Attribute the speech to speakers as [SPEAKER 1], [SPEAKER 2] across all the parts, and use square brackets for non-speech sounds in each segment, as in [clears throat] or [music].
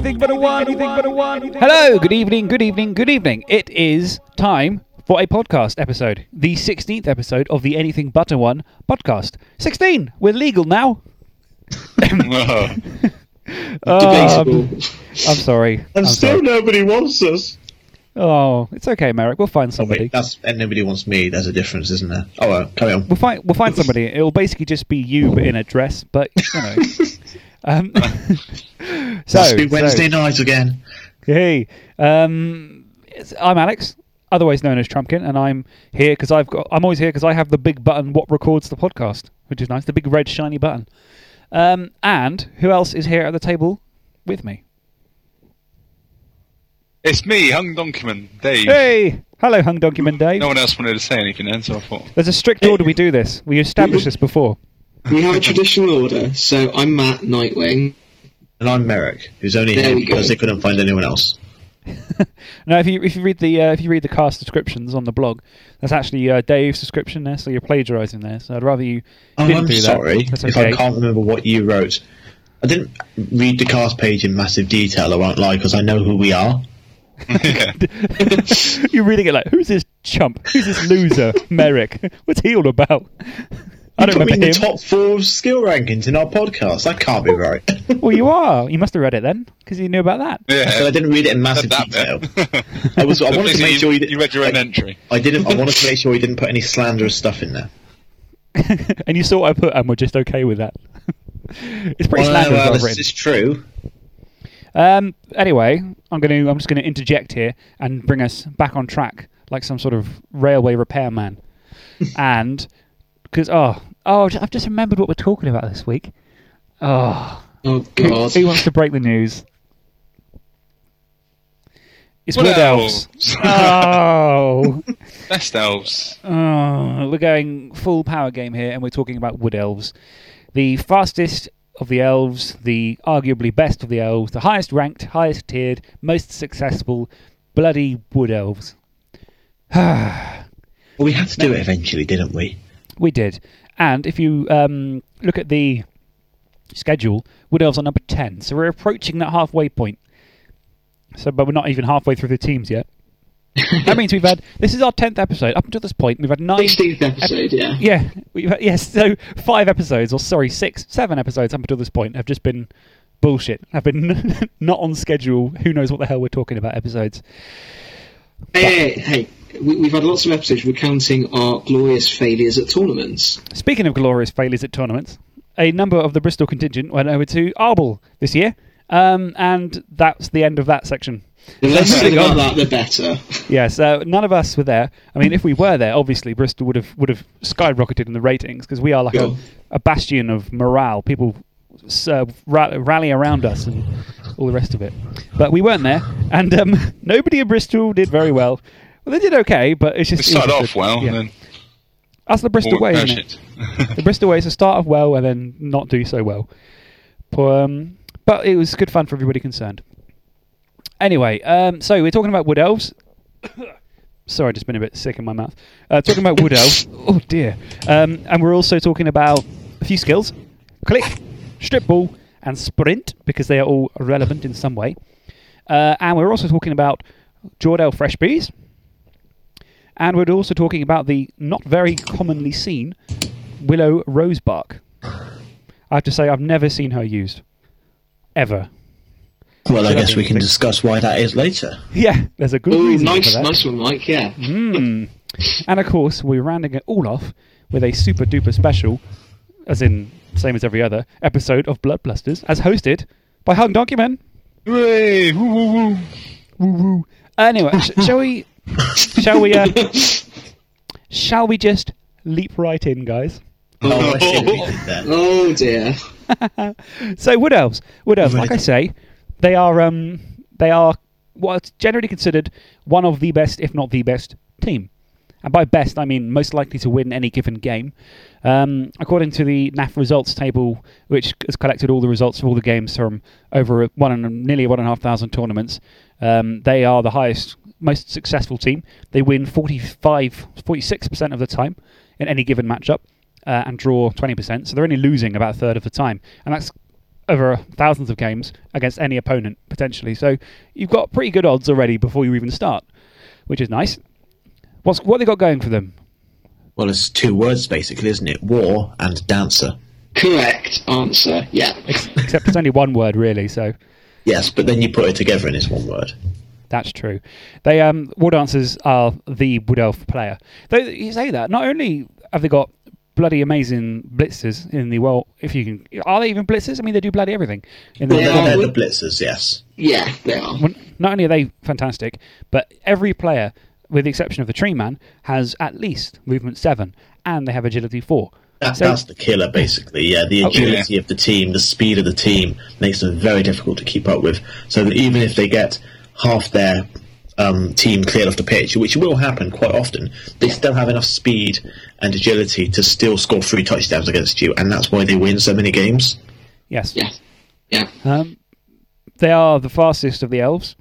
[SPEAKER 1] anything but a one, anything but a one. Hello, good evening, good evening, good evening. It is time for a podcast episode, the 16th episode of the Anything But a One podcast. 16! We're legal now. [laughs] Oh,
[SPEAKER 2] Debatable.
[SPEAKER 1] I'm, I'm sorry.
[SPEAKER 3] And
[SPEAKER 1] I'm
[SPEAKER 3] still
[SPEAKER 1] sorry.
[SPEAKER 3] nobody wants us.
[SPEAKER 1] Oh, it's okay, Merrick. We'll find
[SPEAKER 3] Oh,
[SPEAKER 1] somebody.
[SPEAKER 3] wait, that's and nobody wants me. There's a difference, isn't there? Oh well, carry on.
[SPEAKER 1] We'll find we'll find somebody. It'll basically just be you but in a dress, but you know. [laughs] um, [laughs] so,
[SPEAKER 3] Must be
[SPEAKER 1] so-
[SPEAKER 3] Wednesday night again.
[SPEAKER 1] Hey, um, I'm Alex, otherwise known as Trumpkin, and I'm here because I've got. I'm always here because I have the big button what records the podcast, which is nice. The big red shiny button. Um, and who else is here at the table with me?
[SPEAKER 2] It's me, Hung Donkeyman, Dave.
[SPEAKER 1] Hey, hello, Hung Donkeyman Dave.
[SPEAKER 2] No one else wanted to say anything then, so I thought.
[SPEAKER 1] There's a strict order we do this. We established this before.
[SPEAKER 4] We have a traditional order, so I'm Matt Nightwing.
[SPEAKER 3] And I'm Merrick, who's only
[SPEAKER 4] There
[SPEAKER 3] here
[SPEAKER 4] we go.
[SPEAKER 3] because they couldn't find anyone else. [laughs]
[SPEAKER 1] Now, if you if you read the uh, if you read the cast descriptions on the blog, that's actually uh, Dave's description there, so you're plagiarising there. So I'd rather you
[SPEAKER 3] Oh,
[SPEAKER 1] didn't
[SPEAKER 3] I'm
[SPEAKER 1] do
[SPEAKER 3] sorry
[SPEAKER 1] That's
[SPEAKER 3] if
[SPEAKER 1] okay.
[SPEAKER 3] I can't remember what you wrote. I didn't read the cast page in massive detail. I won't lie because I know who we are.
[SPEAKER 1] You're reading it like, who's this chump? Who's this loser, [laughs] Merrick? [laughs] What's he all about? I don't
[SPEAKER 3] Put
[SPEAKER 1] remember
[SPEAKER 3] in the top four skill rankings in our podcast. That can't be right. [laughs]
[SPEAKER 1] Well, you are. You must have read it then, because you knew about that.
[SPEAKER 2] Yeah.
[SPEAKER 3] so I didn't read it in massive
[SPEAKER 2] that
[SPEAKER 3] detail. I was. I [laughs] wanted to
[SPEAKER 2] Basically,
[SPEAKER 3] make sure you,
[SPEAKER 2] you read your own
[SPEAKER 3] I,
[SPEAKER 2] entry.
[SPEAKER 3] I didn't. I wanted to make [laughs] sure you didn't put any slanderous stuff in there.
[SPEAKER 1] and you saw what I put, and we're just okay with that. it's pretty
[SPEAKER 3] Well,
[SPEAKER 1] slanderous.
[SPEAKER 3] well, this is true.
[SPEAKER 1] Um, anyway, I'm going to. I'm just going to interject here and bring us back on track, like some sort of railway repairman. and because oh oh, I've just remembered what we're talking about this week. Oh,
[SPEAKER 4] Oh
[SPEAKER 1] who,
[SPEAKER 4] God!
[SPEAKER 1] who wants to break the news? It's
[SPEAKER 2] Wood
[SPEAKER 1] Wood Elves.
[SPEAKER 2] Elves. [laughs]
[SPEAKER 1] oh,
[SPEAKER 2] Best elves.
[SPEAKER 1] oh, we're going full power game here, and we're talking about Wood Elves, the fastest of the elves, the arguably best of the elves, the highest ranked, highest tiered, most successful, bloody Wood Elves. [sighs]
[SPEAKER 3] Well, we had to do it eventually, didn't we?
[SPEAKER 1] We did. And if you um, look at the schedule, Wood Elves are number 10. So we're approaching that halfway point. So, but we're not even halfway through the teams yet. [laughs] that means we've had. This is our 10th episode. Up until this point, we've had nine.
[SPEAKER 4] 16th episode, yeah.
[SPEAKER 1] Yeah, we've had, yes. So five episodes, or sorry, six, seven episodes up until this point have just been bullshit. Have been [laughs] not on schedule. Who knows what the hell we're talking about? Episodes.
[SPEAKER 4] Hey, hey, hey, we, we've had lots of episodes recounting our glorious failures at tournaments.
[SPEAKER 1] Speaking of glorious failures at tournaments, a number of the Bristol contingent went over to Arble this year, um, and that's the end of that section.
[SPEAKER 4] The less said about that, the better. [laughs]
[SPEAKER 1] Yeah, so none of us were there. I mean, if we were there, obviously Bristol would have would have skyrocketed in the ratings because we are like a, a bastion of morale. People uh, ra- rally around us and all the rest of it. But we weren't there, and um, [laughs] nobody in Bristol did very well. Well, they did okay, but it's
[SPEAKER 2] They
[SPEAKER 1] just
[SPEAKER 2] started off well,
[SPEAKER 1] yeah.
[SPEAKER 2] and then.
[SPEAKER 1] That's the Bristol way, isn't it?
[SPEAKER 2] shit.
[SPEAKER 1] the Bristol way is to start off well and then not do so well. But, um, but it was good fun for everybody concerned. Anyway, um, so we're talking about wood elves. [coughs] Sorry, just been a bit sick in my mouth. Uh, talking about wood elves. [coughs] Oh dear. Um, and we're also talking about a few skills: click, strip ball, and sprint, because they are all relevant in some way. Uh, and we're also talking about Jordell Freshbreeze. And we're also talking about the not very commonly seen willow rosebark. I have to say, I've never seen her used. Ever.
[SPEAKER 3] Well, I guess we can discuss why that is later.
[SPEAKER 1] Yeah, there's a good
[SPEAKER 4] Oh,
[SPEAKER 1] reason
[SPEAKER 4] nice,
[SPEAKER 1] for that.
[SPEAKER 4] nice one, Mike. Yeah.
[SPEAKER 1] Mm. And of course, we're rounding it all off with a super duper special, as in same as every other episode of Blood Blusters, as hosted by Hung Donkeyman.
[SPEAKER 2] Hooray! Woo, woo, woo.
[SPEAKER 1] Woo woo. Anyway, sh- shall we? Shall we? Uh, [laughs] shall we just leap right in, guys?
[SPEAKER 3] Oh, I see what you did there.
[SPEAKER 4] Oh dear. [laughs]
[SPEAKER 1] So wood elves, wood elves, like I say, they are um, they are what's generally considered one of the best, if not the best, team. And by best, I mean most likely to win any given game. Um, according to the NAF results table, which has collected all the results of all the games from over one and nearly one and a half thousand tournaments, um, they are the highest, most successful team. They win 45, 46% of the time in any given matchup uh, and draw 20%. So they're only losing about a third of the time. And that's over thousands of games against any opponent potentially. So you've got pretty good odds already before you even start, which is nice. What's what they got going for them?
[SPEAKER 3] Well, it's two words basically, isn't it? War and dancer.
[SPEAKER 4] Correct answer. Yeah.
[SPEAKER 1] Except it's only one word really, so
[SPEAKER 3] Yes, but then you put it together and it's one word.
[SPEAKER 1] That's true. They um War Dancers are the Wood Elf player. Though you say that, not only have they got bloody amazing blitzers in the world. if you can, are they even blitzers? I mean, they do bloody everything. In the,
[SPEAKER 4] Yeah.
[SPEAKER 3] They're, they're the blitzers, yes.
[SPEAKER 4] Yeah, they are.
[SPEAKER 1] Well, not only are they fantastic, but every player, with the exception of the Tree Man, has at least movement seven, and they have agility four.
[SPEAKER 3] That,
[SPEAKER 1] So-
[SPEAKER 3] that's the killer, basically. Yeah, the
[SPEAKER 1] Oh,
[SPEAKER 3] agility of the team, the speed of the team makes them very difficult to keep up with. So that even if they get half their um, team cleared off the pitch, which will happen quite often, they still have enough speed and agility to still score three touchdowns against you, and that's why they win so many games.
[SPEAKER 1] Yes.
[SPEAKER 4] Yeah. Yeah.
[SPEAKER 1] Um, they are the fastest of the elves.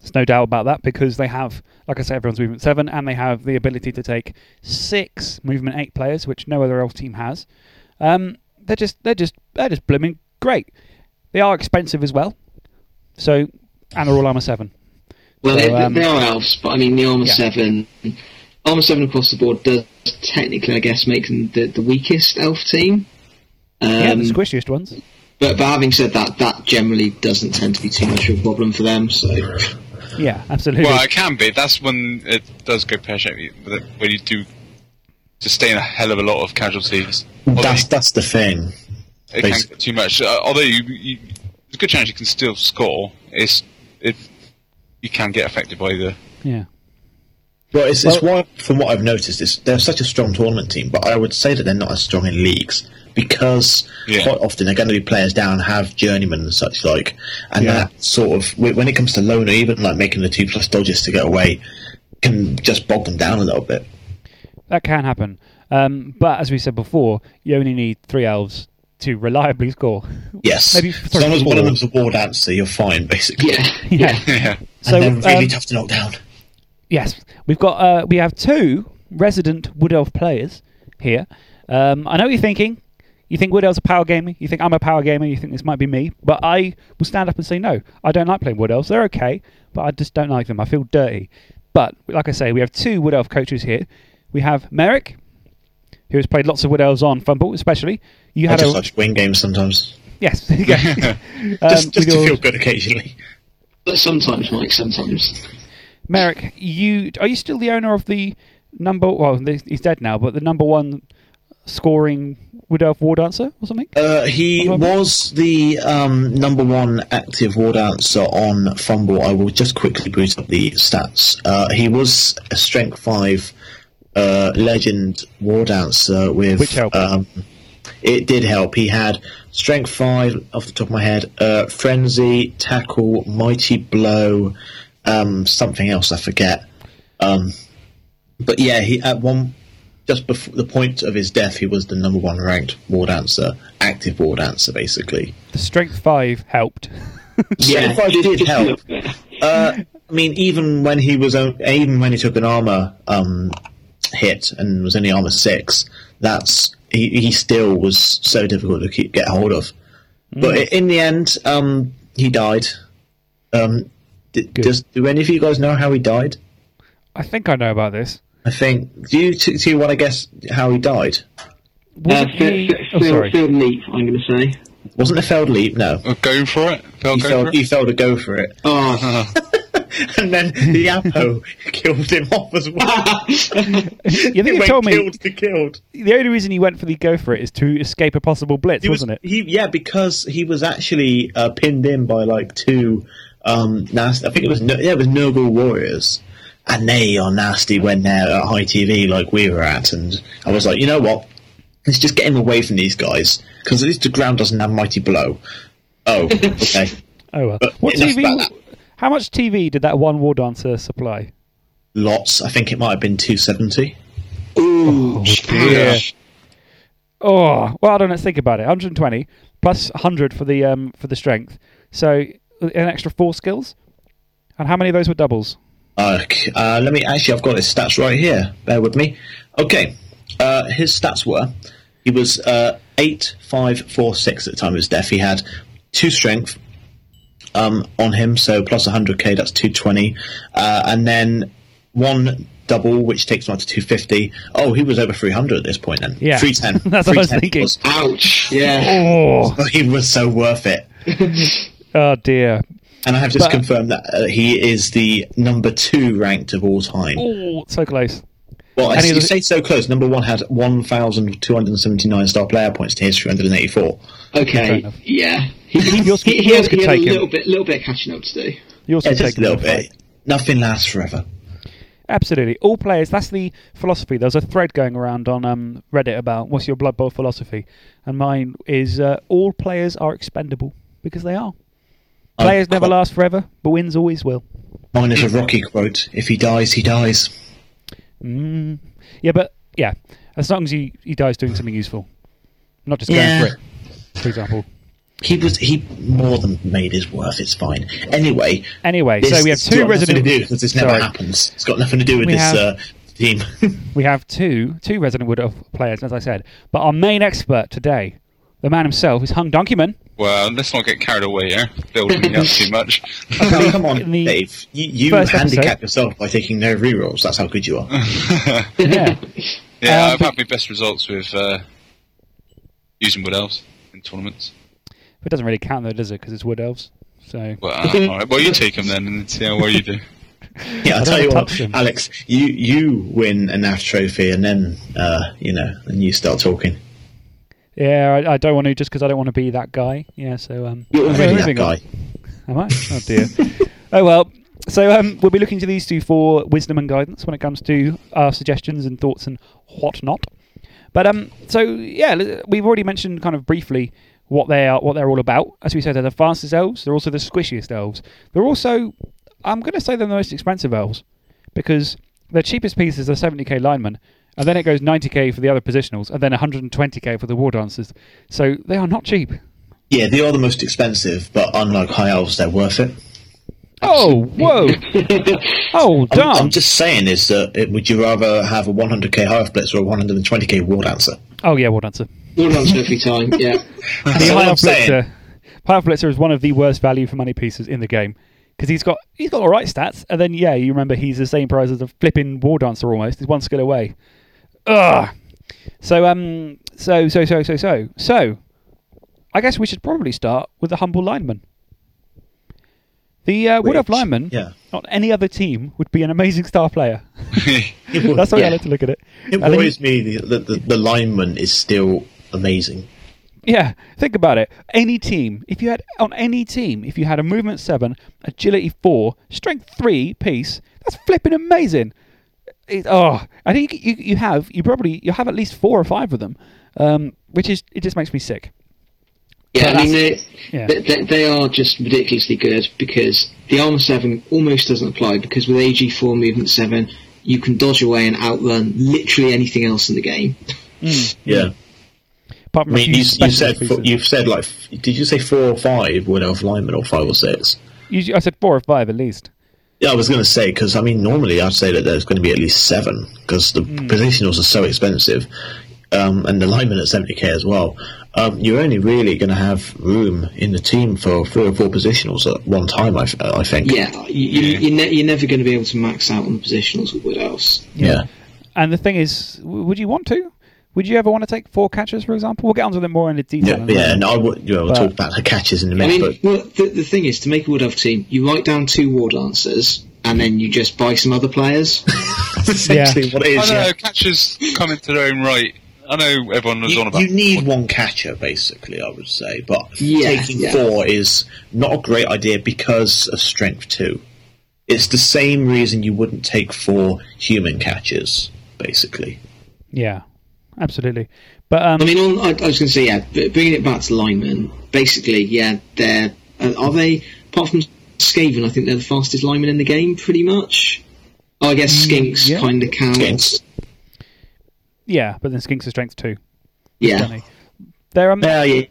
[SPEAKER 1] There's no doubt about that because they have, like I said, everyone's movement seven, and they have the ability to take six movement eight players, which no other elf team has. Um, they're just, they're just, they're just blooming great. They are expensive as well, so and they're all armor seven.
[SPEAKER 4] Well,
[SPEAKER 1] So,
[SPEAKER 4] they,
[SPEAKER 1] um,
[SPEAKER 4] they are elves, but I mean, the armor
[SPEAKER 1] Yeah.
[SPEAKER 4] seven, armor seven across the board does technically, I guess, make them the, the weakest elf team. Um,
[SPEAKER 1] yeah, the squishiest ones.
[SPEAKER 4] but, but having said that, that generally doesn't tend to be too much of a problem for them. So
[SPEAKER 1] Yeah, absolutely.
[SPEAKER 2] Well, it can be. That's when it does go pear shaped. When you do sustain a hell of a lot of casualties. Although
[SPEAKER 3] That's that's the thing.
[SPEAKER 2] it can
[SPEAKER 3] basically.
[SPEAKER 2] get too much. Uh, although you, you, there's a good chance you can still score. It's it you can get affected by the.
[SPEAKER 1] yeah.
[SPEAKER 3] Well, it's, it's why, from what I've noticed, it's, they're such a strong tournament team, but I would say that they're not as strong in leagues because
[SPEAKER 2] Yeah.
[SPEAKER 3] quite often they're going to be players down, have journeymen and such like, and
[SPEAKER 1] Yeah.
[SPEAKER 3] that sort of when it comes to loner, even like making the two plus dodges to get away, can just bog them down a little bit.
[SPEAKER 1] That can happen. Um, but as we said before, you only need three elves to reliably score.
[SPEAKER 3] Yes,
[SPEAKER 1] Maybe
[SPEAKER 3] as long as one of them's a war dancer, you're fine basically.
[SPEAKER 4] yeah, [laughs]
[SPEAKER 1] Yeah.
[SPEAKER 2] Yeah.
[SPEAKER 1] So,
[SPEAKER 3] and they're really
[SPEAKER 1] um,
[SPEAKER 3] tough to knock down.
[SPEAKER 1] Yes, we've got uh, we have two resident Wood Elf players here. Um, I know what you're thinking. You think Wood Elf's a power gamer. You think I'm a power gamer. You think this might be me. But I will stand up and say no. I don't like playing Wood Elves. They're okay, but I just don't like them. I feel dirty. But like I say, we have two Wood Elf coaches here. We have Merrick, who has played lots of Wood Elves on FUMBBL, especially. You
[SPEAKER 3] I
[SPEAKER 1] had
[SPEAKER 3] just
[SPEAKER 1] a
[SPEAKER 3] like to win games sometimes,
[SPEAKER 1] yes, [laughs] [laughs] yeah. Um,
[SPEAKER 3] just, just to
[SPEAKER 1] your-
[SPEAKER 3] feel good occasionally.
[SPEAKER 4] but sometimes, Mike, sometimes.
[SPEAKER 1] Merrick, you are you still the owner of the number? Well, he's dead now, but the number one scoring Wood Elf War Dancer or something.
[SPEAKER 3] Uh, he was the um, number one active war dancer on FUMBBL. I will just quickly boot up the stats. Uh, he was a strength five uh, legend war dancer with
[SPEAKER 1] Which helped.
[SPEAKER 3] Um, it did help. He had strength five off the top of my head, uh, frenzy, tackle, mighty blow, um, something else I forget. Um, but yeah, he at one just before the point of his death, he was the number one ranked war dancer, active war dancer, basically.
[SPEAKER 1] The Strength Five helped. [laughs]
[SPEAKER 3] Yeah,
[SPEAKER 4] it
[SPEAKER 3] did help. Uh, I mean, even when he was on- even when he took an armor um, hit and was only armor six, that's he, he still was so difficult to keep get hold of. But i- in the end, um, he died. Um, d- does do any of you guys know how he died?
[SPEAKER 1] I think I know about this.
[SPEAKER 3] I think. Do you do you want to guess how he died?
[SPEAKER 4] Uh,
[SPEAKER 1] Wasn't he?
[SPEAKER 4] Phil,
[SPEAKER 1] Oh, sorry.
[SPEAKER 4] Phil Leap, I'm going to say.
[SPEAKER 3] Wasn't a failed leap? No.
[SPEAKER 2] Uh, Going for it. Phil,
[SPEAKER 3] He
[SPEAKER 2] go
[SPEAKER 3] failed,
[SPEAKER 2] for
[SPEAKER 3] he
[SPEAKER 2] it.
[SPEAKER 3] failed to go for it.
[SPEAKER 4] Oh, [laughs] [laughs]
[SPEAKER 3] and then the [laughs] Apo killed him off as well. [laughs]
[SPEAKER 1] You think
[SPEAKER 3] He
[SPEAKER 1] you told me
[SPEAKER 3] killed to killed.
[SPEAKER 1] the only reason he went for the go for it is to escape a possible blitz,
[SPEAKER 3] He was,
[SPEAKER 1] wasn't it?
[SPEAKER 3] He, yeah, because he was actually uh, pinned in by like two um, nasty. I think it was Nur- yeah, it was Nurgle warriors, and they are nasty when they're at high TV like we were at. And I was like, you know what? Let's just get him away from these guys because at least the ground doesn't have mighty blow. Oh, okay.
[SPEAKER 1] Oh well.
[SPEAKER 3] But
[SPEAKER 1] What TV?
[SPEAKER 3] About that.
[SPEAKER 1] How much TV did that one War Dancer supply?
[SPEAKER 3] Lots. I think it might have been two seventy.
[SPEAKER 4] ooh,
[SPEAKER 1] dear. Oh, well, I don't know. Let's think about it. 120 plus 100 for the um for the strength. So an extra four skills. And how many of those were doubles?
[SPEAKER 3] Okay, uh, let me actually. I've got his stats right here. Bear with me. Okay, uh, his stats were He was uh, eight five four six at the time of his death. He had two strength um, on him, so plus 100k, that's 220, uh, and then one double, which takes him up to 250. Oh, he was over 300 at this point then.
[SPEAKER 1] Yeah.
[SPEAKER 3] 310. [laughs]
[SPEAKER 1] That's what I was
[SPEAKER 3] 310
[SPEAKER 1] thinking.
[SPEAKER 3] was-
[SPEAKER 4] Ouch. Yeah.
[SPEAKER 1] Oh, [laughs]
[SPEAKER 3] he was so worth it. [laughs]
[SPEAKER 1] oh dear.
[SPEAKER 3] And I have just
[SPEAKER 1] But-
[SPEAKER 3] confirmed that uh, he is the number two ranked of all time.
[SPEAKER 1] Oh, so close.
[SPEAKER 3] Well, I
[SPEAKER 1] Any
[SPEAKER 3] you
[SPEAKER 1] of the-
[SPEAKER 3] say so close. Number one had 1,279 star player points to his 384.
[SPEAKER 4] Okay. Yeah. He, he,
[SPEAKER 1] Yours-
[SPEAKER 4] he, he
[SPEAKER 1] yours
[SPEAKER 4] had, he had a
[SPEAKER 1] take him.
[SPEAKER 4] little bit, little bit of catching up to do.
[SPEAKER 1] You also
[SPEAKER 3] Yeah, just a little bit.
[SPEAKER 1] fight.
[SPEAKER 3] Nothing lasts forever.
[SPEAKER 1] Absolutely. All players, that's the philosophy. There's a thread going around on um, Reddit about what's your Blood Bowl philosophy. And mine is uh, all players are expendable because they are.
[SPEAKER 3] I-
[SPEAKER 1] Players never
[SPEAKER 3] I-
[SPEAKER 1] last forever, but wins always will.
[SPEAKER 3] Mine is a Rocky quote. If he dies, he dies.
[SPEAKER 1] Mm. Yeah, but yeah, as long as he, he dies doing something useful, not just going
[SPEAKER 3] Yeah.
[SPEAKER 1] for it, for example.
[SPEAKER 3] He was he more than made his worth. It's fine. Anyway,
[SPEAKER 1] Anyway,
[SPEAKER 3] this,
[SPEAKER 1] so we have two Resident
[SPEAKER 3] nothing to do because this never
[SPEAKER 1] Sorry.
[SPEAKER 3] happens. It's got nothing to do with
[SPEAKER 1] We
[SPEAKER 3] this
[SPEAKER 1] have-
[SPEAKER 3] uh, team. [laughs]
[SPEAKER 1] We have two two Resident Wood of players, as I said. But our main expert today, the man himself, is Hung Donkeyman.
[SPEAKER 2] Well, let's not get carried away here. Building me up too [laughs] much.
[SPEAKER 3] oh, come on, [laughs]
[SPEAKER 1] the
[SPEAKER 3] Dave. You, you handicap
[SPEAKER 1] episode-
[SPEAKER 3] yourself by taking no rerolls. That's how good you are.
[SPEAKER 1] Yeah.
[SPEAKER 2] Yeah,
[SPEAKER 1] Um,
[SPEAKER 2] I've had my best results with uh, using wood elves in tournaments.
[SPEAKER 1] It doesn't really count though, does it? Because it's Wood Elves. So
[SPEAKER 2] Well, uh, all right. Well, you take them then and see how well you do. [laughs]
[SPEAKER 3] Yeah, I'll tell you what,
[SPEAKER 1] them.
[SPEAKER 3] Alex. You you win a NAF trophy, and then uh, you know, and you start talking.
[SPEAKER 1] yeah, I, I don't want to just because I don't want to be that guy. Yeah. So um,
[SPEAKER 3] You're
[SPEAKER 1] okay,
[SPEAKER 3] already that
[SPEAKER 1] moving on.
[SPEAKER 3] guy.
[SPEAKER 1] Am I? Oh dear. [laughs] oh well. So um, we'll be looking to these two for wisdom and guidance when it comes to our suggestions and thoughts and whatnot. But um, so yeah, we've already mentioned kind of briefly what they are, what they're all about. As we said, they're the fastest elves. They're also the squishiest elves. They're also, I'm going to say, they're the most expensive elves because their cheapest piece is a 70k lineman, and then it goes 90k for the other positionals, and then 120k for the war dancers. So they are not cheap.
[SPEAKER 3] Yeah, they are the most expensive, but unlike high elves, they're worth it.
[SPEAKER 1] Oh, whoa! [laughs] oh,
[SPEAKER 3] I'm,
[SPEAKER 1] damn!
[SPEAKER 3] I'm just saying, is that it, would you rather have a 100k high elf blitz or a 120k war dancer?
[SPEAKER 1] Oh yeah, war dancer.
[SPEAKER 4] One answer every time. Yeah. [laughs]
[SPEAKER 1] The
[SPEAKER 3] That's all I'm
[SPEAKER 1] Elf
[SPEAKER 3] saying.
[SPEAKER 1] Blitzer, High Blitzer is one of the worst value for money pieces in the game because he's got he's got all right stats, and then yeah, you remember he's the same price as a flipping War Dancer almost. He's one skill away. Ugh. So um, so so so so so so, I guess we should probably start with the humble lineman. The uh, Wood Elf
[SPEAKER 3] Which-
[SPEAKER 1] lineman
[SPEAKER 3] yeah.
[SPEAKER 1] on any other team would be an amazing star player. [laughs]
[SPEAKER 3] Would-
[SPEAKER 1] That's the way I like to look at it.
[SPEAKER 3] It
[SPEAKER 1] And then-
[SPEAKER 3] worries me the, the, the, the lineman is still amazing.
[SPEAKER 1] Yeah, think about it. Any team, if you had on any team, if you had a movement seven, agility four, strength three piece, that's flipping amazing. It, oh, I think you you have you probably you have at least four or five of them, um, which is it just makes me sick.
[SPEAKER 4] Yeah,
[SPEAKER 1] But
[SPEAKER 4] I mean, they,
[SPEAKER 1] yeah.
[SPEAKER 4] they, they, they are just ridiculously good because the Armour 7 almost doesn't apply because with AG4 Movement 7, you can dodge away and outrun literally anything else in the game.
[SPEAKER 3] Yeah.
[SPEAKER 1] Apart
[SPEAKER 3] I
[SPEAKER 1] from a
[SPEAKER 3] mean, you, you said
[SPEAKER 1] pieces.
[SPEAKER 3] you've said like did you say four or five Wood Elf linemen or five or six?
[SPEAKER 1] You- I said four or five at least.
[SPEAKER 3] Yeah, I was going to say because I mean normally I'd say that there's going to be at least seven because the
[SPEAKER 1] Hmm.
[SPEAKER 3] positionals are so expensive, um, and the linemen at seventy k as well. Um, you're only really going to have room in the team for three or four positionals at one time. I think.
[SPEAKER 4] Yeah, you, you, you're, ne- you're never going to be able to max out on the positionals with Wood Elves.
[SPEAKER 3] Yeah.
[SPEAKER 1] And the thing is, w- would you want to? Would you ever want to take four catches, for example? We'll get onto them more in the detail.
[SPEAKER 3] Yeah, yeah,
[SPEAKER 1] moment.
[SPEAKER 3] and I would. You know, we'll
[SPEAKER 1] But-
[SPEAKER 3] talk about the catches in a minute, I
[SPEAKER 4] mean, well, the, the thing is, to make a Wood Elf team, you write down two War Dancers and then you just buy some other players.
[SPEAKER 3] but [laughs] that's essentially what it
[SPEAKER 2] I
[SPEAKER 3] is.
[SPEAKER 2] don't
[SPEAKER 3] yeah.
[SPEAKER 2] know. Catchers come into their own right. I know everyone was
[SPEAKER 3] You,
[SPEAKER 2] on about.
[SPEAKER 3] you need one catcher, basically, I would say, but
[SPEAKER 4] Yeah,
[SPEAKER 3] taking
[SPEAKER 4] yeah.
[SPEAKER 3] four is not a great idea because of strength two. It's the same reason you wouldn't take four human catchers, basically.
[SPEAKER 1] Yeah, absolutely. But um,
[SPEAKER 4] I mean, on, I, I was going to say, yeah, bringing it back to linemen, basically, yeah, they're. Uh, are they, apart from Skaven, I think they're the fastest linemen in the game, pretty much? Oh, I guess Skinks
[SPEAKER 1] yeah.
[SPEAKER 4] kind of counts.
[SPEAKER 3] Skinks.
[SPEAKER 1] yeah, but then Skinks are strength two.
[SPEAKER 4] Yeah.
[SPEAKER 1] they? They're um,
[SPEAKER 3] Yeah, yeah.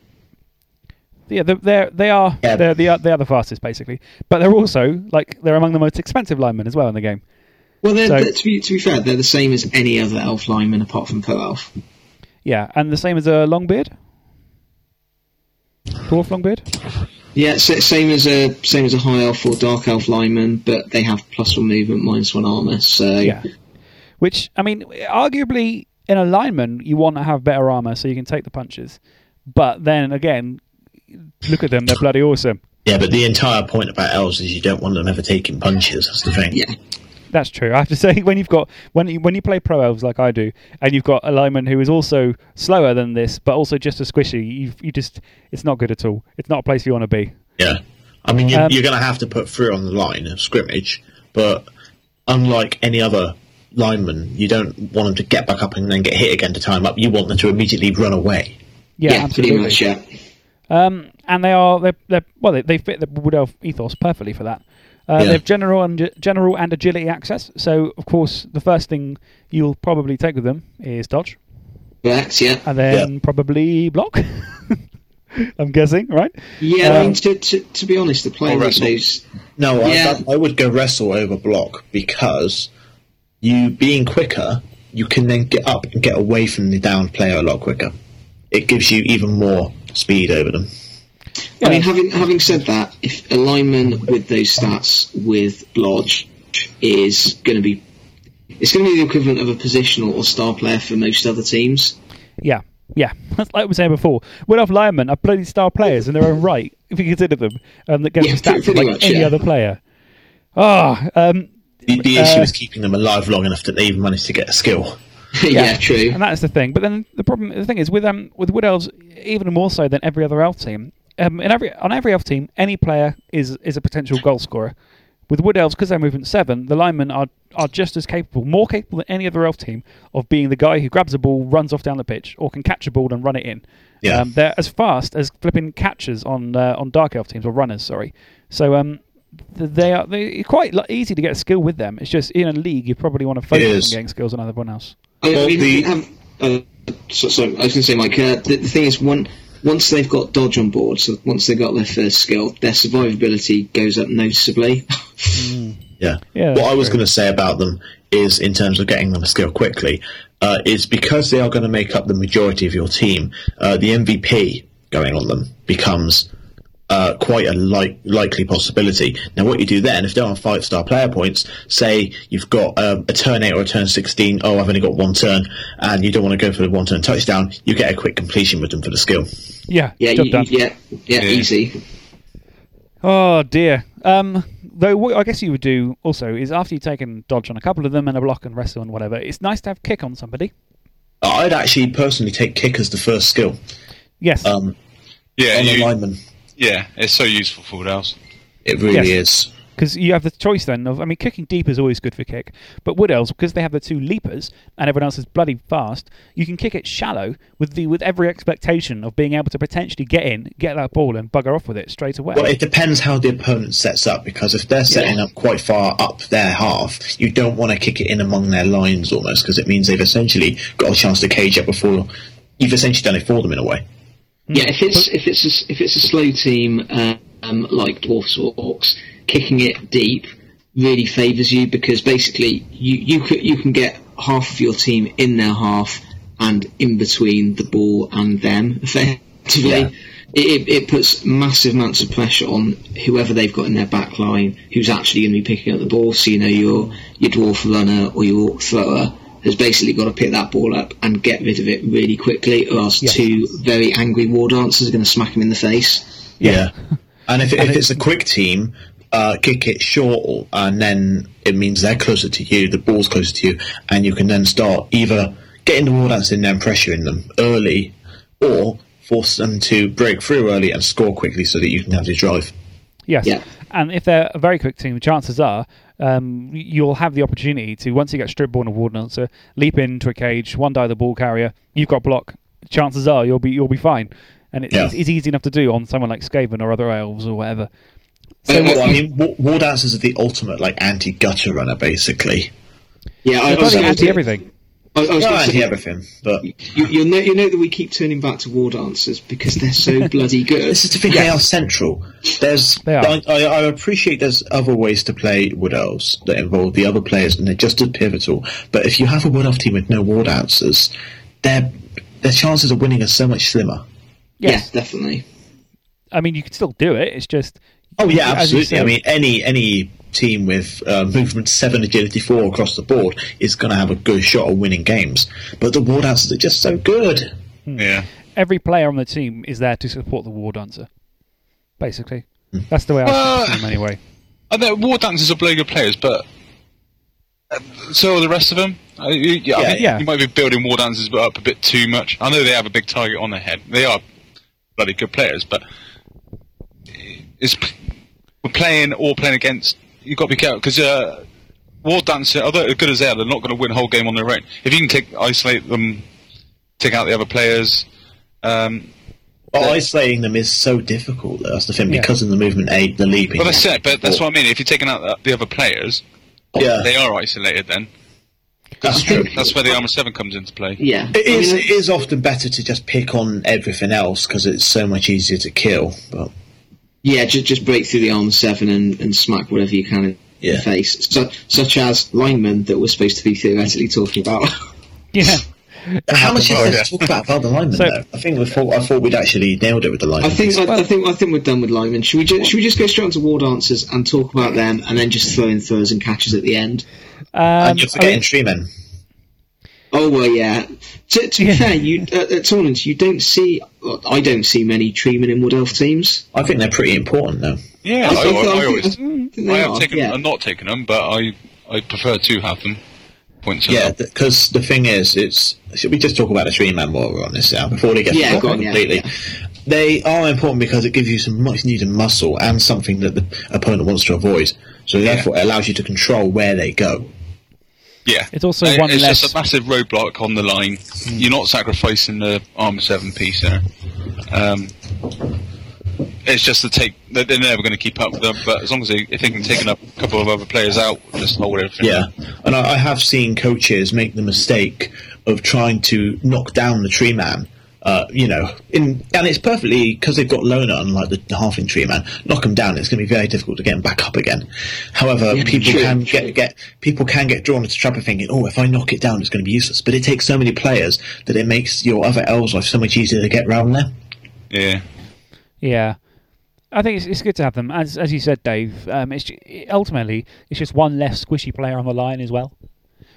[SPEAKER 1] yeah, they're, they're they are
[SPEAKER 3] Yeah.
[SPEAKER 1] they're the they are the fastest basically, but they're also like they're among the most expensive linemen as well in the game.
[SPEAKER 4] Well, they're,
[SPEAKER 1] So-
[SPEAKER 4] they're- to, be, to be fair, they're the same as any other elf lineman apart from Pro Elf.
[SPEAKER 1] Yeah, and the same as a Longbeard? Dwarf Longbeard?
[SPEAKER 4] Yeah, sa- same as a same as a high elf or dark elf lineman, but they have plus one movement, minus one armor. So
[SPEAKER 1] Yeah. Which, I mean, arguably in a lineman, you want to have better armor so you can take the punches. But then again, look at them, they're bloody awesome.
[SPEAKER 3] Yeah, but the entire point about elves is you don't want them ever taking punches. That's the thing.
[SPEAKER 4] yeah,
[SPEAKER 1] That's true. I have to [laughs] say, when you've got when you, when you play pro elves like I do, and you've got a lineman who is also slower than this, but also just as squishy, you you just it's not good at all. It's not a place you want to be.
[SPEAKER 3] Yeah. I mean, you,
[SPEAKER 1] Um,
[SPEAKER 3] you're going to have to put through on the line of scrimmage, but unlike any other lineman, you don't want them to get back up and then get hit again to time up. You want them to immediately run away.
[SPEAKER 1] Yeah,
[SPEAKER 4] yeah,
[SPEAKER 1] absolutely.
[SPEAKER 4] pretty much. Yeah,
[SPEAKER 1] Um, and they are they're, they're well they, they fit the Wood Elf ethos perfectly for that. Uh,
[SPEAKER 3] Yeah.
[SPEAKER 1] They have general and general and agility access. So of course the first thing you'll probably take with them is dodge,
[SPEAKER 4] correct. Yeah,
[SPEAKER 1] and then probably block. [laughs] I'm guessing, right?
[SPEAKER 4] yeah.
[SPEAKER 1] Um,
[SPEAKER 4] I mean, to, to to be honest, the player
[SPEAKER 2] Or
[SPEAKER 4] that
[SPEAKER 2] wrestle.
[SPEAKER 3] No,
[SPEAKER 4] Yeah.
[SPEAKER 3] I, I would go wrestle over block because you being quicker, you can then get up and get away from the down player a lot quicker. It gives you even more speed over them.
[SPEAKER 1] Yeah.
[SPEAKER 4] I mean, having having said that, if a lineman with those stats with Blodge is going to be, it's going to be the equivalent of a positional or star player for most other teams.
[SPEAKER 1] Yeah, yeah. That's like we were saying before. Wood Elf linemen are bloody star players in their own right, if you consider them, um, that get
[SPEAKER 4] Yeah,
[SPEAKER 1] the stats of
[SPEAKER 4] pretty
[SPEAKER 1] like
[SPEAKER 4] much,
[SPEAKER 1] any
[SPEAKER 4] yeah.
[SPEAKER 1] other player. Ah, um,
[SPEAKER 3] The, the issue
[SPEAKER 1] Uh,
[SPEAKER 3] is keeping them alive long enough that they even manage to get a skill. [laughs]
[SPEAKER 4] yeah, true.
[SPEAKER 1] and that's the thing. But then the problem, the thing is with um with Wood Elves, even more so than every other elf team. Um, in every on every elf team, any player is is a potential goal scorer. With Wood Elves, because they're movement seven, the linemen are are just as capable, more capable than any other elf team, of being the guy who grabs a ball, runs off down the pitch, or can catch a ball and run it in.
[SPEAKER 3] Yeah.
[SPEAKER 1] Um, they're as fast as flipping catchers on uh, on dark elf teams or runners. Sorry. So um, they are they quite easy to get a skill with them. It's just in a league you probably want to focus on getting skills on everyone else.
[SPEAKER 4] I mean,
[SPEAKER 3] the-
[SPEAKER 4] have, uh, so, sorry, I was going to say, Mike. Uh, the, the thing is, one, once they've got dodge on board, so once they've got their first skill, their survivability goes up noticeably. [laughs]
[SPEAKER 3] Yeah.
[SPEAKER 1] Yeah,
[SPEAKER 3] what
[SPEAKER 1] that's
[SPEAKER 3] I was going to say about them is, in terms of getting them a skill quickly, uh, is because they are going to make up the majority of your team. Uh, the MVP going on them becomes uh, quite a li- likely possibility. Now, what you do then, if they're on five star player points, say you've got um, a turn eight or a turn sixteen. Oh, I've only got one turn, and you don't want to go for the one turn touchdown. You get a quick completion with them for the skill.
[SPEAKER 1] Yeah,
[SPEAKER 4] yeah,
[SPEAKER 1] job
[SPEAKER 4] you, yeah, yeah,
[SPEAKER 2] Yeah.
[SPEAKER 4] easy.
[SPEAKER 1] Oh dear. Um, though what I guess you would do also is after you've taken dodge on a couple of them and a block and wrestle and whatever, it's nice to have kick on somebody.
[SPEAKER 3] I'd actually personally take kick as the first skill
[SPEAKER 1] Yes.
[SPEAKER 3] um,
[SPEAKER 2] Yeah,
[SPEAKER 3] on a
[SPEAKER 2] you,
[SPEAKER 3] lineman.
[SPEAKER 2] Yeah, it's so useful for Wood Elves.
[SPEAKER 3] It really
[SPEAKER 1] Yes.
[SPEAKER 3] is.
[SPEAKER 1] because you have the choice then of I mean kicking deep is always good for kick, but Wood Elves because they have the two leapers and everyone else is bloody fast, you can kick it shallow with the with every expectation of being able to potentially get in, get that ball and bugger off with it straight away.
[SPEAKER 3] Well, it depends how the opponent sets up because if they're setting
[SPEAKER 4] Yeah.
[SPEAKER 3] up quite far up their half, you don't want to kick it in among their lines almost because it means they've essentially got a chance to cage up before you've essentially done it for them in a way.
[SPEAKER 4] Yeah, if it's if it's a, if it's a slow team um, like dwarfs or orcs, kicking it deep really favours you because basically you you can, you can get half of your team in their half and in between the ball and them [laughs] effectively.
[SPEAKER 3] Yeah.
[SPEAKER 4] It, it, it puts massive amounts of pressure on whoever they've got in their back line who's actually going to be picking up the ball. So you know your your dwarf runner or your orc thrower has basically got to pick that ball up and get rid of it really quickly, or else
[SPEAKER 1] Yeah.
[SPEAKER 4] two very angry war dancers are going to smack him in the face.
[SPEAKER 3] Yeah. and if, it,
[SPEAKER 1] And
[SPEAKER 3] if
[SPEAKER 1] it-
[SPEAKER 3] it's a quick team, uh, kick it short, and then it means they're closer to you, the ball's closer to you, and you can then start either getting the war dance in there and pressuring them early, or force them to break through early and score quickly so that you can have the drive.
[SPEAKER 1] Yes.
[SPEAKER 4] Yeah.
[SPEAKER 1] And if they're a very quick team, chances are um, you'll have the opportunity to, once you get strip ball and ward dancer, leap into a cage, one die the ball carrier, you've got block. Chances are you'll be you'll be fine. And it's,
[SPEAKER 3] Yeah.
[SPEAKER 1] it's, it's easy enough to do on someone like Skaven or other elves or whatever. So,
[SPEAKER 3] Well, I mean, wa- war dancers are the ultimate like anti-gutter runner, basically.
[SPEAKER 4] Yeah, I,
[SPEAKER 1] they're
[SPEAKER 4] was gonna-
[SPEAKER 1] anti everything.
[SPEAKER 4] I, I was
[SPEAKER 3] Well,
[SPEAKER 4] going to
[SPEAKER 3] anti
[SPEAKER 4] say,
[SPEAKER 3] everything, but
[SPEAKER 4] you, you'll, know, you know that we keep turning back to war dancers because they're so [laughs] bloody good.
[SPEAKER 3] This is the thing. They are central. There's.
[SPEAKER 1] They are.
[SPEAKER 3] I, I, I appreciate there's other ways to play Wood Elves that involve the other players, and they're just as pivotal. But if you have a Wood Elf team with no War Dancers, they're their chances of winning are so much slimmer.
[SPEAKER 1] Yes.
[SPEAKER 4] Yeah, definitely.
[SPEAKER 1] I mean, you could still do it. It's just.
[SPEAKER 3] Oh yeah,
[SPEAKER 1] as you
[SPEAKER 3] absolutely. I mean, any any team with uh, movement seven, agility four across the board is going to have a good shot of winning games. But the war dancers are just so good.
[SPEAKER 2] Yeah.
[SPEAKER 1] every player on the team is there to support the war dancer. Basically,
[SPEAKER 3] Hmm.
[SPEAKER 1] that's the way I
[SPEAKER 2] Uh,
[SPEAKER 1] see them anyway.
[SPEAKER 2] I know War Dancers are bloody good players, but uh, so are the rest of them. Uh, you, yeah, I
[SPEAKER 3] Yeah,
[SPEAKER 1] yeah.
[SPEAKER 2] you might be building War Dancers up a bit too much. I know they have a big target on their head. They are bloody good players, but it's we're playing or playing against. You've got to be careful because uh, War Dancer, although as good as they are, they're not going to win a whole game on their own. If you can take isolate them, take out the other players. Um,
[SPEAKER 3] But isolating them is so difficult. Though, That's the thing
[SPEAKER 1] Yeah.
[SPEAKER 3] because of the movement aid, the leaping.
[SPEAKER 2] but that's it. But that's what I mean. If you're taking out the- the other players,
[SPEAKER 3] Yeah,
[SPEAKER 2] they are isolated. Then
[SPEAKER 3] that's true.
[SPEAKER 2] that's where the Armor Seven comes into play.
[SPEAKER 4] Yeah.
[SPEAKER 3] It
[SPEAKER 4] I
[SPEAKER 3] is,
[SPEAKER 4] mean,
[SPEAKER 3] it is often better to just pick on everything else because it's so much easier to kill. But
[SPEAKER 4] Yeah, just, just break through the armor seven and, and smack whatever you can in
[SPEAKER 3] Yeah.
[SPEAKER 4] the face, Su such as linemen that we're supposed to be theoretically talking about. [laughs]
[SPEAKER 1] Yeah.
[SPEAKER 3] how much is
[SPEAKER 2] Oh,
[SPEAKER 3] there to talk about about the linemen?
[SPEAKER 1] So-
[SPEAKER 3] though? I think we thought I thought we'd actually nailed it with the linemen.
[SPEAKER 4] I
[SPEAKER 3] linemen.
[SPEAKER 4] think I, I think I think we're done with linemen. Should we just should we just go straight on to war dancers and talk about them, and then just throw in throws and catches at the end?
[SPEAKER 1] Um,
[SPEAKER 3] and you're
[SPEAKER 1] I
[SPEAKER 3] forgetting
[SPEAKER 1] mean,
[SPEAKER 3] tree men.
[SPEAKER 4] Oh well, yeah. To, to be fair, you uh, at tournaments you don't see. well, I don't see many treemen in Wood Elf teams.
[SPEAKER 3] I think they're pretty important though.
[SPEAKER 2] Yeah,
[SPEAKER 4] I
[SPEAKER 2] I, I,
[SPEAKER 4] I
[SPEAKER 2] I always.
[SPEAKER 4] I think they
[SPEAKER 2] I have
[SPEAKER 4] are,
[SPEAKER 2] taken
[SPEAKER 4] yeah.
[SPEAKER 2] I'm not taken them, but I I prefer to have them. Points.
[SPEAKER 3] Yeah,
[SPEAKER 2] out.
[SPEAKER 3] because the thing is, it's. Should we just talk about the tree man while we're on this now before they get
[SPEAKER 4] Yeah,
[SPEAKER 3] forgotten
[SPEAKER 4] go on, yeah,
[SPEAKER 3] completely? They are important because it gives you some much needed muscle and something that the opponent wants to avoid. So therefore, it allows you to control where they go.
[SPEAKER 2] Yeah.
[SPEAKER 1] It's also
[SPEAKER 2] Uh,
[SPEAKER 1] one
[SPEAKER 2] It's
[SPEAKER 1] less-
[SPEAKER 2] just a massive roadblock on the line. You're not sacrificing the armor seven piece there. Um, it's just to take. They're they're never going to keep up with them, but as long as they if they can take a couple of other players out, just hold everything.
[SPEAKER 3] Yeah, and I, I have seen coaches make the mistake of trying to knock down the tree man. Uh, you know, in and it's perfectly because they've got loner, unlike the, the halfling tree man. Knock them down, it's going to be very difficult to get them back up again. However,
[SPEAKER 4] Yeah,
[SPEAKER 3] people
[SPEAKER 4] true,
[SPEAKER 3] can
[SPEAKER 4] true.
[SPEAKER 3] get get people can get drawn into trap of thinking, oh, if I knock it down, it's going to be useless. But it takes so many players that it makes your other elves life so much easier to get round there.
[SPEAKER 2] Yeah.
[SPEAKER 1] Yeah, I think it's, it's good to have them. As as you said, Dave, um, it's ultimately it's just one less squishy player on the line as well,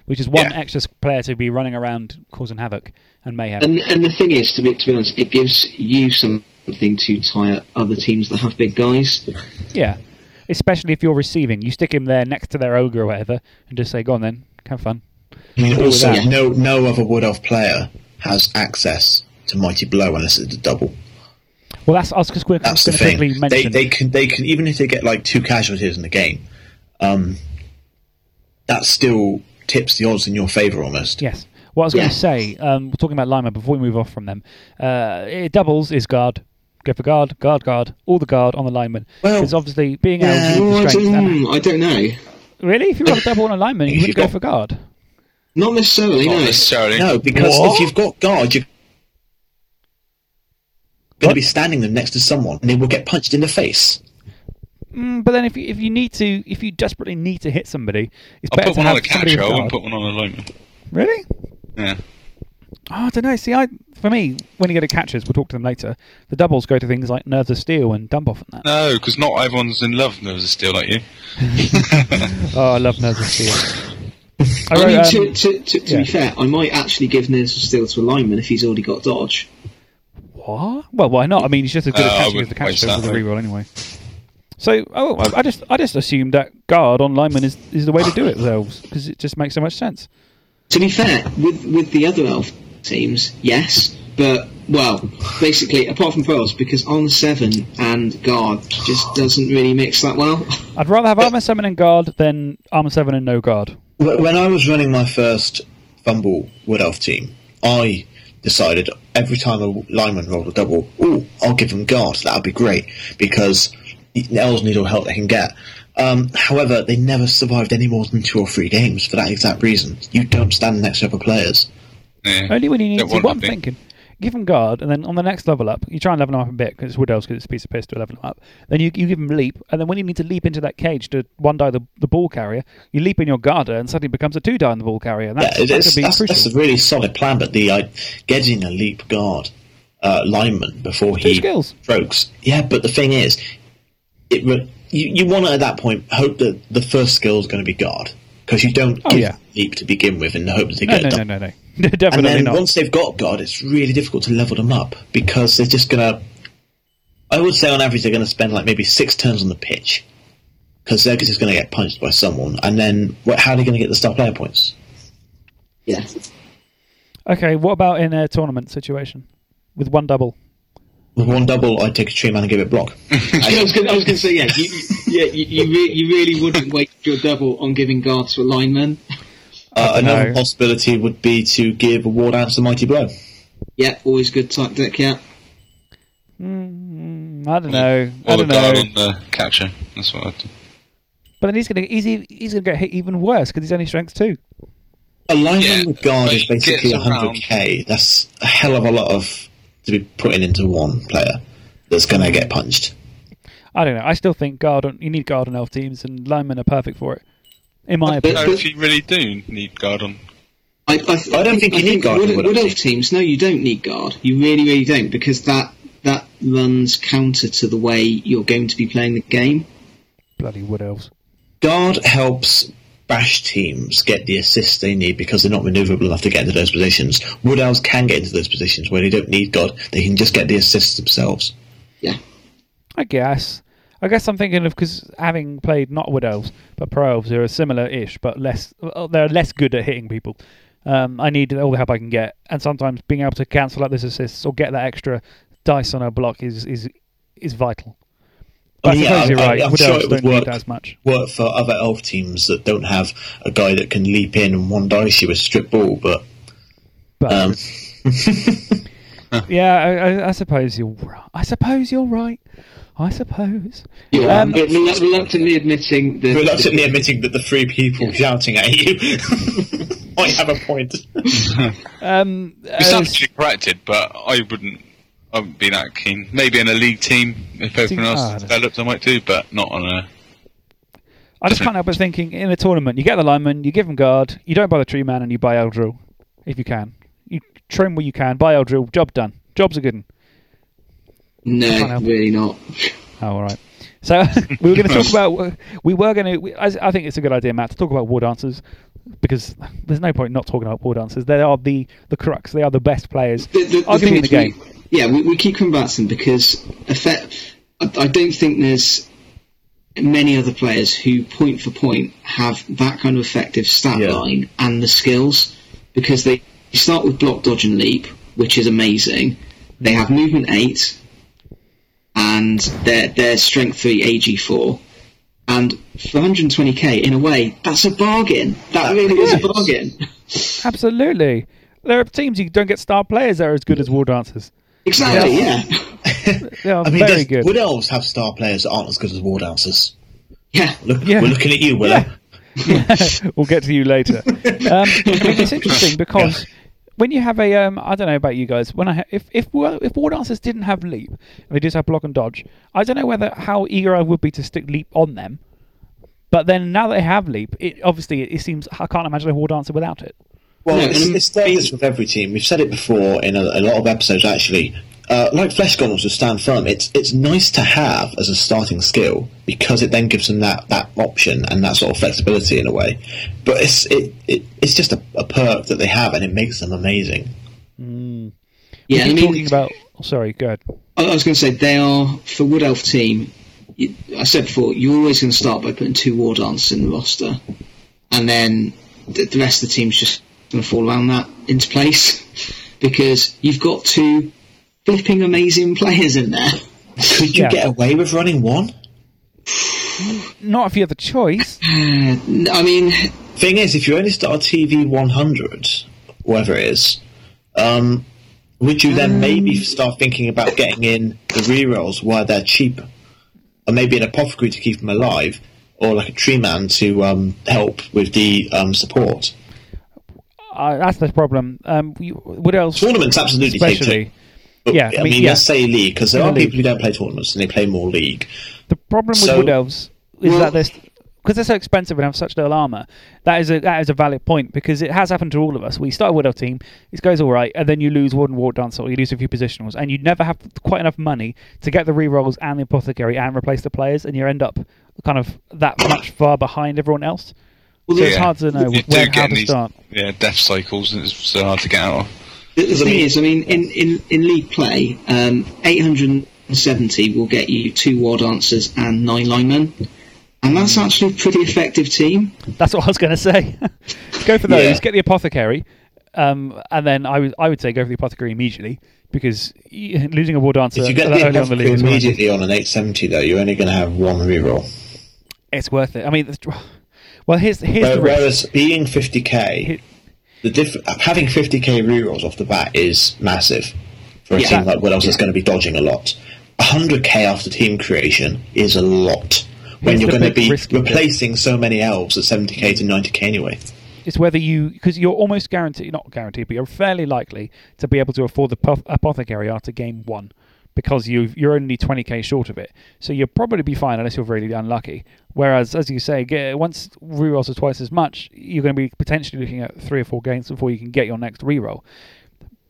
[SPEAKER 1] which is one
[SPEAKER 2] Yeah.
[SPEAKER 1] extra player to be running around causing havoc and mayhem.
[SPEAKER 4] And and the thing is, to be to be honest, it gives you something to tire other teams that have big guys.
[SPEAKER 1] yeah, especially if you're receiving, you stick him there next to their ogre or whatever, and just say, "Go on then, have fun."
[SPEAKER 3] I mean,
[SPEAKER 1] with
[SPEAKER 3] also, no no other wood elf player has access to mighty blow unless it's a double.
[SPEAKER 1] Well, that's I was just going to
[SPEAKER 3] That's the thing.
[SPEAKER 1] quickly
[SPEAKER 3] They,
[SPEAKER 1] mention.
[SPEAKER 3] they can they can even if they get like two casualties in the game, um, that still tips the odds in your favour almost.
[SPEAKER 1] Yes. What I was going to say, um, we're talking about Lima before we move off from them. Uh, it doubles is guard. Go for guard, guard, guard. All the guard on the lineman.
[SPEAKER 3] Well,
[SPEAKER 1] Because obviously, being
[SPEAKER 3] yeah.
[SPEAKER 1] able to use
[SPEAKER 4] I,
[SPEAKER 1] the strength.
[SPEAKER 4] don't, hmm, I don't know.
[SPEAKER 1] really? If you have a double on a lineman, you
[SPEAKER 3] If [laughs]
[SPEAKER 1] wouldn't go
[SPEAKER 3] got-
[SPEAKER 1] for guard.
[SPEAKER 4] Not necessarily.
[SPEAKER 2] Not
[SPEAKER 4] no.
[SPEAKER 2] necessarily.
[SPEAKER 3] No, because
[SPEAKER 1] What?
[SPEAKER 3] if you've got guard, you're going to be standing them next to someone, and they will get punched in the face.
[SPEAKER 1] Mm, but then, if you, if you need to, if you desperately need to hit somebody, it's
[SPEAKER 2] I'll
[SPEAKER 1] better
[SPEAKER 2] put
[SPEAKER 1] to
[SPEAKER 2] one on
[SPEAKER 1] have
[SPEAKER 2] a catcher. I wouldn't put one on a lineman.
[SPEAKER 1] Really?
[SPEAKER 2] Yeah.
[SPEAKER 1] Oh, I don't know. See, I for me, when you go to catchers, we'll talk to them later. The doubles go to things like nerves of steel and dump off and that.
[SPEAKER 2] No, because not everyone's in love with Nerves of Steel like you. [laughs] [laughs]
[SPEAKER 1] Oh, I love nerves of steel. [laughs] I
[SPEAKER 4] I
[SPEAKER 1] wrote,
[SPEAKER 4] mean,
[SPEAKER 1] um,
[SPEAKER 4] to, to, to, to
[SPEAKER 1] yeah.
[SPEAKER 4] be fair, I might actually give Nerves of Steel to a lineman if he's already got dodge.
[SPEAKER 1] What? Well, why not? I mean, he's just as good
[SPEAKER 2] Uh,
[SPEAKER 1] at
[SPEAKER 2] I
[SPEAKER 1] catching as the catcher
[SPEAKER 2] waste
[SPEAKER 1] with the
[SPEAKER 2] though.
[SPEAKER 1] reroll anyway. So, oh, I- I just, I just assumed that guard on lineman is, is the way to do it with elves because it just makes so much sense.
[SPEAKER 4] To be fair, with with the other elf teams, yes, but well, basically, apart from pearls, because on seven and guard just doesn't really mix that well. [laughs]
[SPEAKER 1] I'd rather have armor seven and guard than armor seven and no guard.
[SPEAKER 3] When I was running my first FUMBBL Wood Elf team, I decided every time a lineman rolled a double, oh, I'll give them guard. That would be great because the elves need all help they can get. Um, however, they never survived any more than two or three games for that exact reason. You don't stand next to other players.
[SPEAKER 2] Yeah.
[SPEAKER 1] Only when you need to. What I'm
[SPEAKER 2] nothing.
[SPEAKER 1] thinking give them guard, and then on the next level up, you try and level them up a bit because it's wood elves because it's a piece of piss to level them up. Then you you give them leap, and then when you need to leap into that cage to one die the, the ball carrier, you leap in your garter, and suddenly becomes a two die on the ball carrier. And that's,
[SPEAKER 3] yeah,
[SPEAKER 1] that
[SPEAKER 3] is,
[SPEAKER 1] be
[SPEAKER 3] that's,
[SPEAKER 1] crucial.
[SPEAKER 3] that's a really solid plan. But the uh, getting a leap guard uh, lineman before
[SPEAKER 1] Two
[SPEAKER 3] he
[SPEAKER 1] skills.
[SPEAKER 3] strokes. Yeah, but the thing is, it re- you you want to at that point hope that the first skill is going to be guard because you don't
[SPEAKER 1] Oh,
[SPEAKER 3] give
[SPEAKER 1] yeah.
[SPEAKER 3] leap to begin with in the hope that they
[SPEAKER 1] no,
[SPEAKER 3] get
[SPEAKER 1] no,
[SPEAKER 3] it
[SPEAKER 1] no,
[SPEAKER 3] done.
[SPEAKER 1] no, no, [laughs]
[SPEAKER 3] And
[SPEAKER 1] definitely
[SPEAKER 3] then
[SPEAKER 1] not.
[SPEAKER 3] once they've got guard, it's really difficult to level them up because they're just gonna. I would say on average they're going to spend like maybe six turns on the pitch because they're just going to get punched by someone, and then what, how are they going to get the star player points?
[SPEAKER 4] Yeah.
[SPEAKER 1] Okay, what about in a tournament situation with one double?
[SPEAKER 3] With one double, I'd take a tree man and give it block. [laughs]
[SPEAKER 4] I was going to say, yeah, you, you- yeah, you, you, re- you really wouldn't waste your double on giving guard to a lineman.
[SPEAKER 3] Uh, another
[SPEAKER 1] know.
[SPEAKER 3] possibility would be to give a war dance a mighty blow.
[SPEAKER 4] Yeah, always good tactic, yeah.
[SPEAKER 1] Mm, I don't know. I
[SPEAKER 2] Or the
[SPEAKER 1] don't
[SPEAKER 2] guard
[SPEAKER 1] know.
[SPEAKER 2] on the catcher. That's what I'd do.
[SPEAKER 1] But then he's gonna he's e- he's gonna get hit even worse because he's only strength two.
[SPEAKER 3] A lineman
[SPEAKER 2] Yeah,
[SPEAKER 3] with guard is basically 100k. That's a hell of a lot of to be putting into one player that's going to get punched.
[SPEAKER 1] I don't know. I still think guard on, you need guard on elf teams, and linemen are perfect for it. In my
[SPEAKER 4] But-
[SPEAKER 1] opinion,
[SPEAKER 2] No, if you really do need guard on.
[SPEAKER 4] I, I,
[SPEAKER 3] I don't think you need guard
[SPEAKER 4] Wood,
[SPEAKER 3] in Wood
[SPEAKER 4] Wood
[SPEAKER 3] Elf
[SPEAKER 4] Elf teams, no, you don't need guard. You really, really don't, because that that runs counter to the way you're going to be playing the game.
[SPEAKER 1] bloody wood elves.
[SPEAKER 3] Guard helps bash teams get the assists they need because they're not manoeuvrable enough to get into those positions. Wood Elves can get into those positions where they don't need guard; they can just get the assists themselves.
[SPEAKER 4] Yeah.
[SPEAKER 1] I guess. I guess I'm thinking of because having played not wood elves but pro elves who are similar-ish, but less. They're less good at hitting people. Um, I need all the help I can get, and sometimes being able to cancel out those assists or get that extra dice on a block is is is vital. But I
[SPEAKER 3] I mean,
[SPEAKER 1] suppose
[SPEAKER 3] yeah,
[SPEAKER 1] you're
[SPEAKER 3] I-
[SPEAKER 1] right.
[SPEAKER 3] I'm sure it would work.
[SPEAKER 1] as much.
[SPEAKER 3] Work for other elf teams that don't have a guy that can leap in and one dice you with strip ball, but
[SPEAKER 1] But
[SPEAKER 3] um, [laughs]
[SPEAKER 1] yeah, I, I, I suppose you're. right. I suppose you're right. I suppose.
[SPEAKER 4] You're
[SPEAKER 1] Um,
[SPEAKER 4] relu- reluctantly admitting that.
[SPEAKER 3] reluctantly [laughs] admitting that the three people shouting at you [laughs] might have a point.
[SPEAKER 1] Um,
[SPEAKER 2] We
[SPEAKER 1] uh,
[SPEAKER 2] stand corrected, but I wouldn't. I wouldn't be that keen. Maybe in a league team, if everyone else
[SPEAKER 1] ah,
[SPEAKER 2] developed, I might do, but not on a.
[SPEAKER 1] I just can't help but thinking in a tournament, you get the lineman, you give him guard, you don't buy the tree man, and you buy Eldril if you can. You trim where you can, buy Eldril, job done. Job's a good one.
[SPEAKER 4] No, really not.
[SPEAKER 1] Oh, all right. So [laughs] we were going to talk [laughs] about. We were going to. I, I think it's a good idea, Matt, to talk about war dancers because there's no point not talking about war dancers. They are the the crux. They are the best players,
[SPEAKER 4] The, the, the
[SPEAKER 1] arguably
[SPEAKER 4] thing
[SPEAKER 1] in the
[SPEAKER 4] is,
[SPEAKER 1] game.
[SPEAKER 4] We, yeah, we, we keep coming back to them because effect, I, I don't think there's many other players who point for point have that kind of effective stat
[SPEAKER 3] Yeah.
[SPEAKER 4] line and the skills because they start with block, dodge, and leap, which is amazing. They have movement eight, and their their strength three, AG four. And for 120k, in a way, that's a bargain. That really is a bargain.
[SPEAKER 1] Absolutely. There are teams you don't get star players that are as good as war dancers.
[SPEAKER 4] Exactly,
[SPEAKER 1] Yeah.
[SPEAKER 4] yeah.
[SPEAKER 1] They are [laughs]
[SPEAKER 3] I mean,
[SPEAKER 1] very good.
[SPEAKER 3] Wood Elves have star players that aren't as good as War Dancers.
[SPEAKER 4] Yeah.
[SPEAKER 3] Look,
[SPEAKER 1] Yeah.
[SPEAKER 3] We're looking at you, Willow.
[SPEAKER 1] Yeah. [laughs] we'll get to you later. Um, it's interesting because when you have a, um, I don't know about you guys. When I ha- if if war- if war dancers didn't have leap, and they just have block and dodge, I don't know whether how eager I would be to stick leap on them. But then now that they have leap, it obviously it, seems I can't imagine a war dancer without it.
[SPEAKER 3] Well,
[SPEAKER 4] No,
[SPEAKER 3] it's,
[SPEAKER 4] and-
[SPEAKER 3] it's dangerous with every team. We've said it before in a, a lot of episodes, actually. Uh, like Flesh Golems with Stand Firm, it's it's nice to have as a starting skill because it then gives them that, that option and that sort of flexibility in a way. But it's it, it it's just a, a perk that they have and it makes them amazing.
[SPEAKER 1] We
[SPEAKER 4] Yeah, I mean,
[SPEAKER 1] talking about. Oh, sorry, go ahead.
[SPEAKER 4] I I was going to say they are for Wood Elf team. you- I said before, you're always going to start by putting two war dancers in the roster, and then the, the rest of the team's just going to fall around that into place because you've got two flipping amazing players in there. [laughs]
[SPEAKER 3] Could you
[SPEAKER 1] Yeah.
[SPEAKER 3] get away with running one?
[SPEAKER 1] Not if you have the choice.
[SPEAKER 4] I mean,
[SPEAKER 3] Thing is, if you only start a TV 100, whatever it is, um, would you then maybe start thinking about getting in the rerolls while they're cheap? Or maybe an apothecary to keep them alive, or like a tree man to um, help with the um, support?
[SPEAKER 1] Uh, that's the problem. Um, you, what else?
[SPEAKER 3] Tournaments absolutely
[SPEAKER 1] especially.
[SPEAKER 3] But,
[SPEAKER 1] Yeah,
[SPEAKER 3] I mean,
[SPEAKER 1] yeah.
[SPEAKER 3] let's say league because there
[SPEAKER 1] In
[SPEAKER 3] are
[SPEAKER 1] the league.
[SPEAKER 3] people who don't play tournaments and they play more league.
[SPEAKER 1] The problem with wood elves is
[SPEAKER 4] Well-
[SPEAKER 1] that they're because they're so expensive and have such little armor. That is a that is a valid point because it has happened to all of us. We start a wood elf team, it goes all right, and then you lose warden, ward dancer, or you lose a few positionals, and you never have quite enough money to get the rerolls and the apothecary and replace the players, and you end up kind of that much far behind everyone else.
[SPEAKER 4] Well,
[SPEAKER 1] So
[SPEAKER 4] the,
[SPEAKER 1] it's hard to know
[SPEAKER 2] You
[SPEAKER 1] where how to
[SPEAKER 2] these-
[SPEAKER 1] start.
[SPEAKER 2] Yeah, death cycles, and it's so hard to get out of.
[SPEAKER 4] the, the thing is, I mean, in, in, in league play, um, 870 will get you two war dancers and nine linemen. And that's actually a pretty effective team.
[SPEAKER 1] That's what I was going to say. [laughs] go for those.
[SPEAKER 3] Yeah.
[SPEAKER 1] Get the apothecary, um, and then I would I would say go for the apothecary immediately because losing a war dancer
[SPEAKER 3] If you get
[SPEAKER 1] that
[SPEAKER 3] the
[SPEAKER 1] early on the league
[SPEAKER 3] apothecary immediately on an 870, though, you're only going to have one reroll.
[SPEAKER 1] it's worth it. I mean, the- well, here's here's
[SPEAKER 3] Where-
[SPEAKER 1] the risk.
[SPEAKER 3] Whereas being 50k, the diff- having 50k rerolls off the bat is massive for a
[SPEAKER 4] Yeah.
[SPEAKER 3] team like what else is going to be dodging a lot. 100k after team creation is a lot when you're going to be
[SPEAKER 1] bit.
[SPEAKER 3] replacing so many elves at 70k to 90k anyway.
[SPEAKER 1] It's whether you because you're almost guaranteed, not guaranteed, but you're fairly likely to be able to afford the poth- apothecary after game one because you you're only 20k short of it. So you'll probably be fine unless you're really unlucky. Whereas, as you say, get, once rerolls are twice as much, you're going to be potentially looking at three or four games before you can get your next reroll.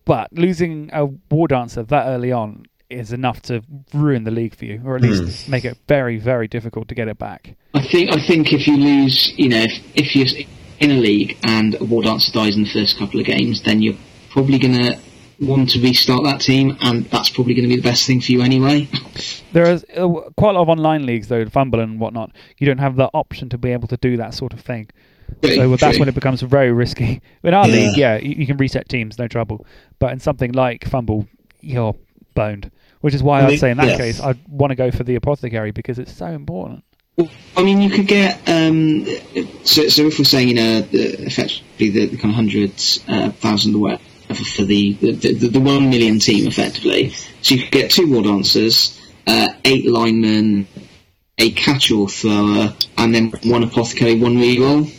[SPEAKER 1] But losing a war dancer that early on is enough to ruin the league for you, or at least hmm. make it very, very difficult to get it back.
[SPEAKER 4] I think I think if you lose, you know, if, if you're in a league and a war dancer dies in the first couple of games, then you're probably going to want to restart that team, and that's probably going to be the best thing for you anyway.
[SPEAKER 1] There is uh, quite a lot of online leagues, though, FUMBBL and whatnot. You don't have the option to be able to do that sort of thing.
[SPEAKER 4] True,
[SPEAKER 1] So that's
[SPEAKER 4] true.
[SPEAKER 1] when it becomes very risky. [laughs] In our
[SPEAKER 3] Yeah.
[SPEAKER 1] league, yeah, you, you can reset teams, no trouble. But in something like FUMBBL, you're boned. Which is why
[SPEAKER 3] I
[SPEAKER 1] I'd say in that
[SPEAKER 3] yeah.
[SPEAKER 1] case, I'd want to go for the apothecary because it's so important.
[SPEAKER 4] Well, I mean, you could get um, so. So if we're saying, you know, the, effectively the, the kind of hundreds, uh, thousand, whatever for the the, the the one million team, effectively. So you could get two war dancers, uh, eight linemen, a catch-all thrower, and then one apothecary, one reroll.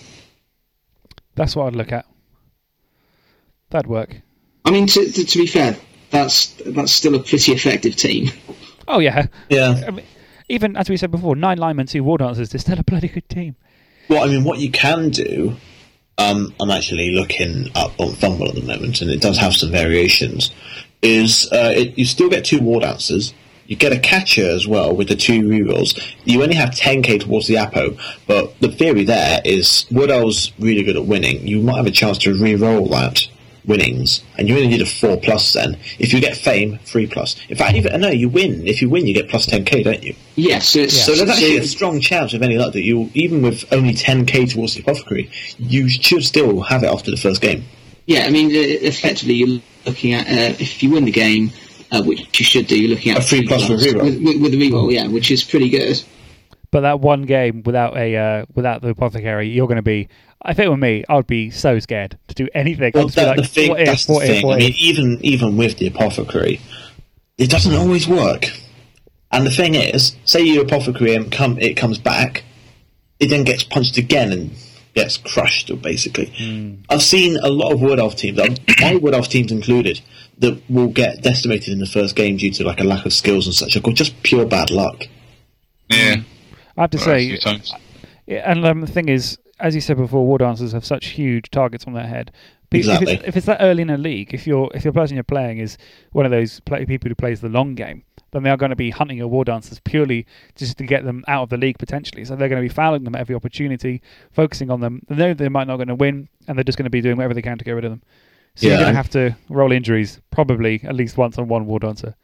[SPEAKER 1] That's what I'd look at. That'd work.
[SPEAKER 4] I mean, to, to, to be fair, that's that's still a pretty effective team.
[SPEAKER 1] Oh, yeah.
[SPEAKER 3] Yeah.
[SPEAKER 1] I mean, even as we said before, nine linemen, two war dancers, they're still a bloody good team.
[SPEAKER 3] Well, I mean, what you can do, um, I'm actually looking up on FUMBBL at the moment, and it does have some variations. Is uh, it, you still get two war dancers, you get a catcher as well with the two rerolls. You only have 10k towards the Apo, but the theory there is Wood Elves really good at winning. You might have a chance to re-roll that winnings, and you only need a four plus then. If you get fame, three plus. In fact, even no, you win. If you win, you get plus 10k, don't you?
[SPEAKER 4] Yes, so, it's,
[SPEAKER 3] So there's actually a strong chance with any luck that you, even with only 10k towards the apothecary, you should still have it after the first game.
[SPEAKER 4] yeah. I mean, effectively, you're looking at uh, if you win the game, uh, which you should do. You're looking at
[SPEAKER 3] A three plus with reroll.
[SPEAKER 4] with, with, with a reroll, yeah, which is pretty good.
[SPEAKER 1] But that one game without a uh, without the apothecary, you're going to be. If it were me, I would be so scared to do anything.
[SPEAKER 3] Well,
[SPEAKER 1] I'd be
[SPEAKER 3] that,
[SPEAKER 1] like,
[SPEAKER 3] the thing,
[SPEAKER 1] what if,
[SPEAKER 3] that's the
[SPEAKER 1] what if,
[SPEAKER 3] thing.
[SPEAKER 1] what
[SPEAKER 3] I mean,
[SPEAKER 1] if?
[SPEAKER 3] even even with the apothecary, it doesn't always work. And the thing is, say your apothecary and come, it comes back, it then gets punched again and gets crushed, basically.
[SPEAKER 1] Hmm.
[SPEAKER 3] I've seen a lot of Wood Elf teams, uh, my Wood Elf teams included, that will get decimated in the first game due to like a lack of skills and such, or just pure bad luck.
[SPEAKER 2] Yeah.
[SPEAKER 1] I have to say. And um, the thing is, as you said before, war dancers have such huge targets on their head. Pe- If
[SPEAKER 3] Exactly.
[SPEAKER 1] it's, if it's that early in a league, if you're if the person you're playing is one of those play, people who plays the long game, then they are going to be hunting your war dancers purely just to get them out of the league potentially. So they're going to be fouling them at every opportunity, focusing on them. They know they might not going to win, and they're just going to be doing whatever they can to get rid of them. So you're going to have to roll injuries probably at least once on one war dancer.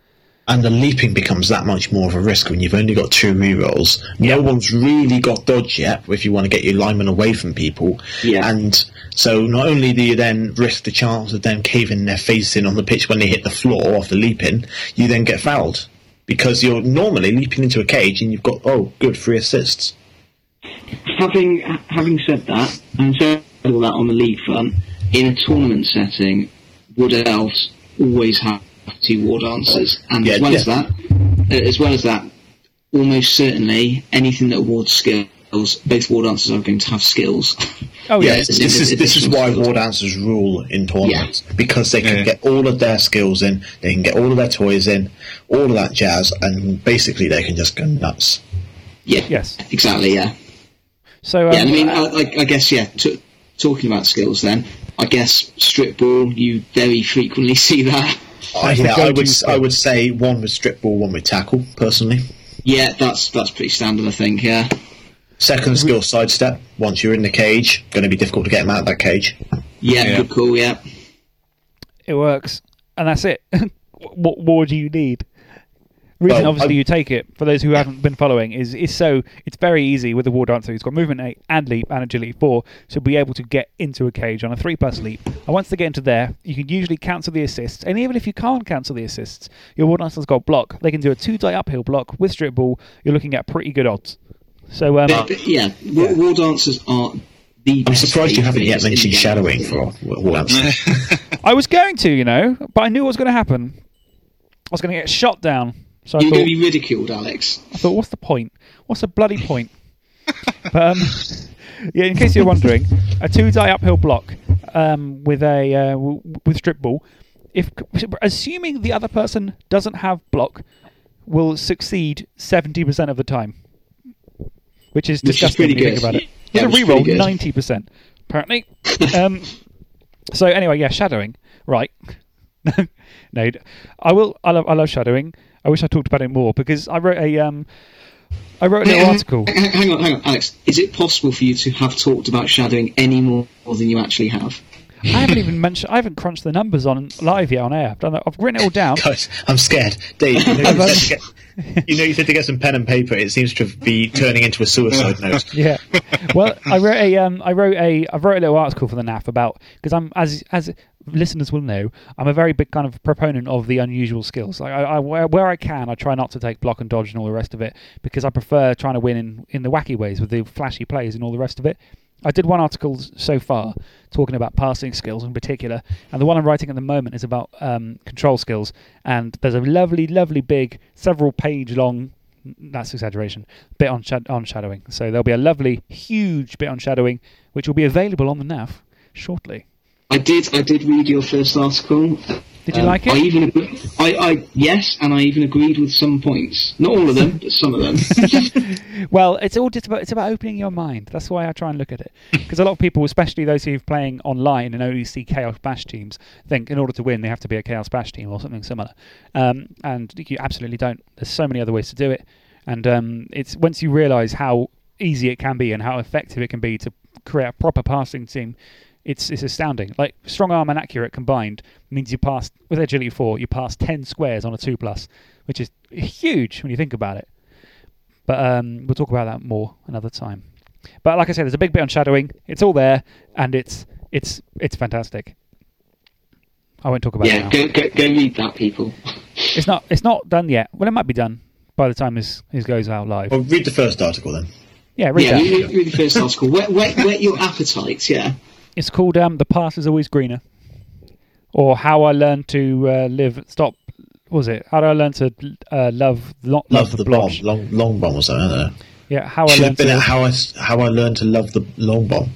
[SPEAKER 3] And the leaping becomes that much more of a risk when you've only got two rerolls. No one's really got dodge yet if you want to get your lineman away from people.
[SPEAKER 4] Yeah.
[SPEAKER 3] And so not only do you then risk the chance of them caving their face in on the pitch when they hit the floor after leaping, you then get fouled. Because you're normally leaping into a cage and you've got, oh, good, three assists.
[SPEAKER 4] Having having said that, and said all that on the league front, in a tournament setting, Wood Elves always have two war dancers, and
[SPEAKER 3] Yeah,
[SPEAKER 4] as well as that, uh, as well as that, almost certainly anything that awards skills, both war dancers are going to have skills.
[SPEAKER 1] Oh [laughs] yeah,
[SPEAKER 3] Yeah, this is this is why
[SPEAKER 4] Additional
[SPEAKER 3] war dancers rule in tournaments because they can
[SPEAKER 2] Yeah.
[SPEAKER 3] get all of their skills in, they can get all of their toys in, all of that jazz, and basically they can just go nuts.
[SPEAKER 4] Yeah,
[SPEAKER 1] Yes.
[SPEAKER 4] exactly. Yeah,
[SPEAKER 1] So um,
[SPEAKER 4] yeah. I mean, I, I, I guess yeah. T- talking about skills, then I guess strip ball. You very frequently [laughs] see that.
[SPEAKER 3] I, yeah, I would
[SPEAKER 1] skill.
[SPEAKER 3] I would say one with strip ball, one with tackle. Personally,
[SPEAKER 4] Yeah, that's that's pretty standard. I think. Yeah.
[SPEAKER 3] second skill sidestep. Once you're in the cage, going to be difficult to get him out of that cage.
[SPEAKER 4] Yeah,
[SPEAKER 2] Yeah.
[SPEAKER 4] good call. Yeah.
[SPEAKER 1] it works, and that's it. [laughs] what more do you need? The reason,
[SPEAKER 3] Well,
[SPEAKER 1] obviously,
[SPEAKER 3] I-
[SPEAKER 1] you take it for those who haven't been following is is so it's very easy with the war dancer. He's got movement eight and leap and agility four to be able to get into a cage on a three plus leap. And once they get into there, you can usually cancel the assists. And even if you can't cancel the assists, your war dancer's got block. They can do a two die uphill block with strip ball. You're looking at pretty good odds. So um,
[SPEAKER 4] But- but yeah, war, war dancers are the.
[SPEAKER 3] I'm surprised you haven't yet mentioned shadowing for war dancers. [laughs]
[SPEAKER 1] I was going to, you know, but I knew what was going to happen. I was going to get shot down. So
[SPEAKER 4] You're going to be ridiculed, Alex.
[SPEAKER 1] I thought, what's the point? What's the bloody point? [laughs] but um, [laughs] yeah, in case you're wondering, a two die uphill block um, with a uh, w- with strip ball, if assuming the other person doesn't have block, will succeed seventy percent of the time, which is
[SPEAKER 4] Which is
[SPEAKER 1] disgusting
[SPEAKER 4] pretty
[SPEAKER 1] when you think
[SPEAKER 4] good.
[SPEAKER 1] about it.
[SPEAKER 4] Yeah,
[SPEAKER 1] With a
[SPEAKER 4] is
[SPEAKER 1] reroll, ninety percent apparently. um, [laughs] so anyway, yeah, shadowing, right? no, I will. I love. I love shadowing. I wish I talked about it more because I wrote a um, I wrote a little article.
[SPEAKER 4] Hang hang on, hang on, Alex. Is it possible for you to have talked about shadowing any more than you actually have?
[SPEAKER 1] I haven't even mentioned. I haven't crunched the numbers on live yet on air. I've done that. I've written it all down.
[SPEAKER 3] Guys, I'm scared. Dave, you know, you, said to get, [laughs] you know you said to get some pen and paper. It seems to be turning into a suicide [laughs] note.
[SPEAKER 1] yeah. Well, I wrote a um, I wrote a I wrote a little article for the NAF about because I'm as as listeners will know, I'm a very big kind of proponent of the unusual skills. Like I, I where, where I can, I try not to take block and dodge and all the rest of it because I prefer trying to win in in the wacky ways with the flashy plays and all the rest of it. I did one article so far talking about passing skills in particular, and the one I'm writing at the moment is about um, control skills. And there's a lovely, lovely big, several page long that's exaggeration. Bit on on shadowing. So there'll be a lovely, huge bit on shadowing, which will be available on the NAF shortly.
[SPEAKER 4] I did. I did read your first article.
[SPEAKER 1] Did you
[SPEAKER 4] Um,
[SPEAKER 1] like it?
[SPEAKER 4] I even agree- I, I yes, and I even agreed with some points. Not all of them, but some of them. [laughs]
[SPEAKER 1] Well, it's all just about it's about opening your mind. That's why I try and look at it. Because a lot of people, especially those who are playing online and only see Chaos Bash teams, think in order to win they have to be a Chaos Bash team or something similar. Um, and you absolutely don't. There's so many other ways to do it. And um, it's once you realise how easy it can be and how effective it can be to create a proper passing team, it's it's astounding. Like strong arm and accurate combined means you pass with agility four, you pass ten squares on a two plus, which is huge when you think about it. But um, we'll talk about that more another time. But like I said, there's a big bit on shadowing. It's all there, and it's it's it's fantastic. I won't talk about it
[SPEAKER 4] yeah,
[SPEAKER 1] now.
[SPEAKER 4] go, go go read that, people. [laughs]
[SPEAKER 1] It's not it's not done yet. Well, it might be done by the time this, this goes out live.
[SPEAKER 3] Well, read the first article then.
[SPEAKER 1] Yeah, read
[SPEAKER 4] yeah,
[SPEAKER 1] that.
[SPEAKER 4] read, read the first article. Whet, whet, whet your appetite. Yeah.
[SPEAKER 1] It's called um, "The Past Is Always Greener," or "How I Learned to uh, Live." Stop. What was it? How do I learn to uh, love lo-
[SPEAKER 3] Love, the, bomb,
[SPEAKER 1] blodge?
[SPEAKER 3] long, long bomb or something. I don't know.
[SPEAKER 1] Yeah, how I
[SPEAKER 3] Should have
[SPEAKER 1] learned
[SPEAKER 3] been
[SPEAKER 1] to.
[SPEAKER 3] at how I s- how I learned to love the long bomb.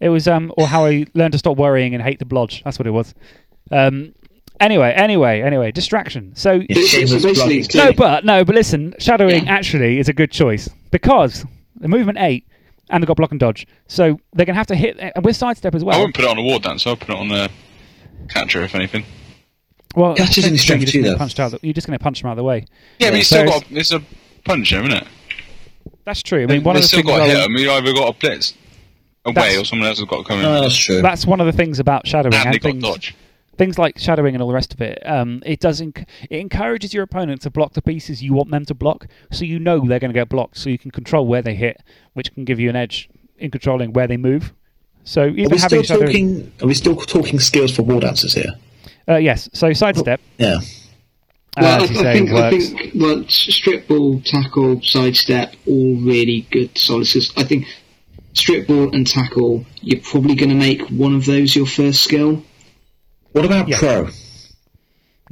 [SPEAKER 1] It was um, or how I learned to stop worrying and hate the blodge. That's what it was. Um, anyway, anyway, anyway, distraction. So
[SPEAKER 3] Yeah,
[SPEAKER 4] So- so
[SPEAKER 3] shameless
[SPEAKER 4] basically- so-
[SPEAKER 1] no, but no, but listen, shadowing
[SPEAKER 4] Yeah.
[SPEAKER 1] actually is a good choice because the movement eight and they've got block and dodge, so they're gonna have to hit and with sidestep as well.
[SPEAKER 2] I
[SPEAKER 1] well.
[SPEAKER 2] wouldn't put it on a war dance. I'll put it on a catcher, if anything.
[SPEAKER 1] Well,
[SPEAKER 3] Catch is in
[SPEAKER 1] you're
[SPEAKER 3] strength
[SPEAKER 1] just
[SPEAKER 3] though.
[SPEAKER 1] punch out the- you're just going to punch them out of the way.
[SPEAKER 2] Yeah, but you
[SPEAKER 1] So
[SPEAKER 2] still
[SPEAKER 1] it's-
[SPEAKER 2] got it's a puncher, isn't it?
[SPEAKER 1] That's true. I mean, one of
[SPEAKER 2] They've
[SPEAKER 1] the
[SPEAKER 2] still
[SPEAKER 1] things
[SPEAKER 2] got to hit
[SPEAKER 1] will-
[SPEAKER 2] them. You either got to blitz away
[SPEAKER 1] That's-
[SPEAKER 2] or someone else has got to come in.
[SPEAKER 3] No, that's true.
[SPEAKER 1] that's one of the things about shadowing
[SPEAKER 2] and
[SPEAKER 1] and
[SPEAKER 2] they got
[SPEAKER 1] things,
[SPEAKER 2] dodge.
[SPEAKER 1] Things like shadowing and all the rest of it. Um, it does enc- it encourages your opponent to block the pieces you want them to block, so you know they're going to get blocked, so you can control where they hit, which can give you an edge in controlling where they move. So
[SPEAKER 3] Are
[SPEAKER 1] even
[SPEAKER 3] we still
[SPEAKER 1] having shadowing,
[SPEAKER 3] talking? Are we still talking skills for war dancers here?
[SPEAKER 1] uh, yes. So sidestep,
[SPEAKER 3] Yeah.
[SPEAKER 1] uh,
[SPEAKER 4] Well, I,
[SPEAKER 1] as
[SPEAKER 4] I think, I think well, strip ball, tackle, sidestep, all really good solaces. I think strip ball and tackle, you're probably going to make one of those your first skill.
[SPEAKER 3] What about
[SPEAKER 1] Yeah.
[SPEAKER 3] pro?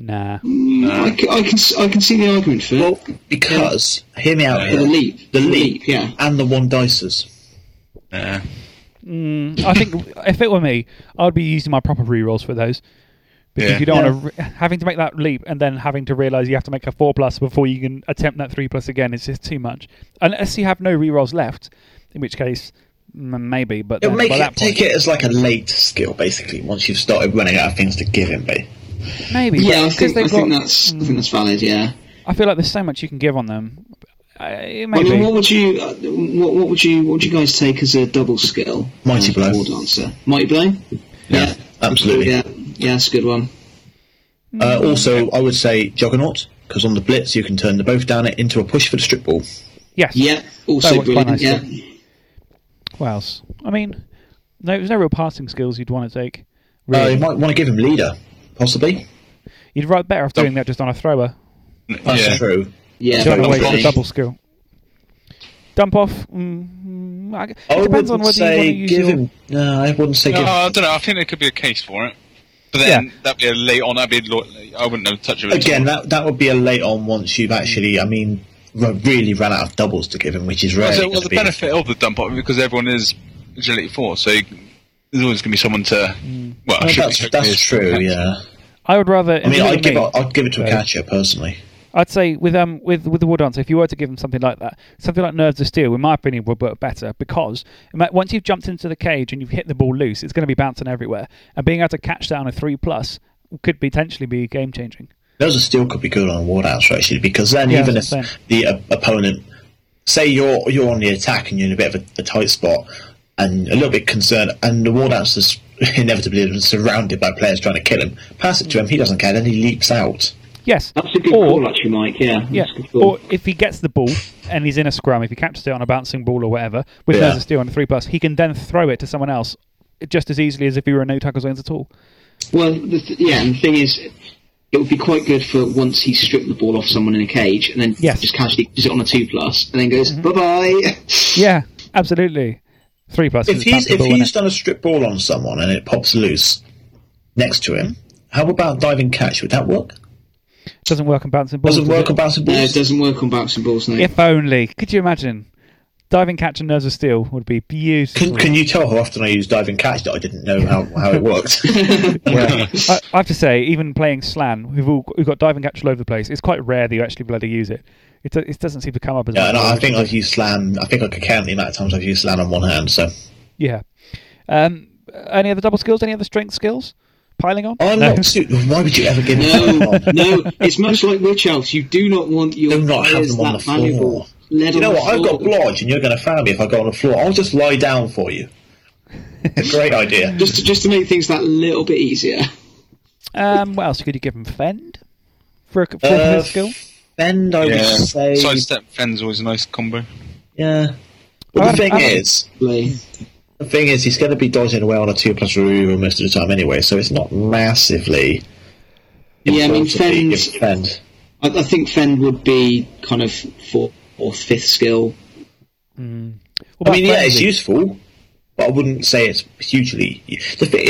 [SPEAKER 1] Nah.
[SPEAKER 4] I can s- I can see the argument for
[SPEAKER 3] Well,
[SPEAKER 4] it.
[SPEAKER 3] because hear me out
[SPEAKER 4] For
[SPEAKER 3] here.
[SPEAKER 4] the leap,
[SPEAKER 3] The
[SPEAKER 4] For
[SPEAKER 3] leap,
[SPEAKER 4] yeah.
[SPEAKER 3] and the one dices.
[SPEAKER 2] Yeah.
[SPEAKER 1] Mm, I think if it were me, I'd be using my proper rerolls for those. Because
[SPEAKER 2] Yeah.
[SPEAKER 1] you don't
[SPEAKER 3] Yeah.
[SPEAKER 1] want to having to make that leap and then having to realize you have to make a four plus before you can attempt that three plus again. It's just too much. Unless you have no rerolls left, in which case m- maybe. But
[SPEAKER 3] It'll
[SPEAKER 1] then
[SPEAKER 3] make
[SPEAKER 1] by
[SPEAKER 3] it
[SPEAKER 1] that point,
[SPEAKER 3] take it as like a late skill, basically. Once you've started running out of things to give him, be.
[SPEAKER 1] maybe.
[SPEAKER 4] Yeah, I think,
[SPEAKER 1] they've
[SPEAKER 4] I think
[SPEAKER 1] got-
[SPEAKER 4] that's I think that's valid. Yeah.
[SPEAKER 1] I feel like there's so much you can give on them. Uh,
[SPEAKER 4] I mean, what would you uh, what, what would you what would you guys take as a double skill?
[SPEAKER 3] Mighty
[SPEAKER 4] uh,
[SPEAKER 3] Blow.
[SPEAKER 4] War dancer. Mighty blow.
[SPEAKER 3] Yeah, absolutely.
[SPEAKER 4] Yeah, yeah, that's a good one.
[SPEAKER 3] Uh, also, I would say Juggernaut, because on the Blitz you can turn the both down it into a push for the strip ball.
[SPEAKER 1] yes.
[SPEAKER 4] Yeah, also
[SPEAKER 1] That works quite
[SPEAKER 4] brilliant. Yeah.
[SPEAKER 1] Nicely. What else? I mean, no, there's no real passing skills you'd want to take.
[SPEAKER 3] Uh, you might want to give him leader, possibly.
[SPEAKER 1] You'd right better off doing that just on a thrower.
[SPEAKER 3] That's
[SPEAKER 2] yeah.
[SPEAKER 3] true.
[SPEAKER 4] Yeah,
[SPEAKER 1] You don't
[SPEAKER 3] Dump
[SPEAKER 1] wait for
[SPEAKER 3] off.
[SPEAKER 1] the double skill. Dump off. Mm, I- it
[SPEAKER 3] I
[SPEAKER 1] depends on
[SPEAKER 3] wouldn't
[SPEAKER 1] whether you want to
[SPEAKER 3] say
[SPEAKER 1] use
[SPEAKER 3] give
[SPEAKER 1] your.
[SPEAKER 3] him. No, I wouldn't say
[SPEAKER 2] No,
[SPEAKER 3] give.
[SPEAKER 2] I don't know. I think there could be a case for it. But then
[SPEAKER 1] Yeah.
[SPEAKER 2] that'd be a late on. That'd be. lo- I wouldn't have touched it. at
[SPEAKER 3] Again,
[SPEAKER 2] all.
[SPEAKER 3] that that would be a late on once you've actually, I mean, r- really ran out of doubles to give him, which is rare.
[SPEAKER 2] Well, so, well, the benefit of the dump off because everyone is agility four, so you, there's always going to be someone to. Well, I
[SPEAKER 3] Oh, that's that's true. Yeah.
[SPEAKER 1] I would rather.
[SPEAKER 3] I mean, I'd give
[SPEAKER 1] me,
[SPEAKER 3] it, I'd give it to a catcher personally.
[SPEAKER 1] I'd say with um with with the war dancer, if you were to give him something like that, something like nerves of steel, in my opinion, would work better because once you've jumped into the cage and you've hit the ball loose, it's going to be bouncing everywhere, and being able to catch that on a three plus could potentially be game changing.
[SPEAKER 3] Those are still could be good on a ward out actually, because then
[SPEAKER 1] Yeah,
[SPEAKER 3] even if
[SPEAKER 1] that's what I'm saying.
[SPEAKER 3] the uh, opponent, say you're you're on the attack and you're in a bit of a, a tight spot and a little bit concerned, and the ward out is [laughs] inevitably surrounded by players trying to kill him, pass it to him. He doesn't care. Then he leaps out.
[SPEAKER 1] Yes,
[SPEAKER 4] that's a good
[SPEAKER 1] or,
[SPEAKER 4] call, actually, Mike. Yeah,
[SPEAKER 1] Yeah,
[SPEAKER 4] that's a good call.
[SPEAKER 1] or if he gets the ball and he's in a scrum, if he catches it on a bouncing ball or whatever, with
[SPEAKER 3] Yeah.
[SPEAKER 1] nerves of steel on a three plus, he can then throw it to someone else just as easily as if he were a no tackle zones at all.
[SPEAKER 4] Well, the th- yeah, and the thing is, it would be quite good for once he's stripped the ball off someone in a cage and then
[SPEAKER 1] Yes. Mm-hmm.
[SPEAKER 4] just casually does it on a two plus and then goes bye bye.
[SPEAKER 1] Yeah, absolutely. Three plus.
[SPEAKER 3] If he's if he's
[SPEAKER 1] innit?
[SPEAKER 3] done a strip ball on someone and it pops loose next to him, how about diving catch? Would that work?
[SPEAKER 1] doesn't work on bouncing balls.
[SPEAKER 3] Doesn't
[SPEAKER 1] does
[SPEAKER 3] work
[SPEAKER 1] it?
[SPEAKER 3] on bouncing
[SPEAKER 4] No,
[SPEAKER 3] balls.
[SPEAKER 4] it doesn't work on bouncing balls. No.
[SPEAKER 1] If only. Could you imagine? Diving catch and nerves of steel would be beautiful.
[SPEAKER 3] Can, can you tell how often I use diving catch that I didn't know how, how it worked? [laughs]
[SPEAKER 1] Yeah. [laughs] I, I have to say, even playing Slann, we've all we've got diving catch all over the place. It's quite rare that you actually bloody use it. It, it doesn't seem to come up as
[SPEAKER 3] yeah,
[SPEAKER 1] much.
[SPEAKER 3] and I think I've used slam. I think I could count the amount of times I've used slam on one hand. So
[SPEAKER 1] Yeah. Um, any other double skills? Any other strength skills? Piling on?
[SPEAKER 3] I'm
[SPEAKER 1] No.
[SPEAKER 3] not. Too, why would you ever give me
[SPEAKER 4] No, no, it's much like Witch Elves. You do not want your
[SPEAKER 3] Do not have
[SPEAKER 4] players
[SPEAKER 3] them on
[SPEAKER 4] that
[SPEAKER 3] the floor.
[SPEAKER 4] Valuable. led
[SPEAKER 3] You know
[SPEAKER 4] on the
[SPEAKER 3] what? I've got
[SPEAKER 4] floor.
[SPEAKER 3] blodge, and you're going to foul me if I go on the floor. I'll just lie down for you. [laughs] Great idea.
[SPEAKER 4] Just to, just to make things that little bit easier.
[SPEAKER 1] Um, what else could you give him? Fend for a, for
[SPEAKER 3] Uh,
[SPEAKER 1] fifth skill.
[SPEAKER 3] Fend, I
[SPEAKER 2] Yeah.
[SPEAKER 3] would say.
[SPEAKER 2] Sidestep fend's always a nice combo.
[SPEAKER 3] Yeah. But
[SPEAKER 1] I-
[SPEAKER 3] the thing is, the thing is, he's going to be dodging away on a two plus removal most of the time anyway, so it's not massively.
[SPEAKER 4] Yeah, I mean,
[SPEAKER 3] important to be-
[SPEAKER 4] Fend's-
[SPEAKER 3] give Fend.
[SPEAKER 4] I, I think Fend would be kind of fourth or fifth skill.
[SPEAKER 1] What
[SPEAKER 3] I
[SPEAKER 1] about
[SPEAKER 3] mean, yeah, it's useful, but I wouldn't say it's hugely. The thing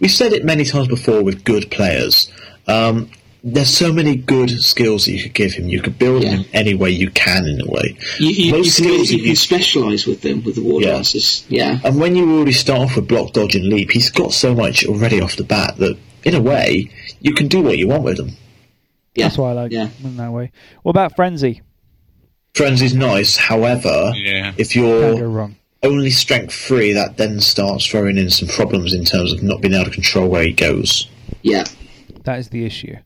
[SPEAKER 3] we've said it many times before with good players. Um, there's so many good skills that you could give him. You could build
[SPEAKER 4] Yeah.
[SPEAKER 3] him any way you can, in a way.
[SPEAKER 4] You, you,
[SPEAKER 3] Most
[SPEAKER 4] you can,
[SPEAKER 3] skills
[SPEAKER 4] you can specialise with them with the war
[SPEAKER 3] Yeah.
[SPEAKER 4] dancers. Yeah.
[SPEAKER 3] And when you already start off with block, dodge, and leap, he's got so much already off the bat that, in a way, you can do what you want with him.
[SPEAKER 4] yeah.
[SPEAKER 1] That's why I like
[SPEAKER 4] Yeah.
[SPEAKER 1] it in that way. What about frenzy?
[SPEAKER 3] Frenzy's nice, however,
[SPEAKER 2] Yeah.
[SPEAKER 3] if you're
[SPEAKER 1] wrong.
[SPEAKER 3] only strength three, that then starts throwing in some problems in terms of not being able to control where he goes.
[SPEAKER 4] Yeah.
[SPEAKER 1] That is the issue.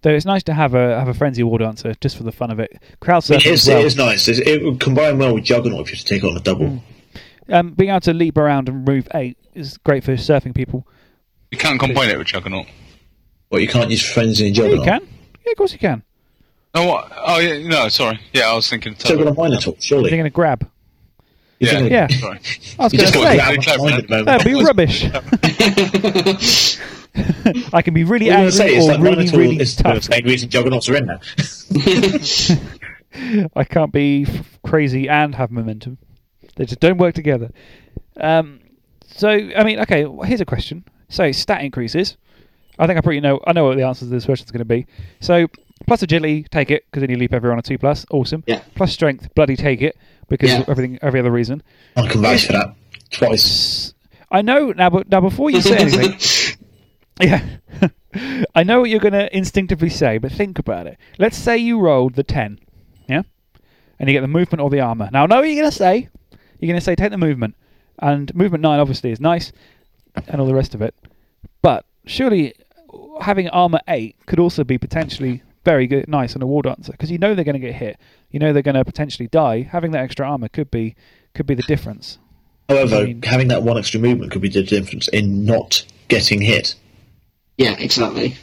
[SPEAKER 1] Though it's nice to have a have a frenzy war dancer just for the fun of it. Crowd
[SPEAKER 3] I mean,
[SPEAKER 1] surfing as well.
[SPEAKER 3] it is nice. It, it would combine well with Juggernaut if you to take on a double.
[SPEAKER 1] Um, being able to leap around and move eight is great for surfing people.
[SPEAKER 2] You can't combine it with Juggernaut.
[SPEAKER 3] But you can't use Frenzy and
[SPEAKER 1] Yeah, you can. Yeah, of course you can.
[SPEAKER 2] Oh, what? Oh, yeah, no, sorry. Yeah, I was thinking.
[SPEAKER 3] So going to Minotaur,
[SPEAKER 1] You're going to grab.
[SPEAKER 2] Yeah.
[SPEAKER 3] gonna-
[SPEAKER 1] Yeah.
[SPEAKER 2] Sorry.
[SPEAKER 1] I was going to say
[SPEAKER 3] grab
[SPEAKER 2] clever,
[SPEAKER 3] behind at the moment.
[SPEAKER 1] that'd be rubbish. [laughs] [laughs] I can be really
[SPEAKER 3] What I was
[SPEAKER 1] angry
[SPEAKER 3] say
[SPEAKER 1] or
[SPEAKER 3] that
[SPEAKER 1] really,
[SPEAKER 3] Minotaur
[SPEAKER 1] really
[SPEAKER 3] is the
[SPEAKER 1] tough.
[SPEAKER 3] main reason Juggernauts are in there. [laughs]
[SPEAKER 1] I can't be f- crazy and have momentum. They just don't work together. Um, so, I mean, okay, well, here's a question. So, stat increases. I think I pretty know. I know what the answer to this question is going to be. So, plus agility, take it because then you leap everyone on a two plus. Awesome.
[SPEAKER 4] Yeah.
[SPEAKER 1] Plus strength, bloody take it because
[SPEAKER 4] Yeah.
[SPEAKER 1] of everything, every other reason.
[SPEAKER 3] I can vouch for that. twice.
[SPEAKER 1] I know now, but now before you say anything, [laughs] yeah, [laughs] I know what you're going to instinctively say, but think about it. Let's say you rolled the ten, yeah, and you get the movement or the armor. Now, I know what you're going to say. You're going to say take the movement, and movement nine obviously is nice, and all the rest of it. But surely having armor eight could also be potentially very good, nice and a war dancer because you know they're going to get hit. You know they're going to potentially die. Having that extra armor could be could be the difference.
[SPEAKER 3] However,
[SPEAKER 1] I mean-
[SPEAKER 3] having that one extra movement could be the difference in not getting hit.
[SPEAKER 4] Yeah, exactly.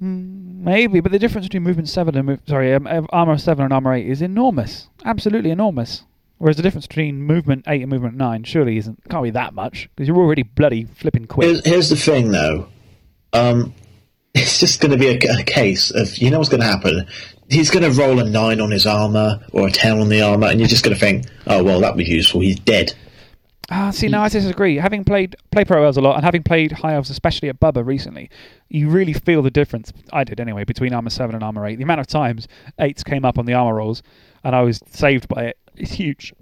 [SPEAKER 1] Maybe, but the difference between movement seven and move, sorry, um, uh, armor seven and armor eight is enormous, absolutely enormous. Whereas the difference between movement eight and movement nine surely isn't can't be that much because you're already bloody flipping quick.
[SPEAKER 3] Here's, here's the thing, though. Um, it's just going to be a, a case of you know what's going to happen. He's going to roll a nine on his armor or a ten on the armor, and you're just going to think, "Oh well, that was useful. He's dead."
[SPEAKER 1] Ah, see, now I disagree. Having played play pro elves a lot and having played high elves, especially at Bubba recently, you really feel the difference. I did anyway between armor seven and armor eight. The amount of times eights came up on the armor rolls, and I was saved by it. It's huge.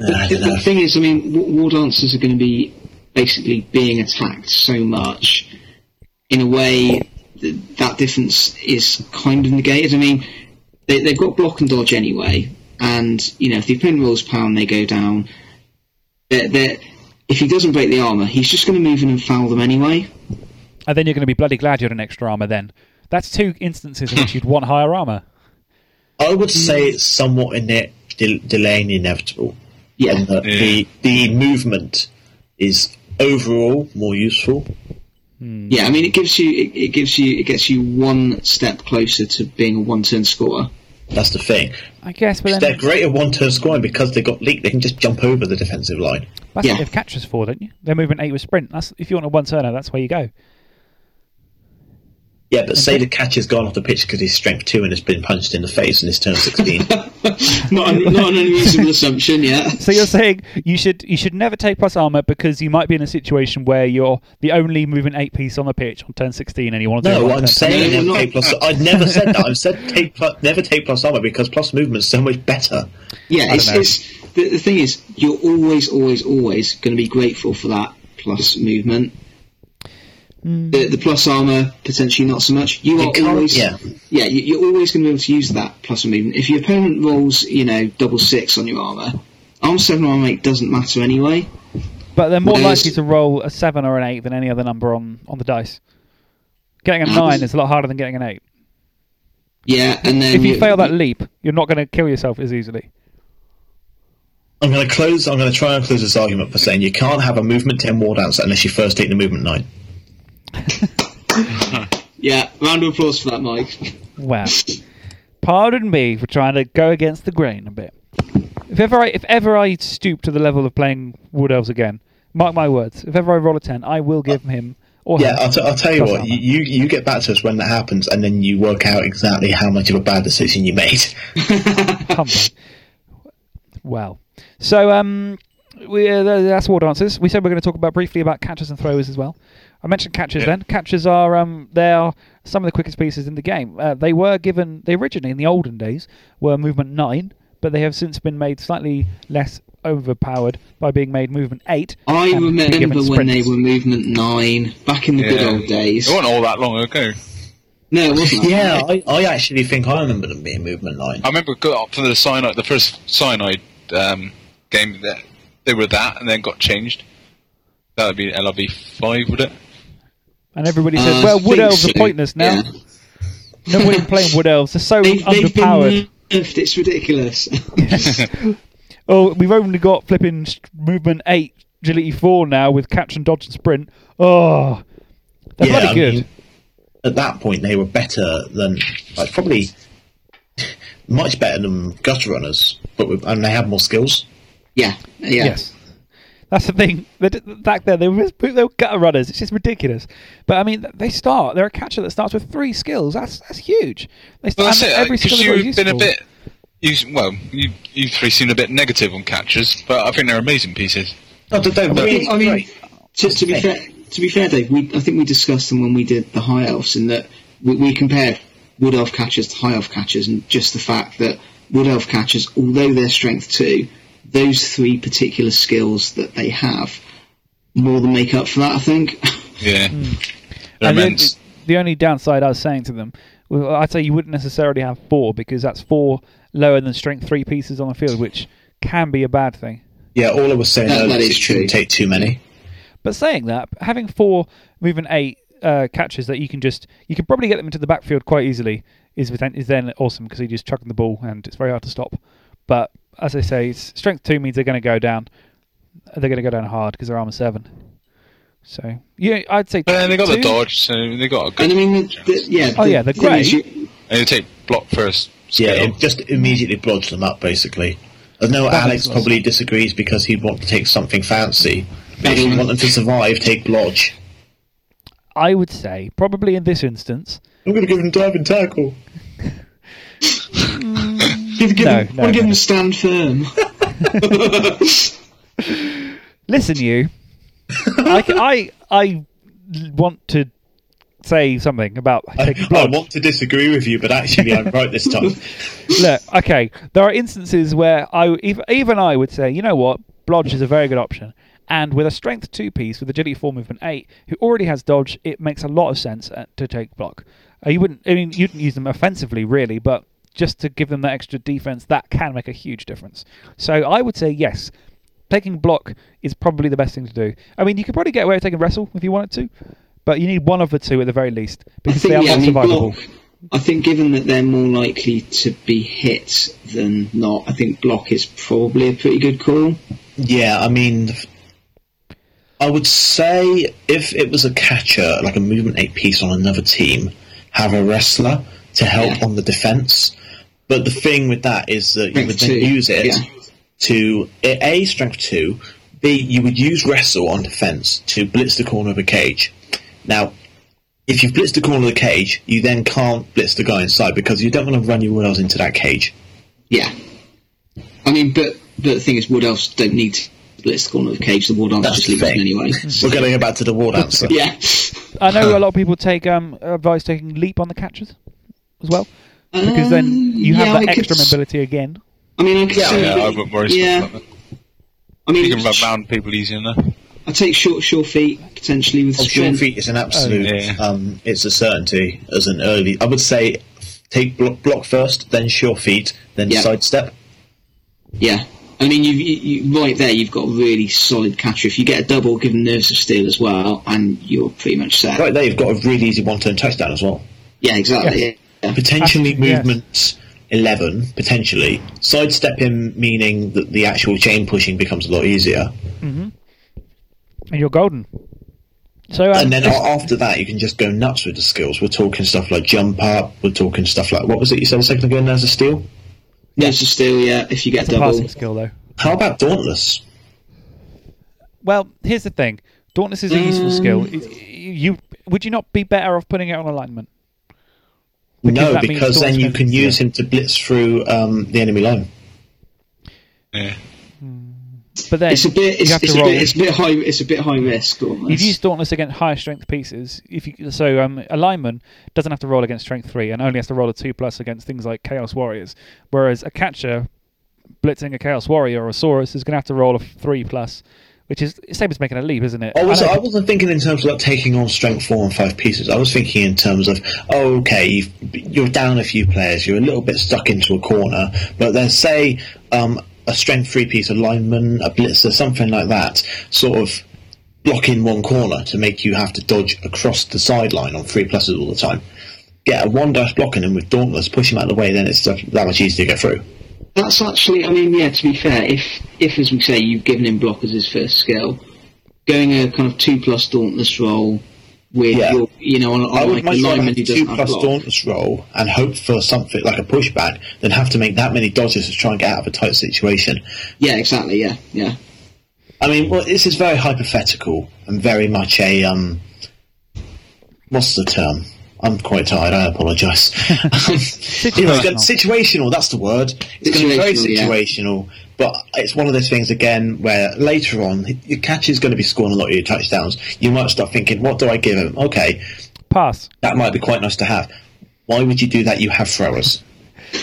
[SPEAKER 3] I
[SPEAKER 4] The, the thing is, I mean, wa- war dancers are going to be basically being attacked so much in a way that that difference is kind of negated. I mean, they, they've got block and dodge anyway, and you know if the opponent rolls pound, they go down. They're, they're, if he doesn't break the armor, he's just going to move in and foul them anyway.
[SPEAKER 1] And then you're going to be bloody glad you had an extra armor. Then that's two instances in which you'd want higher armor. [laughs]
[SPEAKER 3] I would say it's somewhat in it de- delaying the inevitable.
[SPEAKER 4] Yeah,
[SPEAKER 3] And that
[SPEAKER 2] Yeah.
[SPEAKER 3] the the movement is overall more useful. Hmm.
[SPEAKER 4] yeah. I mean, it gives you it, it gives you it gets you one step closer to being a one-turn scorer.
[SPEAKER 3] That's the thing.
[SPEAKER 1] I guess, but
[SPEAKER 3] They're
[SPEAKER 1] then
[SPEAKER 3] great at one-turn scoring because they got leak. They can just jump over the defensive line.
[SPEAKER 1] that's
[SPEAKER 4] Yeah.
[SPEAKER 1] what they've catchers for, don't you? They're movement eight with sprint. That's if you want a one turner, that's where you go.
[SPEAKER 3] Yeah, but say the catcher's gone off the pitch because he's strength two and has been punched in the face and he's turned sixteen. [laughs]
[SPEAKER 4] not, an, not an unreasonable assumption, yeah. [laughs]
[SPEAKER 1] So you're saying you should you should never take plus armor because you might be in a situation where you're the only movement eight piece on the pitch on turn sixteen and you want to do
[SPEAKER 3] No, I'm saying
[SPEAKER 4] No,
[SPEAKER 3] never
[SPEAKER 4] no,
[SPEAKER 3] take plus. I'd never said that. I've said take plus, never take plus armor because plus movement's so much better.
[SPEAKER 4] Yeah, it's, it's the, the thing is, you're always, always, always going to be grateful for that plus movement.
[SPEAKER 1] Hmm.
[SPEAKER 4] The, the plus armor potentially not so much. You
[SPEAKER 3] You
[SPEAKER 4] are always,
[SPEAKER 3] yeah.
[SPEAKER 4] yeah, you, you're always going to be able to use that plus movement. If your opponent rolls, you know, double six on your armor, armor seven, armor eight doesn't matter anyway.
[SPEAKER 1] But they're more
[SPEAKER 4] Whereas-
[SPEAKER 1] likely to roll a seven or an eight than any other number on, on the dice. Getting a
[SPEAKER 4] Abs-
[SPEAKER 1] nine is a lot harder than getting an eight.
[SPEAKER 4] Yeah, and then
[SPEAKER 1] If you fail that leap, you're not going to kill yourself as easily.
[SPEAKER 3] I'm going to close. I'm going to try and close this argument for saying you can't have a movement ten war dancer unless you first take the movement nine. [laughs]
[SPEAKER 4] yeah, round of applause for that, Mike.
[SPEAKER 1] Wow. Pardon me for trying to go against the grain a bit. If ever I if ever I stoop to the level of playing Wood Elves again, mark my words. If ever I roll a ten, I will give him or
[SPEAKER 3] Yeah,
[SPEAKER 1] her
[SPEAKER 3] I'll, t- I'll tell you what.
[SPEAKER 1] armor.
[SPEAKER 3] You you get back to us when that happens, and then you work out exactly how much of a bad decision you made. [laughs]
[SPEAKER 1] Come. Well, so um, we uh, that's war dancers. We said we're going to talk about briefly about catchers and throwers as well. I mentioned catches.
[SPEAKER 2] Yeah.
[SPEAKER 1] then. catches are um, they are some of the quickest pieces in the game. Uh, they were given they originally in the olden days were movement nine, but they have since been made slightly less overpowered by being made movement eight.
[SPEAKER 4] I
[SPEAKER 1] and
[SPEAKER 4] remember when they were movement nine back in the good old days.
[SPEAKER 2] It wasn't all that long ago.
[SPEAKER 4] No, it wasn't.
[SPEAKER 3] yeah, I, I actually think I remember them being movement nine.
[SPEAKER 2] I remember got up for the cyanide, the first cyanide um, game that they were that, and then got changed. That would be LRB five, would it?
[SPEAKER 1] And everybody
[SPEAKER 4] Uh,
[SPEAKER 1] said, "Well, wood elves
[SPEAKER 4] so,
[SPEAKER 1] are pointless now.
[SPEAKER 4] yeah. [laughs]
[SPEAKER 1] Nobody playing wood elves. They're so
[SPEAKER 4] They've, they've
[SPEAKER 1] underpowered."
[SPEAKER 4] been nerfed. It's ridiculous. [laughs] [laughs]
[SPEAKER 1] Oh, we've only got flipping movement eight, agility four now with catch and dodge and sprint. Oh, they're
[SPEAKER 3] yeah,
[SPEAKER 1] bloody
[SPEAKER 3] I
[SPEAKER 1] good.
[SPEAKER 3] mean, at that point, they were better than like probably much better than gutter runners, but with, and they had more skills.
[SPEAKER 4] yeah, yeah.
[SPEAKER 1] Yes, that's the thing. Back there, they were they were gutter runners. It's just ridiculous. But I mean, they start. They're a catcher that starts with three skills. That's that's huge. They
[SPEAKER 2] Well, that's it.
[SPEAKER 1] every
[SPEAKER 2] Because
[SPEAKER 1] skill
[SPEAKER 2] you've been a bit. You, well, you you three seem a bit negative on catchers, but I think they're amazing pieces.
[SPEAKER 3] No, they- they're
[SPEAKER 4] I
[SPEAKER 3] really
[SPEAKER 4] mean, I mean
[SPEAKER 3] great.
[SPEAKER 4] to, to be fair, to be fair, Dave, we, I think we discussed them when we did the high elves, in that we, we compared wood elf catchers to high elf catchers, and just the fact that wood elf catchers, although they're strength two, those three particular skills that they have more than make up for that. I think. [laughs]
[SPEAKER 2] Yeah. They're
[SPEAKER 1] And the, the only downside I was saying to them, well, I'd say you wouldn't necessarily have four because that's four lower than strength three pieces on the field, which can be a bad thing.
[SPEAKER 3] Yeah, all I was saying
[SPEAKER 4] That- that
[SPEAKER 3] is
[SPEAKER 4] is
[SPEAKER 3] it shouldn't
[SPEAKER 4] true.
[SPEAKER 3] take too many.
[SPEAKER 1] But saying that, having four movement eight uh, catches that you can just you can probably get them into the backfield quite easily is then is then awesome because you're just chucking the ball and it's very hard to stop. But as I say, strength two means they're going to go down. They're going to go down hard because they're armor seven. So yeah, I'd say.
[SPEAKER 2] But then they got the dodge, so they got a good.
[SPEAKER 4] And I mean, the, the, yeah.
[SPEAKER 1] Oh, yeah, the
[SPEAKER 4] thing is
[SPEAKER 1] grey.
[SPEAKER 4] you-
[SPEAKER 2] And they take block first.
[SPEAKER 3] Yeah, it just immediately blodged them up, basically. I know
[SPEAKER 1] That
[SPEAKER 3] Alex
[SPEAKER 1] makes sense.
[SPEAKER 3] probably disagrees because he'd want to take something fancy. But if you want them to survive, take blodge.
[SPEAKER 1] I would say probably in this instance.
[SPEAKER 3] I'm going to give him dive and tackle. [laughs]
[SPEAKER 4] Give, give
[SPEAKER 1] No,
[SPEAKER 4] them,
[SPEAKER 1] no,
[SPEAKER 4] want to give
[SPEAKER 1] no.
[SPEAKER 4] them a stand firm. [laughs]
[SPEAKER 1] Listen, you. I, I I want to say something about
[SPEAKER 3] I, I want to disagree with you, but actually I'm right this time. [laughs] [laughs]
[SPEAKER 1] Look, okay, there are instances where I even, even I would say, you know what, Blodge is a very good option. And with a strength two piece with agility four movement eight, who already has dodge, it makes a lot of sense uh, to take block. Uh, you wouldn't, I mean, you wouldn't use them offensively really, but just to give them that extra defense, that can make a huge difference. So I would say yes, taking block is probably the best thing to do. I mean, you could probably get away with taking wrestle if you wanted to, but you need one of the two at the very least
[SPEAKER 4] I
[SPEAKER 1] because
[SPEAKER 4] think,
[SPEAKER 1] they are
[SPEAKER 4] yeah, I
[SPEAKER 1] not
[SPEAKER 4] mean,
[SPEAKER 1] survivable.
[SPEAKER 4] block. I think given that they're more likely to be hit than not, I think block is probably a pretty good call.
[SPEAKER 3] Yeah, I mean, I would say if it was a catcher, like a movement eight piece on another team, have a wrestler to help
[SPEAKER 4] Yeah.
[SPEAKER 3] on the defense. But the thing with that is that you would then
[SPEAKER 4] two,
[SPEAKER 3] use it
[SPEAKER 4] yeah.
[SPEAKER 3] to a strength two, b you would use wrestle on defense to blitz the corner of a cage. Now, if you've blitzed the corner of the cage, you then can't blitz the guy inside because you don't want to run your wheels into that cage.
[SPEAKER 4] Yeah. I mean, but, but the thing is, wood elves don't need to blitz the corner of the cage. The ward elves
[SPEAKER 3] That's
[SPEAKER 4] just
[SPEAKER 3] the
[SPEAKER 4] leave it
[SPEAKER 3] thing.
[SPEAKER 4] anyway. [laughs]
[SPEAKER 3] We're going back to the war dancer. [laughs]
[SPEAKER 4] yeah.
[SPEAKER 1] I know [laughs] a lot of people take um, advice taking leap on the catchers as well because then you have
[SPEAKER 4] Um, yeah,
[SPEAKER 1] that
[SPEAKER 4] I could
[SPEAKER 1] extra mobility again.
[SPEAKER 4] I mean, I could
[SPEAKER 3] Yeah,
[SPEAKER 4] see-
[SPEAKER 2] yeah, I wouldn't worry so
[SPEAKER 4] Yeah.
[SPEAKER 2] much about that.
[SPEAKER 4] I mean,
[SPEAKER 2] You can run round people easy enough.
[SPEAKER 4] I take short, short feet potentially with
[SPEAKER 3] Oh, short feet is an absolute.
[SPEAKER 2] Oh, yeah.
[SPEAKER 3] um, it's a certainty as an early. I would say take block, block first, then short feet, then
[SPEAKER 4] Yeah.
[SPEAKER 3] sidestep.
[SPEAKER 4] Yeah. I mean, you, you, you right there, you've got a really solid catcher. If you get a double, give them nerves of steel as well, and you're pretty much set.
[SPEAKER 3] Right there, you've got a really easy one-turn touchdown as well.
[SPEAKER 4] Yeah, exactly.
[SPEAKER 1] Yes.
[SPEAKER 4] Yeah.
[SPEAKER 3] Potentially
[SPEAKER 1] Absolutely, yes.
[SPEAKER 3] movement eleven. Potentially sidestepping meaning that the actual chain pushing becomes a lot easier.
[SPEAKER 1] and you're golden. So um,
[SPEAKER 3] and then
[SPEAKER 1] this-
[SPEAKER 3] after that, you can just go nuts with the skills. We're talking stuff like jump up. We're talking stuff like what was it you said a second ago? There's a steal.
[SPEAKER 4] there's a steel, yeah, if you get
[SPEAKER 1] it's a
[SPEAKER 4] double.
[SPEAKER 1] passing skill though.
[SPEAKER 3] How about dauntless?
[SPEAKER 1] Well, here's the thing: Dauntless is a useful skill. You would you not be better off putting it on alignment?
[SPEAKER 3] No, because then you can use
[SPEAKER 1] yeah.
[SPEAKER 3] him to blitz through um, the enemy line.
[SPEAKER 2] Yeah.
[SPEAKER 1] But then
[SPEAKER 4] It's a bit it's, it's a bit, it's a bit high, it's a bit high risk. Almost.
[SPEAKER 1] You've used Dauntless against higher strength pieces. If you so, um, a lineman doesn't have to roll against strength three and only has to roll a two plus against things like Chaos Warriors. Whereas a catcher blitzing a Chaos Warrior or a Saurus is going to have to roll a three plus, which is same as making a leap, isn't it?
[SPEAKER 3] I, was,
[SPEAKER 1] know-
[SPEAKER 3] I wasn't thinking in terms of like taking on strength four and five pieces. I was thinking in terms of, oh, okay, you've, you're down a few players, you're a little bit stuck into a corner, but then say um, a strength three piece, a lineman, a blitzer, something like that, sort of block in one corner to make you have to dodge across the sideline on three pluses all the time. Get a one dash blocking him with Dauntless, push him out of the way, then it's that much easier to get through.
[SPEAKER 4] That's actually, I mean, yeah. To be fair, if if as we say you've given him block as his first skill, going a kind of two plus dauntless roll with
[SPEAKER 3] Yeah.
[SPEAKER 4] your, you know, on, on
[SPEAKER 3] I would
[SPEAKER 4] like lineman who
[SPEAKER 3] two
[SPEAKER 4] doesn't have
[SPEAKER 3] plus
[SPEAKER 4] block.
[SPEAKER 3] dauntless roll and hope for something like a pushback then have to make that many dodges to try and get out of a tight situation.
[SPEAKER 4] Yeah, exactly. Yeah, yeah.
[SPEAKER 3] I mean, well, this is very hypothetical and very much a um. What's the term? I'm quite tired. I apologise. [laughs] Um, you know, it's gonna- situational. That's the word. It's going to be very
[SPEAKER 4] Situational, yeah.
[SPEAKER 3] But it's one of those things again where later on your catch is going to be scoring a lot of your touchdowns. You might start thinking, "What do I give him?" Okay,
[SPEAKER 1] pass
[SPEAKER 3] that might be quite nice to have. Why would you do that? You have throwers.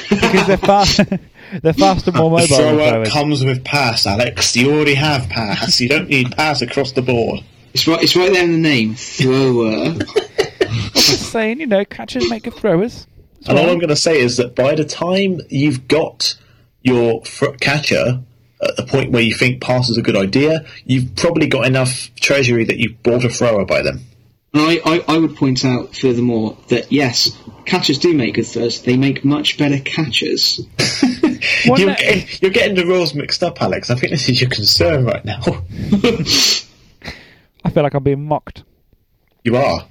[SPEAKER 1] because they're fast. [laughs] They're faster, more mobile. than
[SPEAKER 3] Thrower
[SPEAKER 1] throwers.
[SPEAKER 3] comes with pass, Alex. You already have pass. You don't need pass across the board.
[SPEAKER 4] It's right. It's right there in the name. Thrower. [laughs]
[SPEAKER 1] I'm just saying, you know, catchers make good throwers. That's
[SPEAKER 3] And all I'm going to say is that by the time you've got your fr- catcher at the point where you think pass is a good idea, you've probably got enough treasury that you've bought a thrower by then.
[SPEAKER 4] And I, I, I would point out furthermore that yes, catchers do make good throws. They make much better catchers. [laughs]
[SPEAKER 3] You're
[SPEAKER 1] that-
[SPEAKER 3] getting, you're getting the rules mixed up, Alex. I think this is your concern right now. [laughs]
[SPEAKER 1] I feel like I'm being mocked.
[SPEAKER 3] You are.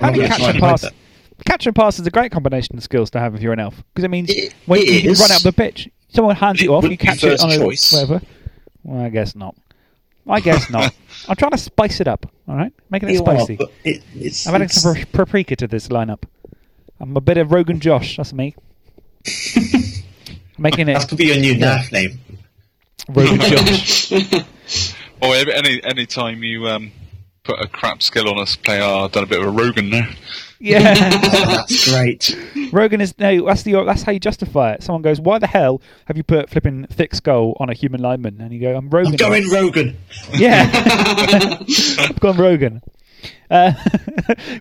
[SPEAKER 1] How do you catch
[SPEAKER 3] gonna
[SPEAKER 1] and pass? Catch and pass is a great combination of skills to have if you're an elf because it means
[SPEAKER 3] It-
[SPEAKER 1] when
[SPEAKER 3] it
[SPEAKER 1] you
[SPEAKER 3] is.
[SPEAKER 1] run out of the pitch, someone hands
[SPEAKER 3] It
[SPEAKER 1] you off,
[SPEAKER 3] would
[SPEAKER 1] you catch it on a
[SPEAKER 3] choice.
[SPEAKER 1] whatever. Well, I guess not. I guess not. [laughs] I'm trying to spice it up. All right, making it
[SPEAKER 3] You
[SPEAKER 1] spicy.
[SPEAKER 3] but it, it's,
[SPEAKER 1] I'm adding
[SPEAKER 3] it's-
[SPEAKER 1] some pap- paprika to this lineup. I'm a bit of Rogan Josh. That's me. [laughs] making it.
[SPEAKER 3] That
[SPEAKER 1] it
[SPEAKER 3] could be your new NAF name.
[SPEAKER 1] Rogan Josh. [laughs]
[SPEAKER 2] Or any any time you um, put a crap skill on us player, I've done a bit of a Rogan there.
[SPEAKER 1] Yeah. [laughs]
[SPEAKER 3] That's [laughs] great.
[SPEAKER 1] Rogan is no. That's the. That's how you justify it. Someone goes, "Why the hell have you put flipping thick skull on a human lineman?" And you go, "I'm Rogan."
[SPEAKER 3] I'm going Rogan. [laughs]
[SPEAKER 1] Yeah, I've gone Rogan. Uh,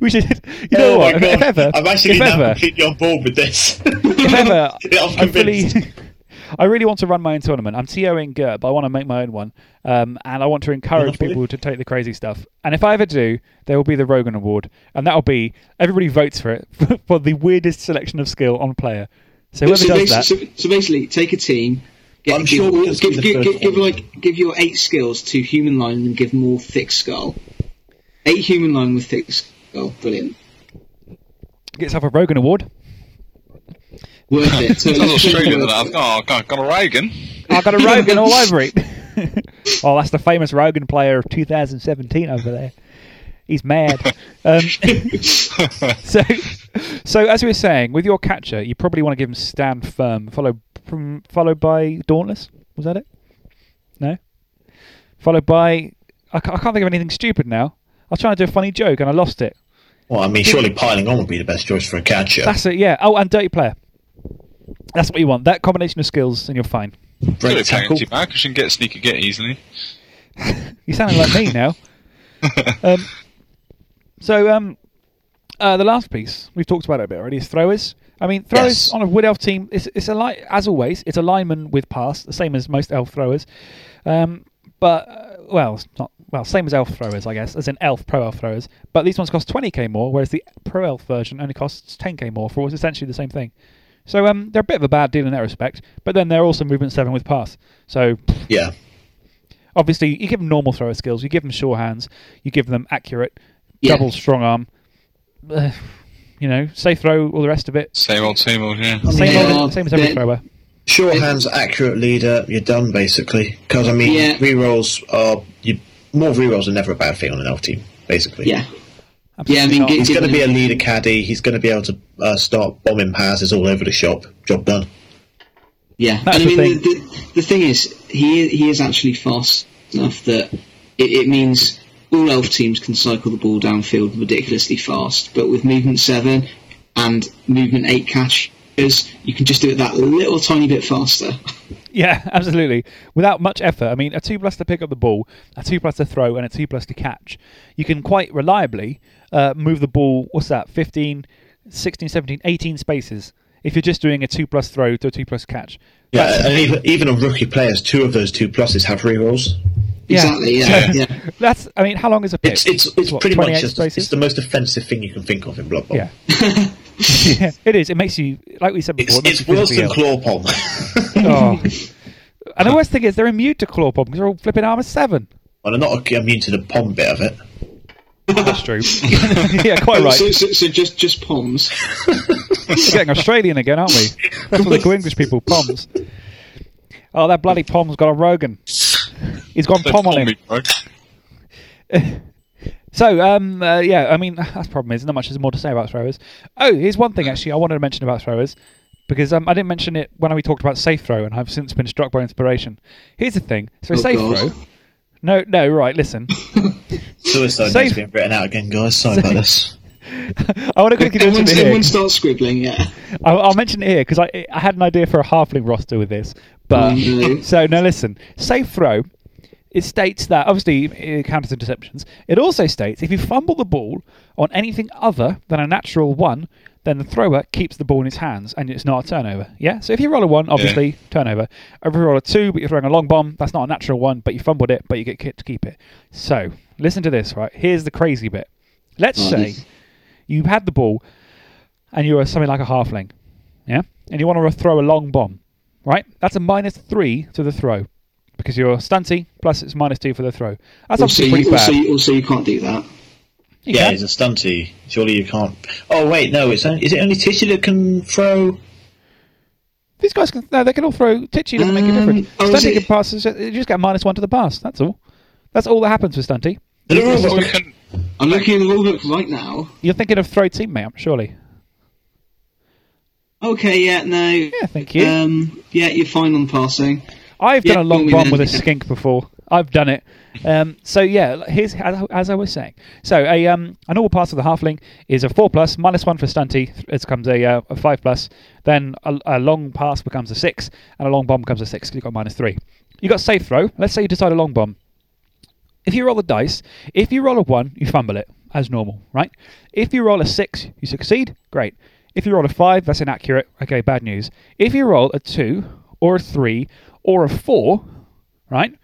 [SPEAKER 1] we should. You know
[SPEAKER 3] oh
[SPEAKER 1] what?
[SPEAKER 3] my
[SPEAKER 1] If,
[SPEAKER 3] god!
[SPEAKER 1] if ever,
[SPEAKER 3] I'm actually
[SPEAKER 1] if
[SPEAKER 3] now
[SPEAKER 1] ever,
[SPEAKER 3] completely on board with this.
[SPEAKER 1] if ever,
[SPEAKER 3] I'm
[SPEAKER 1] I fully.
[SPEAKER 3] Convinced.
[SPEAKER 1] I really want to run my own tournament. I'm TOing Gert, but I want to make my own one, um, and I want to encourage people to take the crazy stuff. And if I ever do, there will be the Rogan Award, and that'll be everybody votes for it [laughs] for the weirdest selection of skill on player. So whoever
[SPEAKER 4] so,
[SPEAKER 1] does that,
[SPEAKER 4] basically, so, so basically, take a team. Get,
[SPEAKER 3] I'm
[SPEAKER 4] give,
[SPEAKER 3] sure
[SPEAKER 4] all-
[SPEAKER 3] this
[SPEAKER 4] give, give, give, give like give your eight skills to human line and give more thick skull. Eight human line with thick skull, brilliant,
[SPEAKER 1] get yourself a Rogan Award.
[SPEAKER 4] Worth it. So [laughs]
[SPEAKER 2] Sounds
[SPEAKER 4] let's put it
[SPEAKER 2] Australian.
[SPEAKER 4] worth
[SPEAKER 2] That.
[SPEAKER 4] it.
[SPEAKER 2] Oh, got, got a Reagan. [laughs]
[SPEAKER 1] I've got a Rogan all [laughs] over it. oh, that's the famous Rogan player of 2017 over there. He's mad. Um, so, so as we were saying, with your catcher, you probably want to give him stand firm, followed from, followed by dauntless. Was that it? No. Followed by I ca- I can't think of anything stupid now. I was trying to do a funny joke and I lost it.
[SPEAKER 3] Well, I mean, surely piling on would be the best choice for a catcher.
[SPEAKER 1] That's it. Yeah. Oh, and dirty player. That's what you want. That combination of skills, and you're fine.
[SPEAKER 2] Got
[SPEAKER 3] Great
[SPEAKER 2] it playing
[SPEAKER 3] tackle.
[SPEAKER 2] too you can get sneaky get easily. [laughs]
[SPEAKER 1] You're sounding like me [laughs] now. Um, so, um, uh, the last piece we've talked about it a bit already is throwers. I mean, throwers
[SPEAKER 3] Yes.
[SPEAKER 1] on a wood elf team. It's, it's a li- as always. It's a lineman with pass, the same as most elf throwers. Um, but uh, well, it's not well, same as elf throwers, I guess, as in elf pro elf throwers. But these ones cost 20k more, whereas the pro elf version only costs 10k more for what's essentially the same thing. So um, they're a bit of a bad deal in that respect. But then they're also movement seven with pass. So
[SPEAKER 3] Yeah.
[SPEAKER 1] obviously you give them normal thrower skills, you give them sure hands, you give them accurate,
[SPEAKER 4] Yeah.
[SPEAKER 1] double strong arm, uh, you know, safe throw, all the rest of it.
[SPEAKER 2] Same old, same old. Yeah.
[SPEAKER 1] Same,
[SPEAKER 4] Yeah,
[SPEAKER 1] old- same as every
[SPEAKER 4] then-
[SPEAKER 1] thrower.
[SPEAKER 3] Sure hands, accurate leader, you're done basically. Because I mean,
[SPEAKER 4] Yeah.
[SPEAKER 3] rerolls are you, more rerolls are never a bad thing on an elf team, basically.
[SPEAKER 4] Yeah,
[SPEAKER 1] Absolutely
[SPEAKER 4] Yeah, I mean,
[SPEAKER 1] not.
[SPEAKER 4] get-
[SPEAKER 3] He's going to be a leader caddy. He's going to be able to uh, start bombing passes all over the shop. Job done.
[SPEAKER 4] yeah.
[SPEAKER 1] That's
[SPEAKER 4] and I
[SPEAKER 1] the
[SPEAKER 4] mean, the, the, the thing is, he he is actually fast enough that it, it means all elf teams can cycle the ball downfield ridiculously fast. But with movement seven and movement eight catches, you can just do it that little tiny bit faster. [laughs]
[SPEAKER 1] Yeah, absolutely. Without much effort. I mean, a 2 plus to pick up the ball, a 2 plus to throw, and a 2 plus to catch. You can quite reliably uh, move the ball, what's that, 15, 16, 17, 18 spaces if you're just doing a 2 plus throw to a 2 plus catch.
[SPEAKER 3] Yeah, and even, even on rookie players, two of those two pluses have rerolls.
[SPEAKER 1] Yeah.
[SPEAKER 4] Exactly. Yeah. yeah. [laughs]
[SPEAKER 1] That's, I mean, how long is a pick?
[SPEAKER 3] It's it's it's
[SPEAKER 1] what,
[SPEAKER 3] pretty much just,
[SPEAKER 1] spaces?
[SPEAKER 3] it's the most offensive thing you can think of in Blood Bowl.
[SPEAKER 1] Yeah. yeah, [laughs] [laughs] it is. It makes you, like we said before,
[SPEAKER 3] It's,
[SPEAKER 1] it makes
[SPEAKER 3] it's worse than
[SPEAKER 1] ill.
[SPEAKER 3] claw palm.
[SPEAKER 1] Oh. And the worst thing is they're immune to claw bomb because they're all flipping armor seven.
[SPEAKER 3] well, they're not immune to the pom bit of it.
[SPEAKER 1] That's [laughs] true. [laughs] yeah, quite right.
[SPEAKER 4] So, so, so just just poms.
[SPEAKER 1] We're getting Australian again, aren't we? That's what they call English people, Poms. Oh, that bloody Pom's got a Rogan. He's gone
[SPEAKER 2] Don't
[SPEAKER 1] Pom on him. [laughs] So, um, uh, yeah, I mean, that's the problem is not much there's more to say about throwers. Oh, here's one thing actually I wanted to mention about throwers because um, I didn't mention it when we talked about safe throw, and I've since been struck by inspiration. Here's the thing: so
[SPEAKER 4] Oh,
[SPEAKER 1] safe
[SPEAKER 4] God.
[SPEAKER 1] throw. No, no, right. Listen,
[SPEAKER 3] Suicide
[SPEAKER 1] Safe-
[SPEAKER 3] note's being written out again, guys. Sorry about this. [laughs]
[SPEAKER 1] I want to quickly
[SPEAKER 4] Everyone,
[SPEAKER 1] mention it
[SPEAKER 4] everyone
[SPEAKER 1] here.
[SPEAKER 4] starts scribbling, yeah.
[SPEAKER 1] I'll, I'll mention it here because I I had an idea for a halfling roster with this, but
[SPEAKER 4] mm, no. [laughs]
[SPEAKER 1] so now listen. Safe throw. It states that obviously uh, it counters interceptions. It also states if you fumble the ball on anything other than a natural one, then the thrower keeps the ball in his hands and it's not a turnover. Yeah. So if you roll a one, obviously turnover. If you roll a two, but you're throwing a long bomb, that's not a natural one, but you fumbled it, but you get to keep it. So listen to this. Right. Here's the crazy bit. Let's
[SPEAKER 4] Oh,
[SPEAKER 1] say you had the ball and you're something like a halfling, yeah, and you want to throw a long bomb, right? That's a minus three to the throw because you're stunty plus it's minus two for the throw. That's
[SPEAKER 4] Also,
[SPEAKER 1] obviously pretty
[SPEAKER 4] also,
[SPEAKER 1] bad.
[SPEAKER 4] you- also, you can't do that.
[SPEAKER 1] You
[SPEAKER 3] Yeah,
[SPEAKER 1] can.
[SPEAKER 3] he's a stunty. Surely you can't. Oh wait, no. It's only, is it only Tissue that can throw?
[SPEAKER 1] These guys can no, they can all throw. Titchy doesn't make a
[SPEAKER 4] Um,
[SPEAKER 1] difference.
[SPEAKER 4] oh,
[SPEAKER 1] Stunty
[SPEAKER 4] it-
[SPEAKER 1] can pass. You just get a minus one to the pass. That's all. That's all that happens with Stunty.
[SPEAKER 3] The rule
[SPEAKER 2] Or can-
[SPEAKER 4] I'm looking at the rulebook right now.
[SPEAKER 1] You're thinking of throw teammate, surely.
[SPEAKER 4] Okay, yeah, no.
[SPEAKER 1] Yeah, thank you.
[SPEAKER 4] Um, yeah, you're fine on passing.
[SPEAKER 1] I've
[SPEAKER 4] Yeah,
[SPEAKER 1] done a long
[SPEAKER 4] normally
[SPEAKER 1] bomb with a skink before. I've done it. Um, so yeah, here's as, as I was saying. So a um, a normal pass of the halfling is a four plus minus one for stunty. It becomes a, uh, a five plus. Then a, a long pass becomes a six, and a long bomb becomes a six. You've got minus three. You got safe throw. Let's say you decide a long bomb. If you roll the dice, if you roll a one, you fumble it as normal, right? If you roll a six, you succeed. Great. If you roll a five, that's inaccurate. Okay, bad news. If you roll a two or a three or a four, right,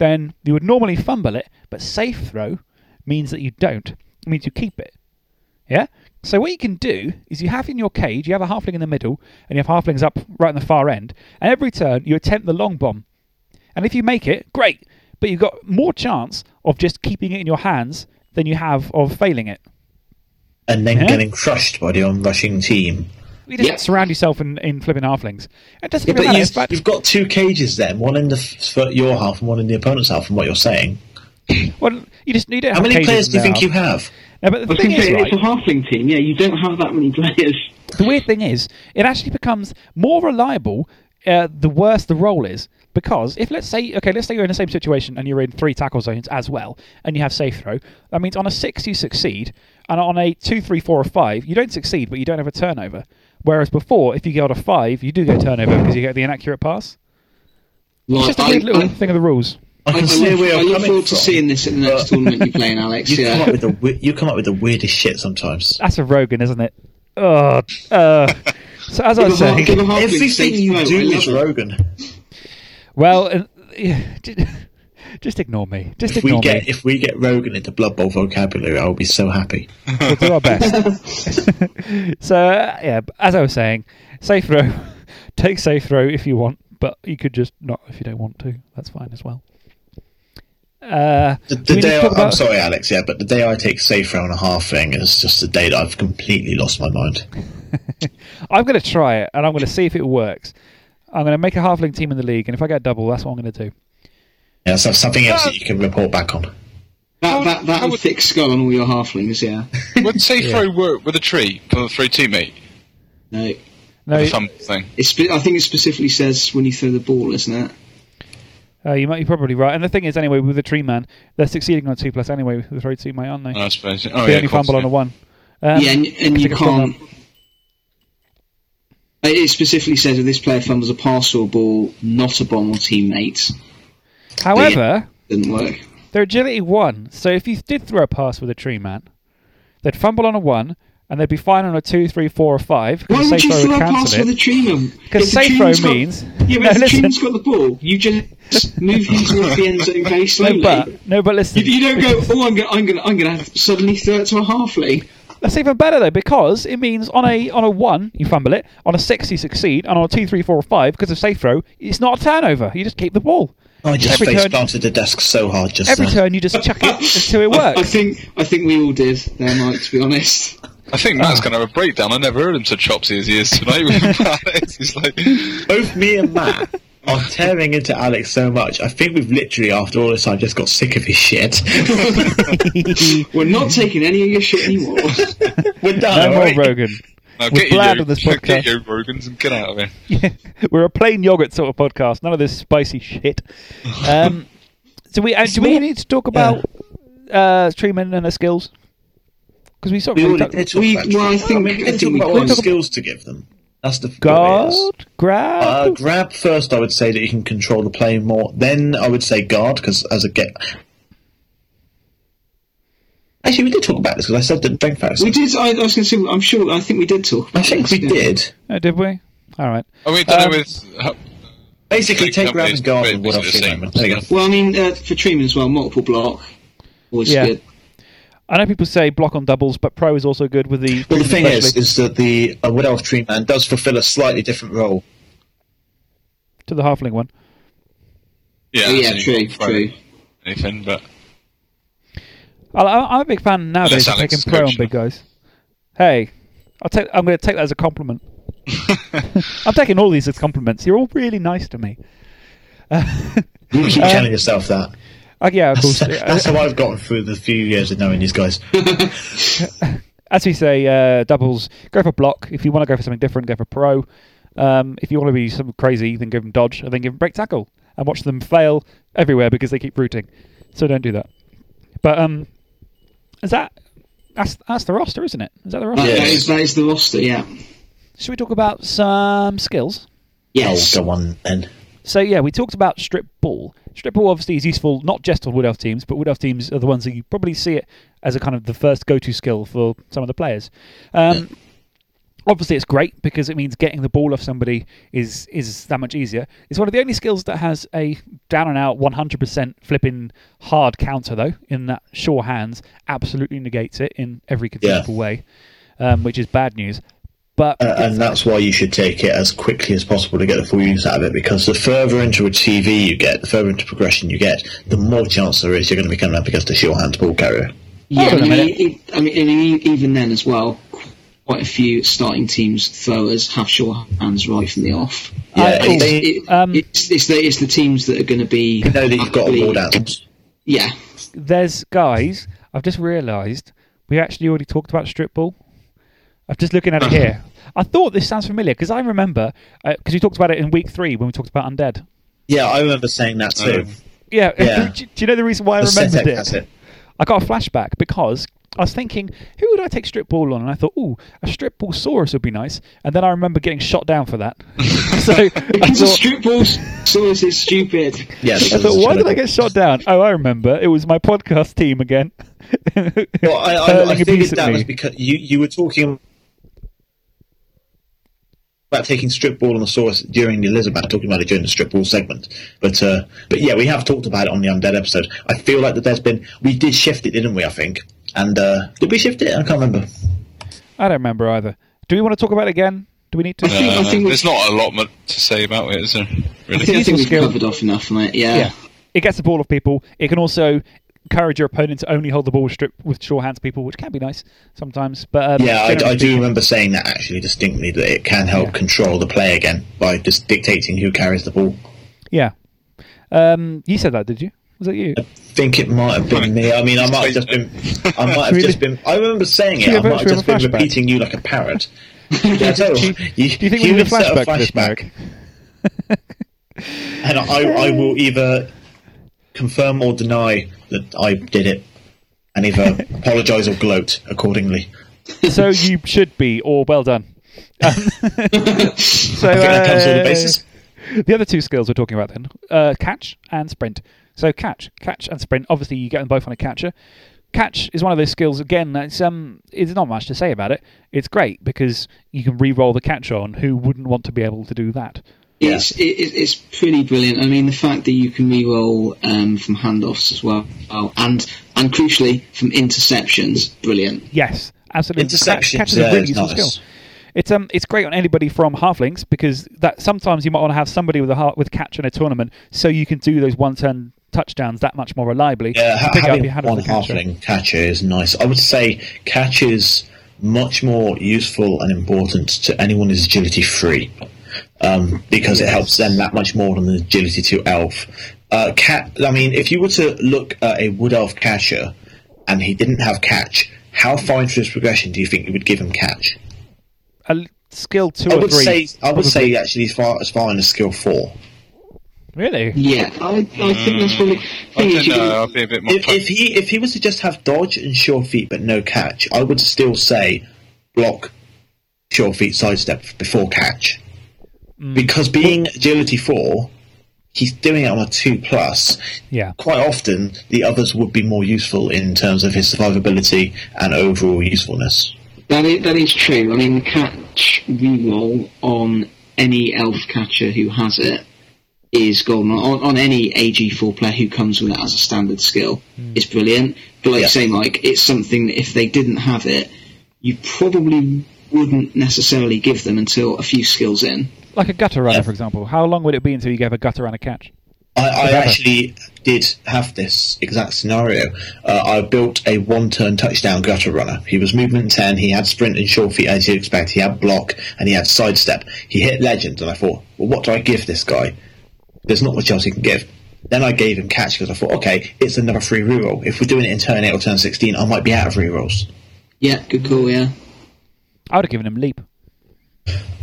[SPEAKER 1] then you would normally fumble it, but safe throw means that you don't. It means you keep it. Yeah? So what you can do is you have in your cage, you have a halfling in the middle, and you have halflings up right on the far end, and every turn you attempt the long bomb. And if you make it, great. But you've got more chance of just keeping it in your hands than you have of failing it.
[SPEAKER 3] and then
[SPEAKER 1] Yeah.
[SPEAKER 3] getting crushed by the onrushing team.
[SPEAKER 1] You just
[SPEAKER 4] Yeah.
[SPEAKER 1] surround yourself in, in flipping halflings. It doesn't
[SPEAKER 3] Yeah,
[SPEAKER 1] even
[SPEAKER 3] but
[SPEAKER 1] matter.
[SPEAKER 3] you've,
[SPEAKER 1] It's bad.
[SPEAKER 3] you've got two cages then, one in the f- for your half and one in the opponent's half. From what you're saying, [clears throat]
[SPEAKER 1] Well, you just need don't
[SPEAKER 3] how many
[SPEAKER 1] cages
[SPEAKER 3] players do you think
[SPEAKER 1] there.
[SPEAKER 3] you have?
[SPEAKER 1] No, but the
[SPEAKER 4] was
[SPEAKER 1] thing is,
[SPEAKER 4] say,
[SPEAKER 1] right,
[SPEAKER 4] it's a halfling team, yeah, you don't have that many [laughs] players.
[SPEAKER 1] the weird thing is, it actually becomes more reliable uh, the worse the roll is. Because if let's say, okay, let's say you're in the same situation and you're in three tackle zones as well, and you have safe throw. That means on a six you succeed, and on a two, three, four, or five you don't succeed, but you don't have a turnover. Whereas before, if you get a five, you do get a turnover because you get the inaccurate pass. It's just a
[SPEAKER 4] I,
[SPEAKER 1] weird little
[SPEAKER 4] I,
[SPEAKER 1] thing of the rules.
[SPEAKER 3] I
[SPEAKER 4] I,
[SPEAKER 3] can
[SPEAKER 4] I
[SPEAKER 3] see
[SPEAKER 4] look,
[SPEAKER 3] where
[SPEAKER 4] I
[SPEAKER 3] you're
[SPEAKER 4] look
[SPEAKER 3] coming
[SPEAKER 4] forward to seeing this in the next tournament you're playing, [laughs] Alex.
[SPEAKER 3] You
[SPEAKER 4] yeah.
[SPEAKER 3] come up with the you come up with the weirdest shit sometimes.
[SPEAKER 1] That's a Rogan, isn't it? Oh, uh, so as I was
[SPEAKER 4] Give
[SPEAKER 1] saying,
[SPEAKER 4] give a halfling
[SPEAKER 3] Everything you do is. Rogan.
[SPEAKER 1] well, uh, yeah, [laughs] just, just ignore me. Just
[SPEAKER 3] If we get
[SPEAKER 1] me.
[SPEAKER 3] if we get Rogan into Blood Bowl vocabulary, I will be so happy.
[SPEAKER 1] We'll do our best. [laughs] so uh, yeah, as I was saying, safe throw. [laughs] Take safe throw if you want, but you could just not if you don't want to. That's fine as well. Uh,
[SPEAKER 3] The, the
[SPEAKER 1] we
[SPEAKER 3] day I, I'm sorry, Alex. Yeah, but the day I take safe round and a half thing is just the day that I've completely lost my mind. [laughs]
[SPEAKER 1] I'm going to try it, and I'm going to see if it works. I'm going to make a halfling team in the league, and if I get double, that's what I'm going to do.
[SPEAKER 3] Yeah, so something else that you can report back on.
[SPEAKER 4] That, that, that and
[SPEAKER 2] would-
[SPEAKER 4] thick skull on all your halflings, yeah. [laughs]
[SPEAKER 2] Would safe
[SPEAKER 1] Yeah.
[SPEAKER 2] throw work with a tree for the three teammate?
[SPEAKER 4] No.
[SPEAKER 1] No,
[SPEAKER 2] The thumb thing.
[SPEAKER 4] It's, spe- I think it specifically says when you throw the ball, isn't it?
[SPEAKER 1] uh, you might, you're probably right. And the thing is, anyway, with the tree man, they're succeeding on a two plus anyway with the throw teammate, aren't they?
[SPEAKER 2] I suppose. Oh,
[SPEAKER 1] they
[SPEAKER 2] yeah,
[SPEAKER 1] only
[SPEAKER 2] course,
[SPEAKER 1] fumble on a one. Um,
[SPEAKER 4] yeah, and, and you
[SPEAKER 1] it
[SPEAKER 4] can't. It specifically says if this player fumbles a pass or a ball, not a bomb or teammate,
[SPEAKER 1] However,
[SPEAKER 4] doesn't work.
[SPEAKER 1] They're agility one, so if you did throw a pass with a tree man, they'd fumble on a one, and they'd be fine on a two, three, four, or five.
[SPEAKER 4] Why would you throw a pass
[SPEAKER 1] cancel
[SPEAKER 4] with a tree man?
[SPEAKER 1] Because safe throw
[SPEAKER 4] got-
[SPEAKER 1] means
[SPEAKER 4] Yeah, but
[SPEAKER 1] no,
[SPEAKER 4] if the
[SPEAKER 1] listen,
[SPEAKER 4] team's got the ball, you just move him towards the end zone very slowly.
[SPEAKER 1] no, but no, but listen,
[SPEAKER 4] you, you don't go. Oh, I'm gonna, I'm gonna, I'm gonna suddenly throw it to a halfling.
[SPEAKER 1] that's even better though because it means on a on a one you fumble it, on a six you succeed, and on a two, three, four, or five because of safe throw it's not a turnover. You just keep the ball.
[SPEAKER 3] I just
[SPEAKER 1] Every
[SPEAKER 3] face
[SPEAKER 1] turn-
[SPEAKER 3] planted the desk so hard just
[SPEAKER 1] Every
[SPEAKER 3] now.
[SPEAKER 1] turn you just chuck it [laughs] until it
[SPEAKER 4] I, I
[SPEAKER 1] works.
[SPEAKER 4] think, I think we all did there, Mike. To be honest.
[SPEAKER 2] I think
[SPEAKER 1] Ah.
[SPEAKER 2] Matt's going to have a breakdown. I never heard him so chopsy as he is tonight. with [laughs] Alex. He's like,
[SPEAKER 3] Both me and Matt are tearing into Alex so much. I think we've literally, after all this time, just got sick of his shit. [laughs]
[SPEAKER 4] We're not taking any of your shit anymore.
[SPEAKER 3] We're done.
[SPEAKER 1] no more
[SPEAKER 3] alright?
[SPEAKER 1] Rogan.
[SPEAKER 2] No,
[SPEAKER 1] We're
[SPEAKER 2] get your,
[SPEAKER 1] glad
[SPEAKER 2] yo-
[SPEAKER 1] of this [laughs]
[SPEAKER 2] get
[SPEAKER 1] podcast.
[SPEAKER 2] your Rogans and get out of here. [laughs]
[SPEAKER 1] We're a plain yogurt sort of podcast. None of this spicy shit. [laughs] Um, so we uh, do we need to talk about uh, Treeman and their skills? Because we sort
[SPEAKER 3] We
[SPEAKER 1] of
[SPEAKER 3] already did talk
[SPEAKER 4] We-
[SPEAKER 3] about
[SPEAKER 4] well, I think-
[SPEAKER 3] we
[SPEAKER 4] I
[SPEAKER 3] did
[SPEAKER 4] think
[SPEAKER 3] talk
[SPEAKER 4] we
[SPEAKER 3] about what
[SPEAKER 4] could-
[SPEAKER 3] skills to give them. That's the
[SPEAKER 1] guard,
[SPEAKER 3] what it is.
[SPEAKER 1] grab.
[SPEAKER 3] Uh, grab first, I would say that you can control the play more. Then I would say guard because as a get. Actually, we did talk about this because I said that strength factor.
[SPEAKER 4] We did. I, I was going to say. I'm sure. I think we did talk.
[SPEAKER 3] I think
[SPEAKER 4] this,
[SPEAKER 3] we
[SPEAKER 4] yeah.
[SPEAKER 3] did.
[SPEAKER 1] Oh, did we? All right.
[SPEAKER 2] Oh, we've done
[SPEAKER 1] Um,
[SPEAKER 2] it with. uh,
[SPEAKER 3] Basically, take grab
[SPEAKER 2] companies,
[SPEAKER 3] and guard
[SPEAKER 2] but
[SPEAKER 3] and what
[SPEAKER 2] it's
[SPEAKER 3] else
[SPEAKER 2] the
[SPEAKER 3] you There you go.
[SPEAKER 4] Well, I mean, uh, for treatment as well, multiple block was
[SPEAKER 1] Yeah.
[SPEAKER 4] good.
[SPEAKER 1] I know people say block on doubles, but pro is also good with the.
[SPEAKER 3] Well, the thing is,
[SPEAKER 1] especially
[SPEAKER 3] is that the uh, Wood Elf Tree Man does fulfill a slightly different role.
[SPEAKER 1] to the halfling one.
[SPEAKER 2] Yeah,
[SPEAKER 4] Oh, yeah, true, true.
[SPEAKER 2] Anything, but
[SPEAKER 1] I, I- I'm a big fan nowadays of
[SPEAKER 2] Alex
[SPEAKER 1] taking pro on big guys. Hey, I'll take. I'm going to take that as a compliment. [laughs] I'm taking all these as compliments. You're all really nice to me. [laughs]
[SPEAKER 3] You keep
[SPEAKER 1] Uh,
[SPEAKER 3] telling yourself that.
[SPEAKER 1] Uh, yeah, of course. [laughs]
[SPEAKER 3] That's how I've gotten through the few years of knowing these guys.
[SPEAKER 1] as we say, uh, doubles, go for block. If you want to go for something different, go for pro. Um, if you want to be something crazy, then give them dodge, and then give them break tackle, and watch them fail everywhere because they keep rooting. So don't do that. But um, is that that's that's the roster, isn't it? Is that the roster?
[SPEAKER 4] Yeah. that,
[SPEAKER 3] Yes.
[SPEAKER 4] is, that is the roster. Yeah.
[SPEAKER 1] Should we talk about some skills?
[SPEAKER 4] Yes.
[SPEAKER 3] Oh, go on then.
[SPEAKER 1] So yeah, we talked about strip ball. Strip ball obviously is useful not just on Wood Elf teams, but Wood Elf teams are the ones that you probably see it as a kind of the first go-to skill for some of the players. Um, Obviously, it's great because it means getting the ball off somebody is is that much easier. It's one of the only skills that has a down and out 100% flipping hard counter though. In that sure hands absolutely negates it in every conceivable way, um, which is bad news. But
[SPEAKER 3] Uh, and that's why you should take it as quickly as possible to get the full use out of it. Because the further into a TV you get, the further into progression you get, the more chance there is you're going to be coming up against a sure hands ball carrier.
[SPEAKER 4] Yeah.
[SPEAKER 1] Hold on
[SPEAKER 4] I
[SPEAKER 1] a
[SPEAKER 4] mean,
[SPEAKER 1] minute.
[SPEAKER 4] I I mean, e- even then as well, quite a few starting teams throwers have sure hands right from the off.
[SPEAKER 3] Yeah,
[SPEAKER 1] I-
[SPEAKER 3] it- they-
[SPEAKER 4] It,
[SPEAKER 1] Um,
[SPEAKER 4] it's, it's, the, it's the teams that are going to be.
[SPEAKER 3] you know that you've got a
[SPEAKER 4] actively-
[SPEAKER 3] out.
[SPEAKER 4] Yeah.
[SPEAKER 1] there's guys. I've just realised we actually already talked about strip ball. I'm just looking at it here. [laughs] I thought this sounds familiar because I remember because we talked about it in week three when we talked about undead.
[SPEAKER 3] Yeah, I remember saying that too.
[SPEAKER 2] Um,
[SPEAKER 1] Yeah,
[SPEAKER 3] Yeah.
[SPEAKER 1] do, do you know the reason why I remembered it?
[SPEAKER 3] it.
[SPEAKER 1] I got a flashback because I was thinking, who would I take strip ball on? And I thought, ooh, a strip ball Saurus would be nice. And then I remember getting shot down for that. [laughs] so I
[SPEAKER 4] Because of
[SPEAKER 1] thought,
[SPEAKER 4] strip ball Saurus is stupid.
[SPEAKER 3] Yeah,
[SPEAKER 1] I thought, why did I get shot down? Oh, I remember. It was my podcast team again. [laughs]
[SPEAKER 3] Well, I, I,
[SPEAKER 1] hurling
[SPEAKER 3] I
[SPEAKER 1] abuse
[SPEAKER 3] figured that
[SPEAKER 1] me.
[SPEAKER 3] was because you, you were talking about taking strip ball on the Saurus during the Elizabeth, talking about it during the strip ball segment. But uh, but yeah, we have talked about it on the undead episode. I feel like that there's been we did shift it, didn't we? I think. And uh, did we shift it? I can't remember.
[SPEAKER 1] I don't remember either. Do we want to talk about it again? Do we need to?
[SPEAKER 4] I think-
[SPEAKER 2] uh,
[SPEAKER 4] I think we-
[SPEAKER 2] there's not a lot mu- to say about it, is there?
[SPEAKER 4] I think, I think we've
[SPEAKER 1] skill.
[SPEAKER 4] covered off enough on it. Yeah.
[SPEAKER 1] yeah. It gets the ball off people. It can also encourage your opponent to only hold the ball strip with sure hands people, which can be nice sometimes. But um,
[SPEAKER 3] Yeah, I, I do remember saying that actually distinctly that it can help
[SPEAKER 1] Yeah.
[SPEAKER 3] control the play again by just dictating who carries the ball.
[SPEAKER 1] Yeah. Um, you said that, did you? Was that you?
[SPEAKER 3] I think it might have been me. I mean, I might have just been. I might have [laughs]
[SPEAKER 1] Really?
[SPEAKER 3] just been. I remember saying it. I might have just been
[SPEAKER 1] flashback?
[SPEAKER 3] repeating you like a parrot. [laughs] Yeah,
[SPEAKER 1] Do
[SPEAKER 3] you,
[SPEAKER 1] you, do you think we need a
[SPEAKER 3] would set
[SPEAKER 1] flashback this, Merrick?
[SPEAKER 3] and I, I will either confirm or deny that I did it, and either [laughs] apologise or gloat accordingly.
[SPEAKER 1] so you should be, or well done. Um, so
[SPEAKER 3] I think that covers all the
[SPEAKER 1] uh,
[SPEAKER 3] bases.
[SPEAKER 1] The other two skills we're talking about then uh, catch and sprint. So catch, catch and sprint. Obviously, you get them both on a catcher. Catch is one of those skills. Again, it's um, it's not much to say about it. It's great because you can re-roll the catch on. Who wouldn't want to be able to do that?
[SPEAKER 4] It's it, it- it's pretty brilliant. I mean, the fact that you can reroll um, from handoffs as well, oh, and and crucially from interceptions, brilliant.
[SPEAKER 1] Yes, absolutely.
[SPEAKER 3] Interceptions,
[SPEAKER 1] Catch is a
[SPEAKER 3] yeah,
[SPEAKER 1] really
[SPEAKER 3] it's
[SPEAKER 1] useful
[SPEAKER 3] nice.
[SPEAKER 1] skill. It's um, it's great on anybody from halflings because that sometimes you might want to have somebody with a heart with catch in a tournament, so you can do those one-turn touchdowns that much more reliably.
[SPEAKER 3] Yeah, having one halfling catcher is nice. I would say catch is much more useful and important to anyone who's agility free. Um, because it helps them that much more than the agility to elf. Uh, cat. I mean, if you were to look at a wood elf catcher and he didn't have catch, how far into his progression do you think you would give him catch?
[SPEAKER 1] A skill two
[SPEAKER 3] I
[SPEAKER 1] or
[SPEAKER 3] would
[SPEAKER 1] three.
[SPEAKER 3] say I would
[SPEAKER 1] probably.
[SPEAKER 3] say actually as far as far in a skill four.
[SPEAKER 1] Really?
[SPEAKER 4] Yeah, I, I think that's probably. Mm.
[SPEAKER 2] I
[SPEAKER 4] Thing is, uh,
[SPEAKER 2] don't
[SPEAKER 4] you
[SPEAKER 2] know.
[SPEAKER 4] can-
[SPEAKER 2] I'll be a bit more.
[SPEAKER 3] If, if he if he was to just have dodge and sure feet but no catch, I would still say block, sure feet, sidestep before catch. Mm. Because being agility four, he's doing it on a two plus.
[SPEAKER 1] Yeah.
[SPEAKER 3] Quite often, the others would be more useful in terms of his survivability and overall usefulness.
[SPEAKER 4] That is, that is true. I mean, the catch reroll on any elf catcher who has it is golden. On, on any AG4 player who comes with it as a standard skill is brilliant. But like
[SPEAKER 3] Yeah.
[SPEAKER 4] you say, Mike, it's something that if they didn't have it, you probably wouldn't necessarily give them until a few skills in.
[SPEAKER 1] Like a gutter runner,
[SPEAKER 3] Yeah.
[SPEAKER 1] for example. How long would it be until you gave a gutter runner a catch?
[SPEAKER 3] I, I actually did have this exact scenario. Uh, I built a one-turn touchdown gutter runner. He was movement ten. He had sprint and short feet as you'd expect. He had block and he had sidestep. He hit legend, and I thought, well, what do I give this guy? There's not much else he can give. Then I gave him catch because I thought, okay, it's another free reroll. If we're doing it in turn eight or turn sixteen, I might be out of rerolls.
[SPEAKER 4] Yeah, good call. Yeah.
[SPEAKER 1] I would have given him leap.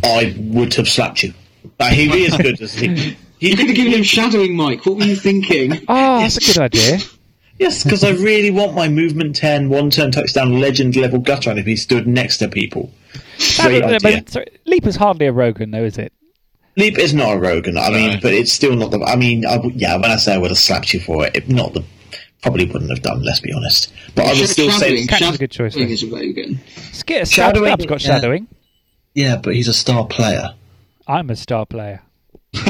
[SPEAKER 3] I would have slapped you. But he really is [laughs] good as he.
[SPEAKER 4] You could have given him shadowing, Mike. What were you thinking? [laughs]
[SPEAKER 1] Oh, that's a good idea.
[SPEAKER 3] Yes, because I really want my movement 10, one turn touchdown, legend level gutter run if he stood next to people. Great
[SPEAKER 1] But-
[SPEAKER 3] idea.
[SPEAKER 1] but- sorry, leap is hardly a Rogan, though, is it?
[SPEAKER 3] Leap is not a Rogan, I mean,
[SPEAKER 2] No.
[SPEAKER 3] but it's still not the. I mean, I yeah, when I say I would have slapped you for it, it not the. Probably wouldn't have done, let's be honest. But I would still say.
[SPEAKER 4] shadowing,
[SPEAKER 1] Catch is a good choice,
[SPEAKER 4] shadowing
[SPEAKER 1] though.
[SPEAKER 4] is a Rogan.
[SPEAKER 1] Skit,
[SPEAKER 3] Shadowing,
[SPEAKER 1] Shadowing, got shadowing.
[SPEAKER 3] Yeah, but he's a star player.
[SPEAKER 1] I'm a star player. [laughs]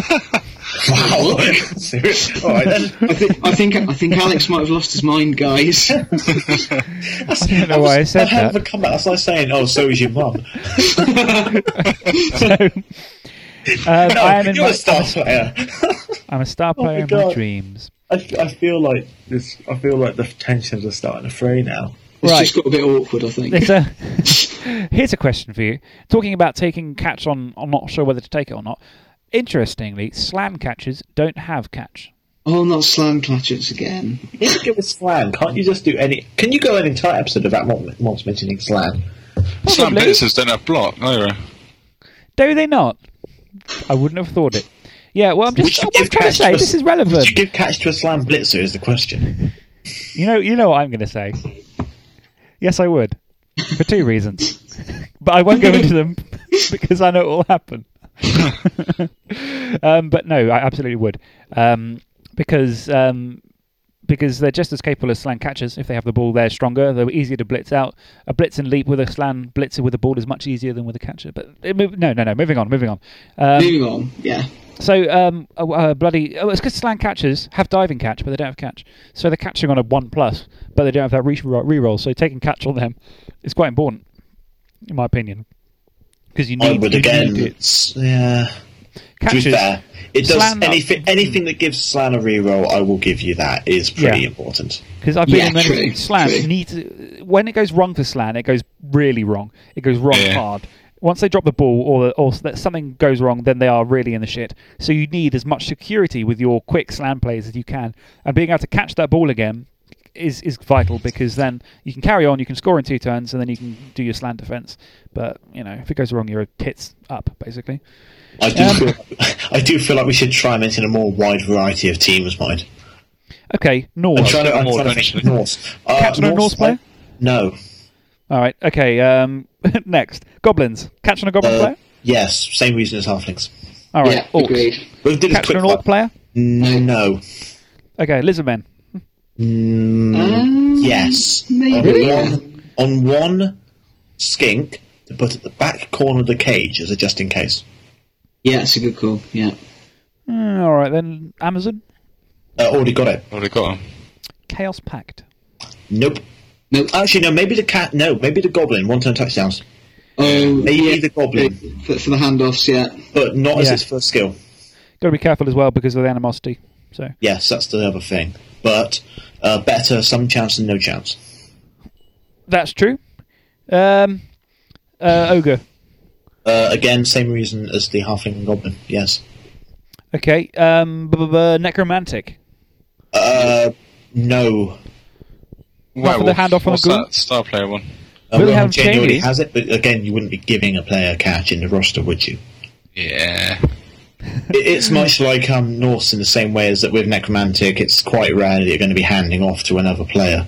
[SPEAKER 3] Wow. Serious? All right, then.
[SPEAKER 4] I think I think I think Alex might have lost his mind, guys. [laughs]
[SPEAKER 1] I don't know why I said
[SPEAKER 3] I've had
[SPEAKER 1] that.
[SPEAKER 3] a comeback. That's like saying, oh, so is your mum. [laughs]
[SPEAKER 1] So, [laughs] um,
[SPEAKER 3] No,
[SPEAKER 1] I am
[SPEAKER 3] you're
[SPEAKER 1] my,
[SPEAKER 3] a star player. [laughs]
[SPEAKER 1] I'm a star
[SPEAKER 3] Oh my
[SPEAKER 1] player in my dreams.
[SPEAKER 3] I, I feel like this. I feel like the tensions are starting to fray now.
[SPEAKER 4] It's
[SPEAKER 1] Right.
[SPEAKER 4] just got a bit awkward, I think.
[SPEAKER 1] There's a, [laughs] here's a question for you. Talking about taking catch on, I'm not sure whether to take it or not. Interestingly, Slann catches don't have catch.
[SPEAKER 4] Oh, not Slann catches again.
[SPEAKER 3] If you give a Slann, can't you just do any? Can you go an entire episode about not, not mentioning Slann?
[SPEAKER 2] Some
[SPEAKER 1] Probably.
[SPEAKER 2] blitzers don't have block either.
[SPEAKER 1] Do they not? I wouldn't have thought it. Yeah, well, I'm just I'm trying to say.
[SPEAKER 3] a-
[SPEAKER 1] This is
[SPEAKER 3] Would
[SPEAKER 1] relevant.
[SPEAKER 3] you give catch to a Slann blitzer? Is the question.
[SPEAKER 1] You know, you know what I'm going to say. Yes, I would, for two reasons, but I won't go into them [laughs] because I know it will happen. [laughs] [laughs] um, but no, I absolutely would, um, because um, because they're just as capable as Slann catchers. If they have the ball, they're stronger. They're easier to blitz out. A blitz and leap with a Slann blitzer with a ball is much easier than with a catcher. But move- no, no, no. Moving on, moving on. Um,
[SPEAKER 4] Moving on, yeah.
[SPEAKER 1] so, um, uh, uh, bloody. Oh, it's because Slann catchers have diving catch, but they don't have catch. So they're catching on a one plus, but they don't have that re-roll. So taking catch on them is quite important, in my opinion, because you
[SPEAKER 3] I
[SPEAKER 1] need.
[SPEAKER 3] would
[SPEAKER 1] you
[SPEAKER 3] again.
[SPEAKER 1] it.
[SPEAKER 3] it's- Yeah. To be fair, it does
[SPEAKER 1] Slan-
[SPEAKER 3] anything. Anything that gives Slann a reroll, I will give you that. Is pretty
[SPEAKER 1] Yeah.
[SPEAKER 3] important.
[SPEAKER 1] because I've been
[SPEAKER 4] Yeah,
[SPEAKER 1] in many
[SPEAKER 4] true,
[SPEAKER 1] Slann
[SPEAKER 4] true.
[SPEAKER 1] need to, when it goes wrong for Slann, it goes really wrong. It goes wrong
[SPEAKER 2] Yeah.
[SPEAKER 1] hard. Once they drop the ball or or that something goes wrong, then they are really in the shit. So you need as much security with your quick Slann plays as you can, and being able to catch that ball again is is vital because then you can carry on, you can score in two turns, and then you can do your Slann defense. But you know, if it goes wrong, you're a tits up basically.
[SPEAKER 3] I do.
[SPEAKER 1] Um,
[SPEAKER 3] feel, [laughs] I do feel like we should try and mention a more wide variety of teams, mind.
[SPEAKER 1] Okay, Norse.
[SPEAKER 3] I'm trying to. I'm
[SPEAKER 2] more
[SPEAKER 3] trying to
[SPEAKER 2] eventually.
[SPEAKER 3] think Norse. Uh,
[SPEAKER 1] Catch on a Norse player?
[SPEAKER 3] No.
[SPEAKER 1] All right. Okay. Um, [laughs] next, goblins. Catch on a goblin
[SPEAKER 3] Uh,
[SPEAKER 1] player.
[SPEAKER 3] yes, same reason as halflings.
[SPEAKER 1] All right.
[SPEAKER 4] yeah,
[SPEAKER 1] orcs.
[SPEAKER 4] agreed.
[SPEAKER 3] We did this
[SPEAKER 1] Catch on an orc player.
[SPEAKER 3] No.
[SPEAKER 1] Okay, lizardmen.
[SPEAKER 3] Mm,
[SPEAKER 4] Um,
[SPEAKER 3] yes.
[SPEAKER 4] maybe.
[SPEAKER 3] On one, on one skink to put at the back corner of the cage as a just in case.
[SPEAKER 4] Yeah, it's a good call. Yeah.
[SPEAKER 1] Mm, all right then. Amazon.
[SPEAKER 3] Uh, already got it.
[SPEAKER 2] Already got 'em.
[SPEAKER 1] Chaos Pact.
[SPEAKER 3] Nope.
[SPEAKER 4] Nope.
[SPEAKER 3] Actually, no. Maybe the cat. No, maybe the goblin. One turn touchdowns,
[SPEAKER 4] Oh,
[SPEAKER 3] Maybe
[SPEAKER 4] yeah,
[SPEAKER 3] the goblin.
[SPEAKER 4] for, for the handoffs. Yeah.
[SPEAKER 3] but not as
[SPEAKER 1] Yeah.
[SPEAKER 3] its first skill.
[SPEAKER 1] Got to be careful as well because of the animosity. So
[SPEAKER 3] Yes, that's the other thing. But uh, better some chance than no chance.
[SPEAKER 1] that's true. Um, uh, ogre.
[SPEAKER 3] Uh, again, same reason as the halfling and goblin. Yes.
[SPEAKER 1] Okay. Um, b- b- b- necromantic.
[SPEAKER 3] Uh, no.
[SPEAKER 1] Not for the
[SPEAKER 2] Werewolf.
[SPEAKER 1] handoff on
[SPEAKER 2] What's
[SPEAKER 1] the
[SPEAKER 2] that star player one?
[SPEAKER 3] Uh,
[SPEAKER 1] Will
[SPEAKER 3] Wilhelm
[SPEAKER 1] have
[SPEAKER 3] Jamie already has it, but again, you wouldn't be giving a player a catch in the roster, would you?
[SPEAKER 2] Yeah.
[SPEAKER 3] it's much like um, Norse in the same way as that with Necromantic, it's quite rare that you're going to be handing off to another player.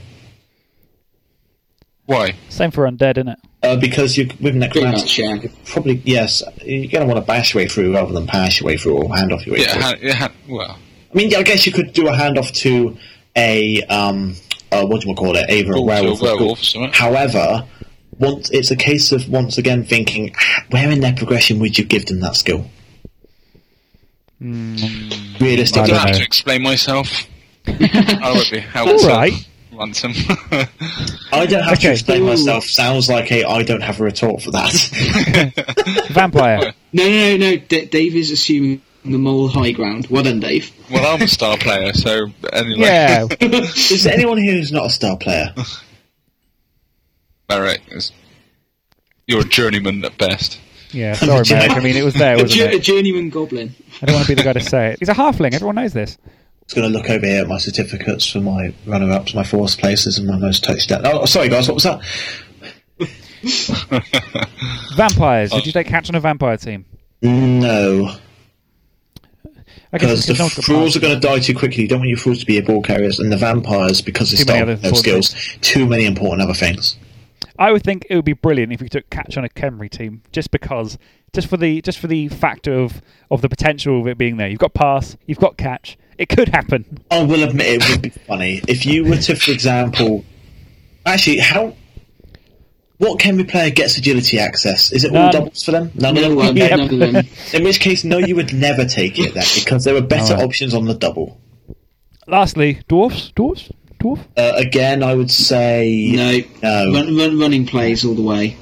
[SPEAKER 2] Why?
[SPEAKER 1] Same for undead, isn't it?
[SPEAKER 3] Uh, because you with
[SPEAKER 4] Pretty
[SPEAKER 3] Necromantic,
[SPEAKER 4] much, yeah.
[SPEAKER 3] probably, yes, you're going to want to bash your way through rather than pass your way through or hand off your way
[SPEAKER 2] Yeah,
[SPEAKER 3] through.
[SPEAKER 2] ha- yeah ha- well,
[SPEAKER 3] I mean, I guess you could do a handoff to a um, uh, what do we call it, either a
[SPEAKER 2] Wolf or
[SPEAKER 3] werewolf. or
[SPEAKER 2] werewolf,
[SPEAKER 3] ghoul.
[SPEAKER 2] something.
[SPEAKER 3] However, once it's a case of once again thinking, where in their progression would you give them that skill?
[SPEAKER 2] I
[SPEAKER 3] Realistically,
[SPEAKER 1] I
[SPEAKER 2] don't
[SPEAKER 1] don't
[SPEAKER 2] have to explain myself. [laughs] I would be helpful.
[SPEAKER 1] All right.
[SPEAKER 2] Ransom. [laughs]
[SPEAKER 3] I don't have
[SPEAKER 1] Okay.
[SPEAKER 3] to explain myself. Sounds like a I don't have a retort for that. [laughs]
[SPEAKER 1] Vampire.
[SPEAKER 4] No, no, no, no. D- Dave is assuming the moral high ground. Well done, Dave.
[SPEAKER 2] well, I'm a star player, so anyway.
[SPEAKER 1] Yeah. [laughs]
[SPEAKER 3] Is there anyone here who's not a star player?
[SPEAKER 2] Merrick, you're a journeyman at best.
[SPEAKER 1] Yeah. Sorry, Merrick. I mean, it was there,
[SPEAKER 4] A,
[SPEAKER 1] wasn't
[SPEAKER 4] jour- a
[SPEAKER 1] it?
[SPEAKER 4] journeyman goblin.
[SPEAKER 1] I don't want to be the guy to say it. He's a halfling. Everyone knows this.
[SPEAKER 3] Was going to look over here at my certificates for my runner-ups, my fourth places, and my most touchdowns. Oh, sorry guys, what was that? [laughs]
[SPEAKER 1] Vampires. Did you take catch on a vampire team?
[SPEAKER 3] No, because the
[SPEAKER 1] no one's got
[SPEAKER 3] fools are going to die too quickly. You don't want your fools to be ball carriers, and the vampires because they
[SPEAKER 1] Too many
[SPEAKER 3] start
[SPEAKER 1] other
[SPEAKER 3] with no skills. Too many important other things.
[SPEAKER 1] I would think it would be brilliant if you took catch on a Khemri team, just because, just for the just for the factor of of the potential of it being there. You've got pass, you've got catch. It could happen.
[SPEAKER 3] I will admit it would be funny if you were to, for example, actually, how. What Khemri player gets agility access? Is it all
[SPEAKER 1] None.
[SPEAKER 3] doubles for them? None
[SPEAKER 4] No
[SPEAKER 3] of them.
[SPEAKER 4] one,
[SPEAKER 1] Yep.
[SPEAKER 4] none of them. [laughs]
[SPEAKER 3] In which case, no, you would never take it then because there were better
[SPEAKER 1] Alright.
[SPEAKER 3] options on the double.
[SPEAKER 1] Lastly, dwarfs, dwarfs, dwarf.
[SPEAKER 3] Uh, again, I would say
[SPEAKER 4] No,
[SPEAKER 3] No.
[SPEAKER 4] Run, run, running plays all the way.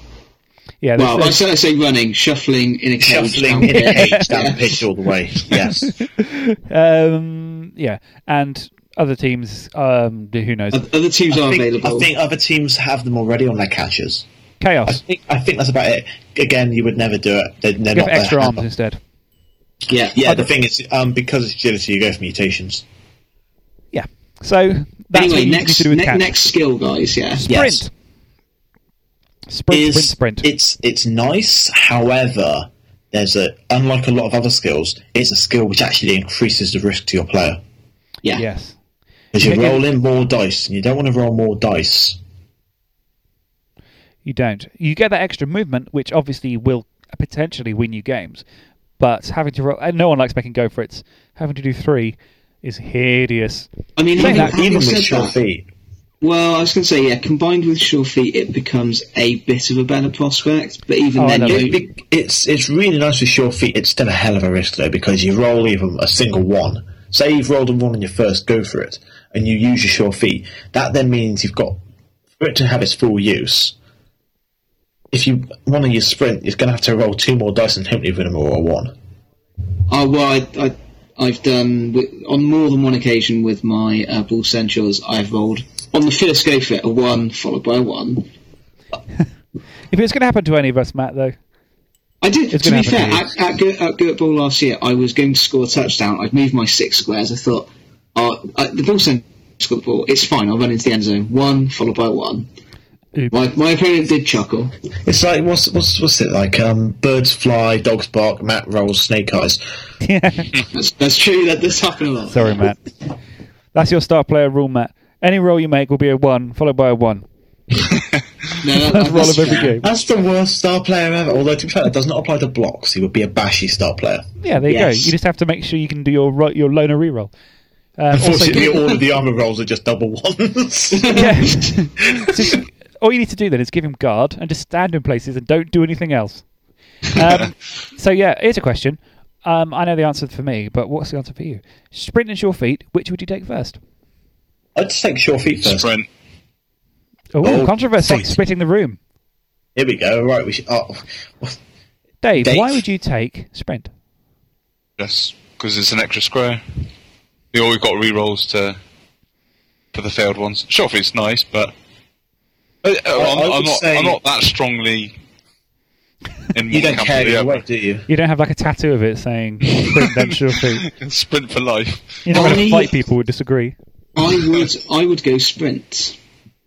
[SPEAKER 1] Yeah,
[SPEAKER 4] Well, I
[SPEAKER 1] there's-
[SPEAKER 4] say, I say running, shuffling in a cage.
[SPEAKER 3] shuffling
[SPEAKER 4] down
[SPEAKER 3] in a cage down the pitch all the way. Yes, [laughs]
[SPEAKER 1] um, yeah, and other teams, um, who knows?
[SPEAKER 4] Other teams
[SPEAKER 3] I
[SPEAKER 4] are
[SPEAKER 3] think,
[SPEAKER 4] available.
[SPEAKER 3] I think other teams have them already on their catches. I
[SPEAKER 1] Chaos.
[SPEAKER 3] think I think that's about it. Again, you would never do it. They're, they're
[SPEAKER 1] Go
[SPEAKER 3] not
[SPEAKER 1] for extra
[SPEAKER 3] there.
[SPEAKER 1] arms instead.
[SPEAKER 4] yeah,
[SPEAKER 3] Yeah, the thing is, um, because it's agility, you go for mutations.
[SPEAKER 1] Yeah. So that's
[SPEAKER 4] anyway, next
[SPEAKER 1] need to do with
[SPEAKER 4] ne- next skill, guys. Yeah,
[SPEAKER 1] sprint.
[SPEAKER 3] Yes.
[SPEAKER 1] Sprint,
[SPEAKER 3] is
[SPEAKER 1] sprint, sprint.
[SPEAKER 3] it's it's nice. However, there's a unlike a lot of other skills, it's a skill which actually increases the risk to your player
[SPEAKER 4] yeah.
[SPEAKER 1] Yes.
[SPEAKER 3] because you're
[SPEAKER 1] yeah.
[SPEAKER 3] rolling more dice, and you don't want to roll more dice.
[SPEAKER 1] You don't. You get that extra movement, which obviously will potentially win you games. But having to roll, and no one likes making go for it. Having to do three is hideous.
[SPEAKER 4] I mean,
[SPEAKER 1] that,
[SPEAKER 3] Even with sure feet,
[SPEAKER 4] well, I was going to say, yeah, combined with sure feet, it becomes a bit of a better prospect. But even
[SPEAKER 1] Oh,
[SPEAKER 4] then,
[SPEAKER 1] love
[SPEAKER 4] you
[SPEAKER 3] it,
[SPEAKER 4] know,
[SPEAKER 3] it's it's really nice with sure feet. It's still a hell of a risk though because you roll even a single one. Say you've rolled a one on your first go for it, and you use your sure feet. That then means you've got for it to have its full use. If you want to use sprint, you're going to have to roll two more dice and hopefully win them all a one.
[SPEAKER 4] oh, well, I, I, I've done on more than one occasion with my uh, bull centaurs. I've rolled on the first go for it a one followed by a one. [laughs]
[SPEAKER 1] If it's going to happen to any of us, Matt, though,
[SPEAKER 4] I did.
[SPEAKER 1] It's
[SPEAKER 4] to
[SPEAKER 1] gonna
[SPEAKER 4] be fair,
[SPEAKER 1] to
[SPEAKER 4] at, at, Gert, at Gert Ball last year, I was going to score a touchdown. I'd moved my six squares. I thought, oh, uh, the ball sent scored the ball. It's fine. I'll run into the end zone. One followed by one.
[SPEAKER 1] Oops.
[SPEAKER 4] My, my opponent did chuckle.
[SPEAKER 3] It's like what's what's what's it like? Um, birds fly, dogs bark, Matt rolls, snake eyes.
[SPEAKER 1] yeah. [laughs]
[SPEAKER 4] That's, that's true. That does happen a lot.
[SPEAKER 1] Sorry, Matt. That's your star player rule, Matt. Any roll you make will be a one, followed by a one. [laughs]
[SPEAKER 4] No, that,
[SPEAKER 1] That's roll of every game.
[SPEAKER 3] That's the worst star player ever. Although to be fair, that does not apply to blocks. He would be a bashy star player.
[SPEAKER 1] Yeah, there you
[SPEAKER 3] Yes.
[SPEAKER 1] go. You just have to make sure you can do your ro- your loner reroll. Um, also,
[SPEAKER 3] Unfortunately, all of the armor rolls are just double ones. [laughs]
[SPEAKER 1] yeah. [laughs] So, all you need to do then is give him guard and just stand in places and don't do anything else. Um, so yeah, here's a question. Um, I know the answer for me, but what's the answer for you? Sprint and sure feet. Which would you take first?
[SPEAKER 3] I'd just take sure feet first.
[SPEAKER 2] Sprint.
[SPEAKER 1] Oh,
[SPEAKER 3] Oh,
[SPEAKER 1] controversy!
[SPEAKER 3] fight.
[SPEAKER 1] Splitting the room.
[SPEAKER 3] Here we go. Right, we should. Oh,
[SPEAKER 1] Dave,
[SPEAKER 3] Dave?
[SPEAKER 1] why would you take sprint?
[SPEAKER 2] Yes, because it's an extra square. You always got re-rolls to for the failed ones. Sure, it's nice, but uh, I'm,
[SPEAKER 3] I
[SPEAKER 2] I'm not.
[SPEAKER 3] say-
[SPEAKER 2] I'm not that strongly. In
[SPEAKER 3] you don't
[SPEAKER 2] camp
[SPEAKER 3] care either way, do you?
[SPEAKER 1] You don't have like a tattoo of it saying sprint then sure feet. [laughs]
[SPEAKER 2] Sprint for life.
[SPEAKER 1] You're not going to
[SPEAKER 4] I-
[SPEAKER 1] fight people who disagree.
[SPEAKER 4] I would. I would go sprint.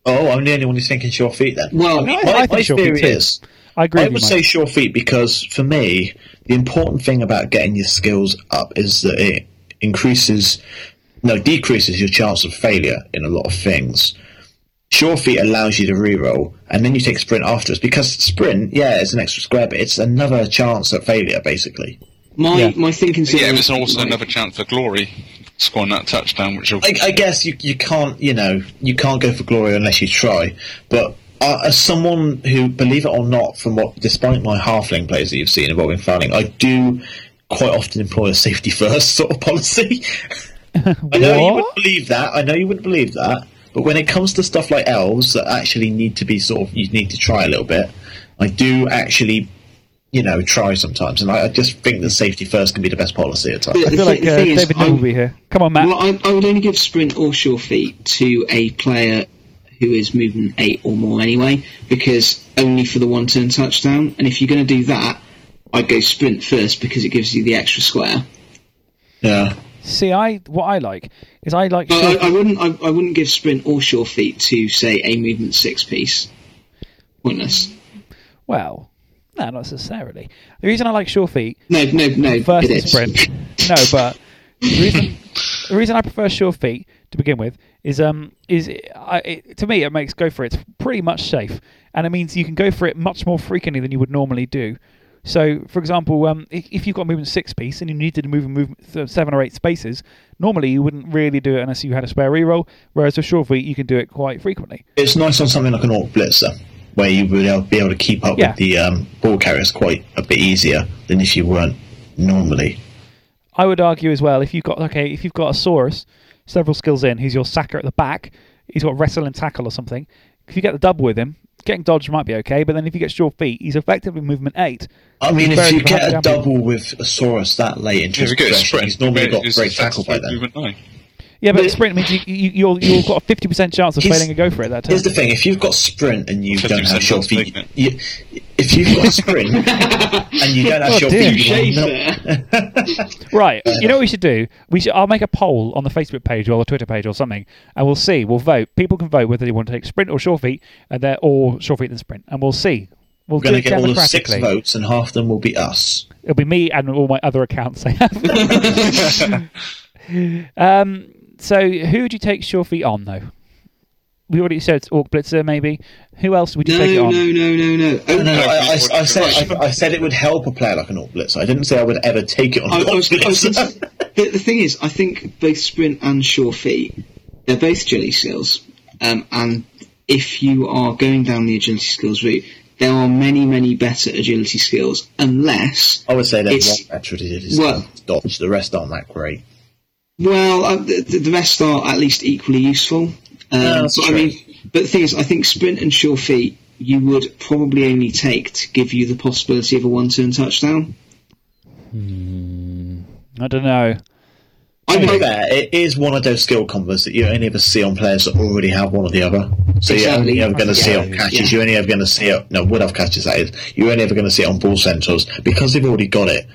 [SPEAKER 3] Oh, I'm the only one who's thinking sure feet then.
[SPEAKER 4] Well,
[SPEAKER 3] I mean,
[SPEAKER 1] I
[SPEAKER 3] my,
[SPEAKER 1] think
[SPEAKER 3] my
[SPEAKER 1] sure feet
[SPEAKER 3] theory
[SPEAKER 1] too.
[SPEAKER 3] is
[SPEAKER 1] I agree
[SPEAKER 3] I would
[SPEAKER 1] you,
[SPEAKER 3] say sure feet because for me, the important thing about getting your skills up is that it increases, no, decreases your chance of failure in a lot of things. Sure feet allows you to reroll, and then you take sprint afterwards because sprint, yeah, it's an extra square, but it's another chance at failure, basically.
[SPEAKER 4] My
[SPEAKER 1] Yeah.
[SPEAKER 4] my thinking.
[SPEAKER 2] Yeah, it's also another chance for glory scoring that touchdown, which.
[SPEAKER 3] I, I guess you you can't you know you can't go for glory unless you try. But uh, as someone who, believe it or not, from what despite my halfling plays that you've seen involving fouling, I do quite often employ a safety [laughs] first sort of policy. I know you wouldn't believe that. I know you wouldn't believe that. But when it comes to stuff like elves that actually need to be sort of you need to try a little bit, I do actually. You know, try sometimes, and I, I just think that safety first can be the best policy at times.
[SPEAKER 1] I
[SPEAKER 4] The
[SPEAKER 1] feel like
[SPEAKER 4] the
[SPEAKER 1] uh,
[SPEAKER 4] thing is,
[SPEAKER 1] David New will be here. Come on, Matt.
[SPEAKER 4] Well, I, I would only give sprint or sure feet to a player who is movement eight or more anyway, because only for the one turn touchdown. And if you're going to do that, I'd go sprint first because it gives you the extra square.
[SPEAKER 3] Yeah.
[SPEAKER 1] See, I what I like is I like.
[SPEAKER 4] But I, I wouldn't. I, I wouldn't give sprint or sure feet to say a movement six piece. Pointless.
[SPEAKER 1] well, no, not necessarily. The reason I like sure feet
[SPEAKER 4] No, no, no.
[SPEAKER 1] first
[SPEAKER 4] it
[SPEAKER 1] is sprint. no, but the reason the reason I prefer sure feet to begin with is um is I, it, to me it makes go for it it's pretty much safe, and it means you can go for it much more frequently than you would normally do. So, for example, um, if, if you've got a movement six piece and you needed to move a movement th- seven or eight spaces, normally you wouldn't really do it unless you had a spare reroll. Whereas with sure feet, you can do it quite frequently.
[SPEAKER 3] It's nice on something like an Orc Blitzer, where you would be able to keep up
[SPEAKER 1] Yeah.
[SPEAKER 3] with the um, ball carriers quite a bit easier than if you weren't normally.
[SPEAKER 1] I would argue as well if you've got okay, if you've got a Saurus, several skills in, who's your sacker at the back, he's got wrestle and tackle or something. If you get the double with him, getting dodge might be okay, but then if you get short feet, he's effectively movement eight.
[SPEAKER 3] I mean, if you get a
[SPEAKER 1] happy- happy.
[SPEAKER 3] double with a Saurus that late in
[SPEAKER 2] If you a
[SPEAKER 3] progression,
[SPEAKER 2] sprint,
[SPEAKER 3] he's normally got great tackle by
[SPEAKER 2] for
[SPEAKER 3] then.
[SPEAKER 2] Movement nine.
[SPEAKER 1] Yeah, but
[SPEAKER 4] But-
[SPEAKER 1] sprint means you, you, you're, you've got a fifty percent chance of failing a go for it that time.
[SPEAKER 3] Here's the thing: if you've got sprint and you don't have short feet, you, if you've got sprint and you don't have
[SPEAKER 1] Oh,
[SPEAKER 3] short
[SPEAKER 1] dear.
[SPEAKER 3] feet, you not- [laughs]
[SPEAKER 1] Right. You know what we should do? We should. I'll make a poll on the Facebook page or the Twitter page or something, and we'll see. We'll vote. People can vote whether they want to take sprint or short feet, and they're or short feet than sprint, and we'll see. We'll
[SPEAKER 3] we're going to get all the six votes, and half of them will be us.
[SPEAKER 1] It'll be me and all my other accounts I have. [laughs] [laughs] um, so, who would you take sure feet on, though? We already said Orc Blitzer, maybe. Who else would you
[SPEAKER 4] No,
[SPEAKER 1] take it on?
[SPEAKER 4] no, no, no.
[SPEAKER 3] No,
[SPEAKER 4] Oh,
[SPEAKER 3] no, I, I,
[SPEAKER 2] people
[SPEAKER 3] I said I, I said it would help a player like an Orc Blitzer. I didn't say I would ever take it on
[SPEAKER 4] I,
[SPEAKER 3] an
[SPEAKER 4] I
[SPEAKER 3] Orc
[SPEAKER 4] was, I was
[SPEAKER 3] Blitzer. [laughs]
[SPEAKER 4] the, the thing is, I think both sprint and sure feet, they're both agility skills. Um, and if you are going down the agility skills route, there are many, many better agility skills, unless,
[SPEAKER 3] I would say there's
[SPEAKER 4] It's-
[SPEAKER 3] one better it is
[SPEAKER 4] well-
[SPEAKER 3] dodge. The rest aren't that great.
[SPEAKER 4] Well, uh, the, the rest are at least equally useful. Um,
[SPEAKER 3] Yeah,
[SPEAKER 4] but I
[SPEAKER 3] true.
[SPEAKER 4] mean, but the thing is, I think sprint and sure feet you would probably only take to give you the possibility of a one-turn touchdown.
[SPEAKER 1] I don't know.
[SPEAKER 4] I know
[SPEAKER 3] that it is one of those skill combos that you only ever see on players that already have one or the other. So you're
[SPEAKER 4] Exactly.
[SPEAKER 3] only ever going to see it on catches.
[SPEAKER 4] yeah.
[SPEAKER 3] You're only ever going to see it. No, would have catches that is. You're only ever going to see it on bull centaurs because they've already got it.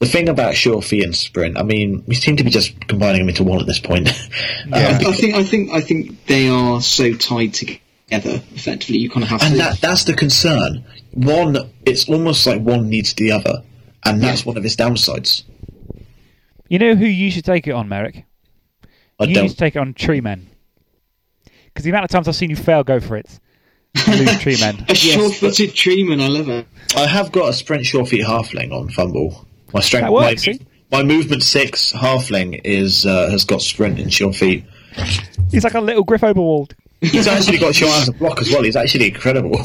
[SPEAKER 3] The thing about sure feet and sprint, I mean, we seem to be just combining them into one at this point. [laughs]
[SPEAKER 1] Yeah.
[SPEAKER 3] Um,
[SPEAKER 4] I think I think I think they are so tied together. Effectively, you kind of have
[SPEAKER 3] and
[SPEAKER 4] to.
[SPEAKER 3] that that's the concern. One, it's almost like one needs the other, and that's
[SPEAKER 4] Yeah.
[SPEAKER 3] one of its downsides.
[SPEAKER 1] You know who you should take it on, Merrick?
[SPEAKER 3] I
[SPEAKER 1] you
[SPEAKER 3] don't.
[SPEAKER 1] need to take it on Tree Men. Because the amount of times I've seen you fail go for it, and lose Tree Men. [laughs]
[SPEAKER 4] a sure-footed treeman. I love it.
[SPEAKER 3] I have got a sprint short feet halfling on FUMBBL. My strength,
[SPEAKER 1] That works,
[SPEAKER 3] my,
[SPEAKER 1] see?
[SPEAKER 3] my movement six halfling is uh, has got sprint and sure feet.
[SPEAKER 1] He's like a little Griff Oberwald.
[SPEAKER 3] He's [laughs] actually got sure hands to block as well. He's actually incredible. [laughs]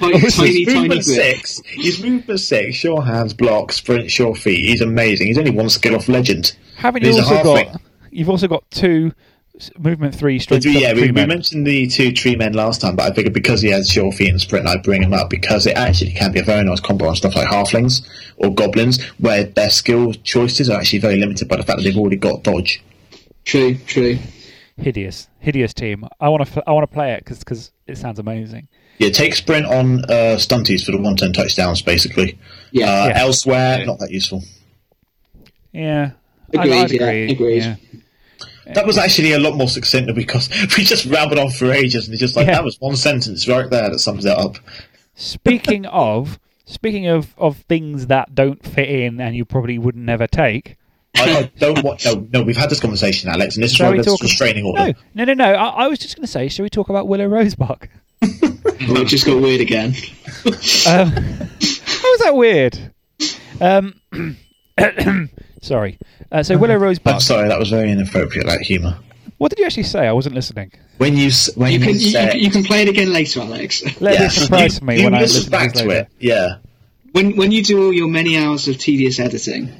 [SPEAKER 4] Tiny, tiny,
[SPEAKER 3] His
[SPEAKER 4] tiny
[SPEAKER 3] movement
[SPEAKER 4] grip.
[SPEAKER 3] six. His movement six. Sure hands, block, sprint, sure feet. He's amazing. He's only one skill off legend.
[SPEAKER 1] Haven't you
[SPEAKER 3] He's a
[SPEAKER 1] also
[SPEAKER 3] halfling.
[SPEAKER 1] got? You've also got two s- movement three strength.
[SPEAKER 3] But, yeah,
[SPEAKER 1] seven
[SPEAKER 3] we, we mentioned the two tree men last time, but I figured because he has sure feet and sprint, I'd bring him up because it actually can be a very nice combo on stuff like halflings or goblins, where their skill choices are actually very limited by the fact that they've already got dodge.
[SPEAKER 4] True, true.
[SPEAKER 1] hideous, hideous team. I want to, I want to play it because it sounds amazing.
[SPEAKER 3] Yeah, take sprint on uh, stunties for the one turn touchdowns, basically.
[SPEAKER 4] Yeah.
[SPEAKER 3] Uh,
[SPEAKER 1] Yeah.
[SPEAKER 3] Elsewhere, not that useful.
[SPEAKER 1] Yeah,
[SPEAKER 4] Agreed,
[SPEAKER 1] I'd, I'd
[SPEAKER 4] yeah,
[SPEAKER 1] agree.
[SPEAKER 4] agreed.
[SPEAKER 1] yeah.
[SPEAKER 3] That was actually a lot more succinct because [laughs] we just rambled on for ages and it's just like
[SPEAKER 1] Yeah.
[SPEAKER 3] that was one sentence right there that sums it up.
[SPEAKER 1] Speaking [laughs] of Speaking of, of things that don't fit in and you probably would never take,
[SPEAKER 3] I, I don't want. No, no, we've had this conversation, Alex, and this is
[SPEAKER 1] Shall
[SPEAKER 3] why
[SPEAKER 1] we talk-
[SPEAKER 3] restraining order.
[SPEAKER 1] no, no, no, no. I, I was just going to say, shall we talk about Willow Rosebark? [laughs]
[SPEAKER 4] Oh, it just got weird again.
[SPEAKER 1] Um, how was that weird? Um, [clears throat] [coughs] [coughs] [coughs] sorry. Uh, so Willow
[SPEAKER 3] I'm sorry, that was very inappropriate. That humour.
[SPEAKER 1] What did you actually say? I wasn't listening.
[SPEAKER 3] When you when
[SPEAKER 4] You
[SPEAKER 3] you,
[SPEAKER 4] can you,
[SPEAKER 3] said,
[SPEAKER 4] you, you can play it again later, Alex. [laughs]
[SPEAKER 1] Let
[SPEAKER 3] yeah,
[SPEAKER 1] it surprise
[SPEAKER 3] you,
[SPEAKER 1] me
[SPEAKER 3] you
[SPEAKER 1] when I
[SPEAKER 3] listen
[SPEAKER 1] listen
[SPEAKER 3] back
[SPEAKER 1] this
[SPEAKER 3] to
[SPEAKER 1] later.
[SPEAKER 3] it. Yeah,
[SPEAKER 4] when when you do all your many hours of tedious editing.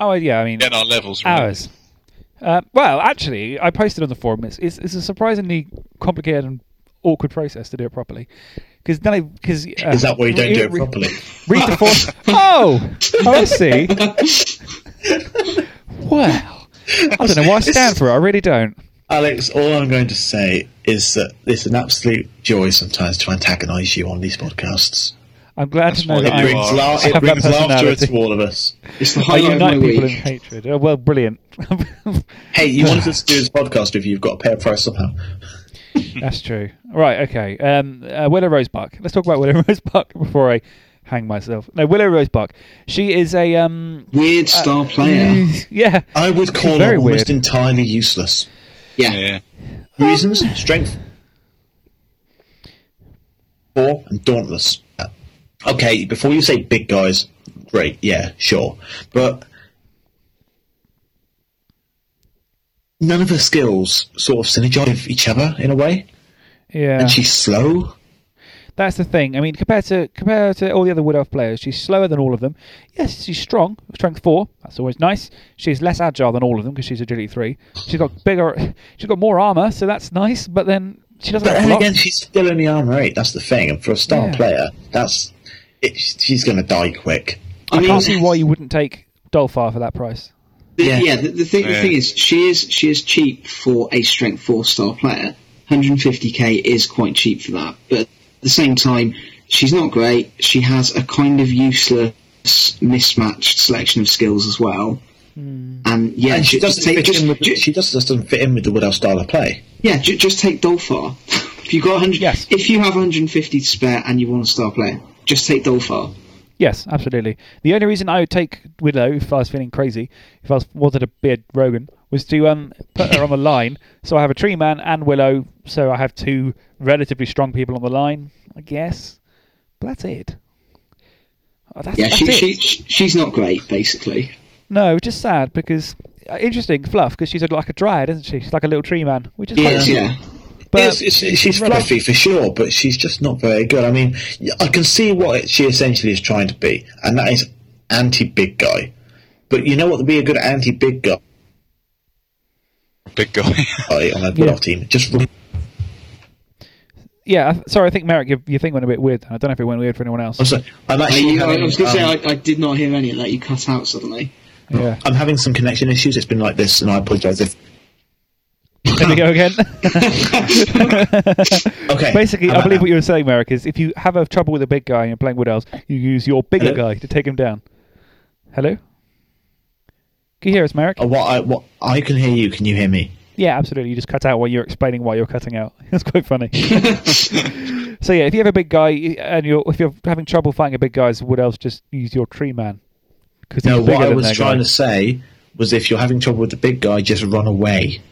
[SPEAKER 1] Oh yeah, I mean
[SPEAKER 2] Getting our levels right.
[SPEAKER 1] hours. Uh, well, actually, I posted on the forum. It's, it's, it's a surprisingly complicated and awkward process to do it properly. Because then, because uh,
[SPEAKER 3] is that why you don't do it
[SPEAKER 1] re-
[SPEAKER 3] properly?
[SPEAKER 1] Read the form. [laughs] oh, oh, I see. [laughs] [laughs] well, I don't know why I stand for. It. I really don't.
[SPEAKER 3] Alex, all I'm going to say is that it's an absolute joy sometimes to antagonise you on these podcasts.
[SPEAKER 1] I'm glad
[SPEAKER 2] That's
[SPEAKER 1] to know that
[SPEAKER 3] It brings, la- it
[SPEAKER 1] have that
[SPEAKER 3] brings laughter to all of us.
[SPEAKER 4] It's the
[SPEAKER 1] I
[SPEAKER 4] highlight of my
[SPEAKER 1] unite people in hatred. Oh, well, brilliant. [laughs]
[SPEAKER 3] Hey, you wanted us to do this podcast if you, you've got a pay a price somehow.
[SPEAKER 1] That's true. Right, okay. Um, uh, Willow Rosebark. Let's talk about Willow [laughs] Rosebark before I hang myself. No, Willow Rosebark. She is a um.
[SPEAKER 4] Weird star player. [laughs]
[SPEAKER 1] Yeah.
[SPEAKER 3] I would call her almost
[SPEAKER 1] weird.
[SPEAKER 3] entirely useless.
[SPEAKER 4] Yeah.
[SPEAKER 2] Yeah.
[SPEAKER 3] Reasons: strength, four, and dauntless. Uh, Okay, before you say big guys, great, yeah, sure, but none of her skills sort of synergize with each other in a way,
[SPEAKER 1] Yeah.
[SPEAKER 3] and she's slow.
[SPEAKER 1] That's the thing. I mean, compared to compared to all the other Wood Elf players, she's slower than all of them. Yes, she's strong, strength four. That's always nice. She's less agile than all of them because she's agility three. She's got bigger. She's got more armor, so that's nice. But then she doesn't.
[SPEAKER 3] But
[SPEAKER 1] have
[SPEAKER 3] then again, she's still only armor eight. That's the thing, and for a star
[SPEAKER 1] Yeah.
[SPEAKER 3] player, that's it, she's going to die quick.
[SPEAKER 1] I
[SPEAKER 4] I mean,
[SPEAKER 1] can't see why you wouldn't take Dolfar for that price.
[SPEAKER 4] The,
[SPEAKER 3] Yeah.
[SPEAKER 4] yeah, the, the thing the thing is, she is she is cheap for a strength four star player. 150k is quite cheap for that, but at the same time, she's not great. She has a kind of useless, mismatched selection of skills as well. Hmm. And yeah,
[SPEAKER 3] and she
[SPEAKER 4] just
[SPEAKER 3] doesn't
[SPEAKER 4] take
[SPEAKER 3] fit
[SPEAKER 4] just,
[SPEAKER 3] in with
[SPEAKER 4] ju-
[SPEAKER 3] she just doesn't fit in with the Wood Elf style of play.
[SPEAKER 4] yeah, ju- just take Dolfar. [laughs] if you got 100,
[SPEAKER 1] Yes.
[SPEAKER 4] if you have 150 to spare and you want a star player, just take Dolfar.
[SPEAKER 1] Yes, absolutely. The only reason I would take Widow if I was feeling crazy, if I was, wanted to beard Rogan, was to um, put her on the line. So I have a Tree Man and Willow, so I have two relatively strong people on the line, I guess. But that's it. Oh, that's,
[SPEAKER 4] Yeah,
[SPEAKER 1] that's
[SPEAKER 4] she,
[SPEAKER 1] it.
[SPEAKER 4] she, she she's not great basically.
[SPEAKER 1] No, just sad because uh, interesting fluff because she's a, like a dryad, isn't she? She's like a little tree man, which is
[SPEAKER 4] Yeah,
[SPEAKER 1] quite
[SPEAKER 4] yeah.
[SPEAKER 1] But
[SPEAKER 3] Yes, it's, she's fluffy for sure, but she's just not very good. I mean, I can see what she essentially is trying to be, and that is anti-big guy. But you know what would be a good anti-big guy
[SPEAKER 2] Big guy. [laughs]
[SPEAKER 3] on a
[SPEAKER 1] Yeah.
[SPEAKER 3] yeah. team? Just re-
[SPEAKER 1] yeah. Sorry, I think Merrick, your, your thing went a bit weird. I don't know if it went weird for anyone else.
[SPEAKER 3] I'm sorry, I'm actually
[SPEAKER 4] I,
[SPEAKER 3] having,
[SPEAKER 4] was going to
[SPEAKER 3] um,
[SPEAKER 4] say I, I did not hear any of that. You cut out suddenly.
[SPEAKER 1] Yeah.
[SPEAKER 3] I'm having some connection issues. It's been like this, and I apologise if.
[SPEAKER 1] There we go again. [laughs] [laughs]
[SPEAKER 3] Okay,
[SPEAKER 1] Basically, I believe
[SPEAKER 3] now?
[SPEAKER 1] what you were saying, Merrick, is if you have a trouble with a big guy and you're playing Wood Elves, you use your bigger
[SPEAKER 3] Hello?
[SPEAKER 1] guy to take him down. Hello? Can you hear us, Merrick?
[SPEAKER 3] Uh, what I what I can hear you. Can you hear me?
[SPEAKER 1] Yeah, absolutely. You just cut out while you're explaining why you're cutting out. [laughs] It's quite funny. [laughs] so yeah, if you have a big guy and you're if you're having trouble fighting a big guy, would else just use your tree man? Because
[SPEAKER 3] No, what I was trying
[SPEAKER 1] guy.
[SPEAKER 3] to say was if you're having trouble with the big guy, just run away.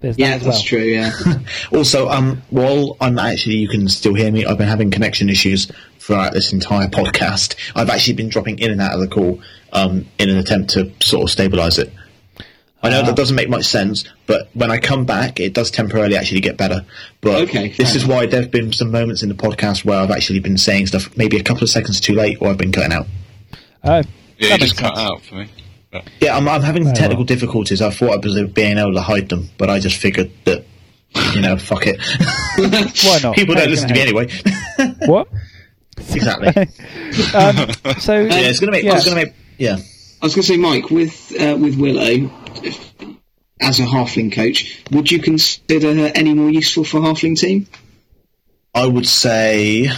[SPEAKER 1] There's that
[SPEAKER 4] Yeah,
[SPEAKER 1] as
[SPEAKER 4] that's
[SPEAKER 1] well.
[SPEAKER 4] true. Yeah. [laughs]
[SPEAKER 3] Also, um, while I'm actually, you can still hear me. I've been having connection issues throughout this entire podcast. I've actually been dropping in and out of the call um, in an attempt to sort of stabilise it. I know
[SPEAKER 1] Ah.
[SPEAKER 3] that doesn't make much sense, but when I come back, it does temporarily actually get better. But
[SPEAKER 4] Okay,
[SPEAKER 3] this is why there have been some moments in the podcast where I've actually been saying stuff maybe a couple of seconds too late, or I've been cutting out.
[SPEAKER 1] Oh,
[SPEAKER 2] Yeah, you
[SPEAKER 1] makes
[SPEAKER 2] just cut out for me. But
[SPEAKER 3] Yeah, I'm, I'm having
[SPEAKER 1] Oh,
[SPEAKER 3] technical
[SPEAKER 1] well.
[SPEAKER 3] difficulties. I thought I was being able to hide them, but I just figured that, you know, fuck it. [laughs]
[SPEAKER 1] Why not? [laughs]
[SPEAKER 3] People
[SPEAKER 1] Hey,
[SPEAKER 3] don't listen to me
[SPEAKER 1] hey.
[SPEAKER 3] anyway.
[SPEAKER 1] What? [laughs]
[SPEAKER 3] exactly. [laughs]
[SPEAKER 1] um, so
[SPEAKER 3] Yeah, it's gonna make.
[SPEAKER 1] yeah.
[SPEAKER 3] It's gonna make. Yeah,
[SPEAKER 4] I was going to say, Mike, with uh, with Willow as a halfling coach, would you consider her any more useful for halfling team?
[SPEAKER 3] I would say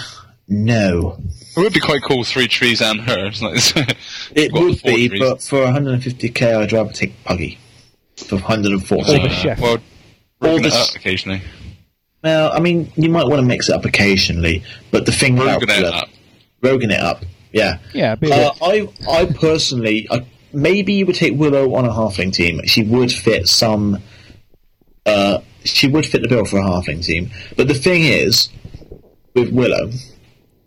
[SPEAKER 3] no.
[SPEAKER 2] it would be quite cool, three trees and her. It's like this. [laughs]
[SPEAKER 3] It would be,
[SPEAKER 2] trees.
[SPEAKER 3] but for 150k, I'd rather take Puggy for 140.
[SPEAKER 1] Or the chef.
[SPEAKER 2] Well,
[SPEAKER 3] Or the
[SPEAKER 2] it
[SPEAKER 3] s-
[SPEAKER 2] up occasionally.
[SPEAKER 3] Well, I mean, you might want to mix it up occasionally, but the thing about
[SPEAKER 2] Rogan it
[SPEAKER 3] Willow-
[SPEAKER 2] up.
[SPEAKER 3] Rogan it up. Yeah.
[SPEAKER 1] Yeah,
[SPEAKER 3] Uh, I I personally, I, maybe you would take Willow on a halfling team. She would fit some. Uh, she would fit the bill for a halfling team. But the thing is, with Willow,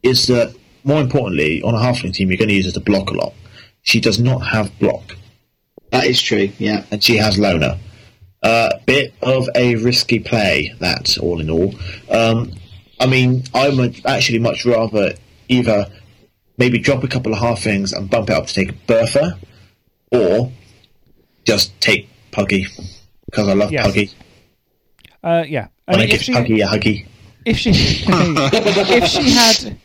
[SPEAKER 3] is that more importantly, on a halfling team, you're going to use her to block a lot. She does not have block,
[SPEAKER 4] That is true. Yeah.
[SPEAKER 3] and she has loner. Uh, bit of a risky play, that all in all. Um, I mean, I would actually much rather either maybe drop a couple of halflings and bump it up to take Bertha, or just take Puggy because I love
[SPEAKER 1] Yes.
[SPEAKER 3] Puggy.
[SPEAKER 1] uh, yeah. I
[SPEAKER 3] And I give
[SPEAKER 1] if she,
[SPEAKER 3] Puggy a huggy.
[SPEAKER 1] if she [laughs] if she had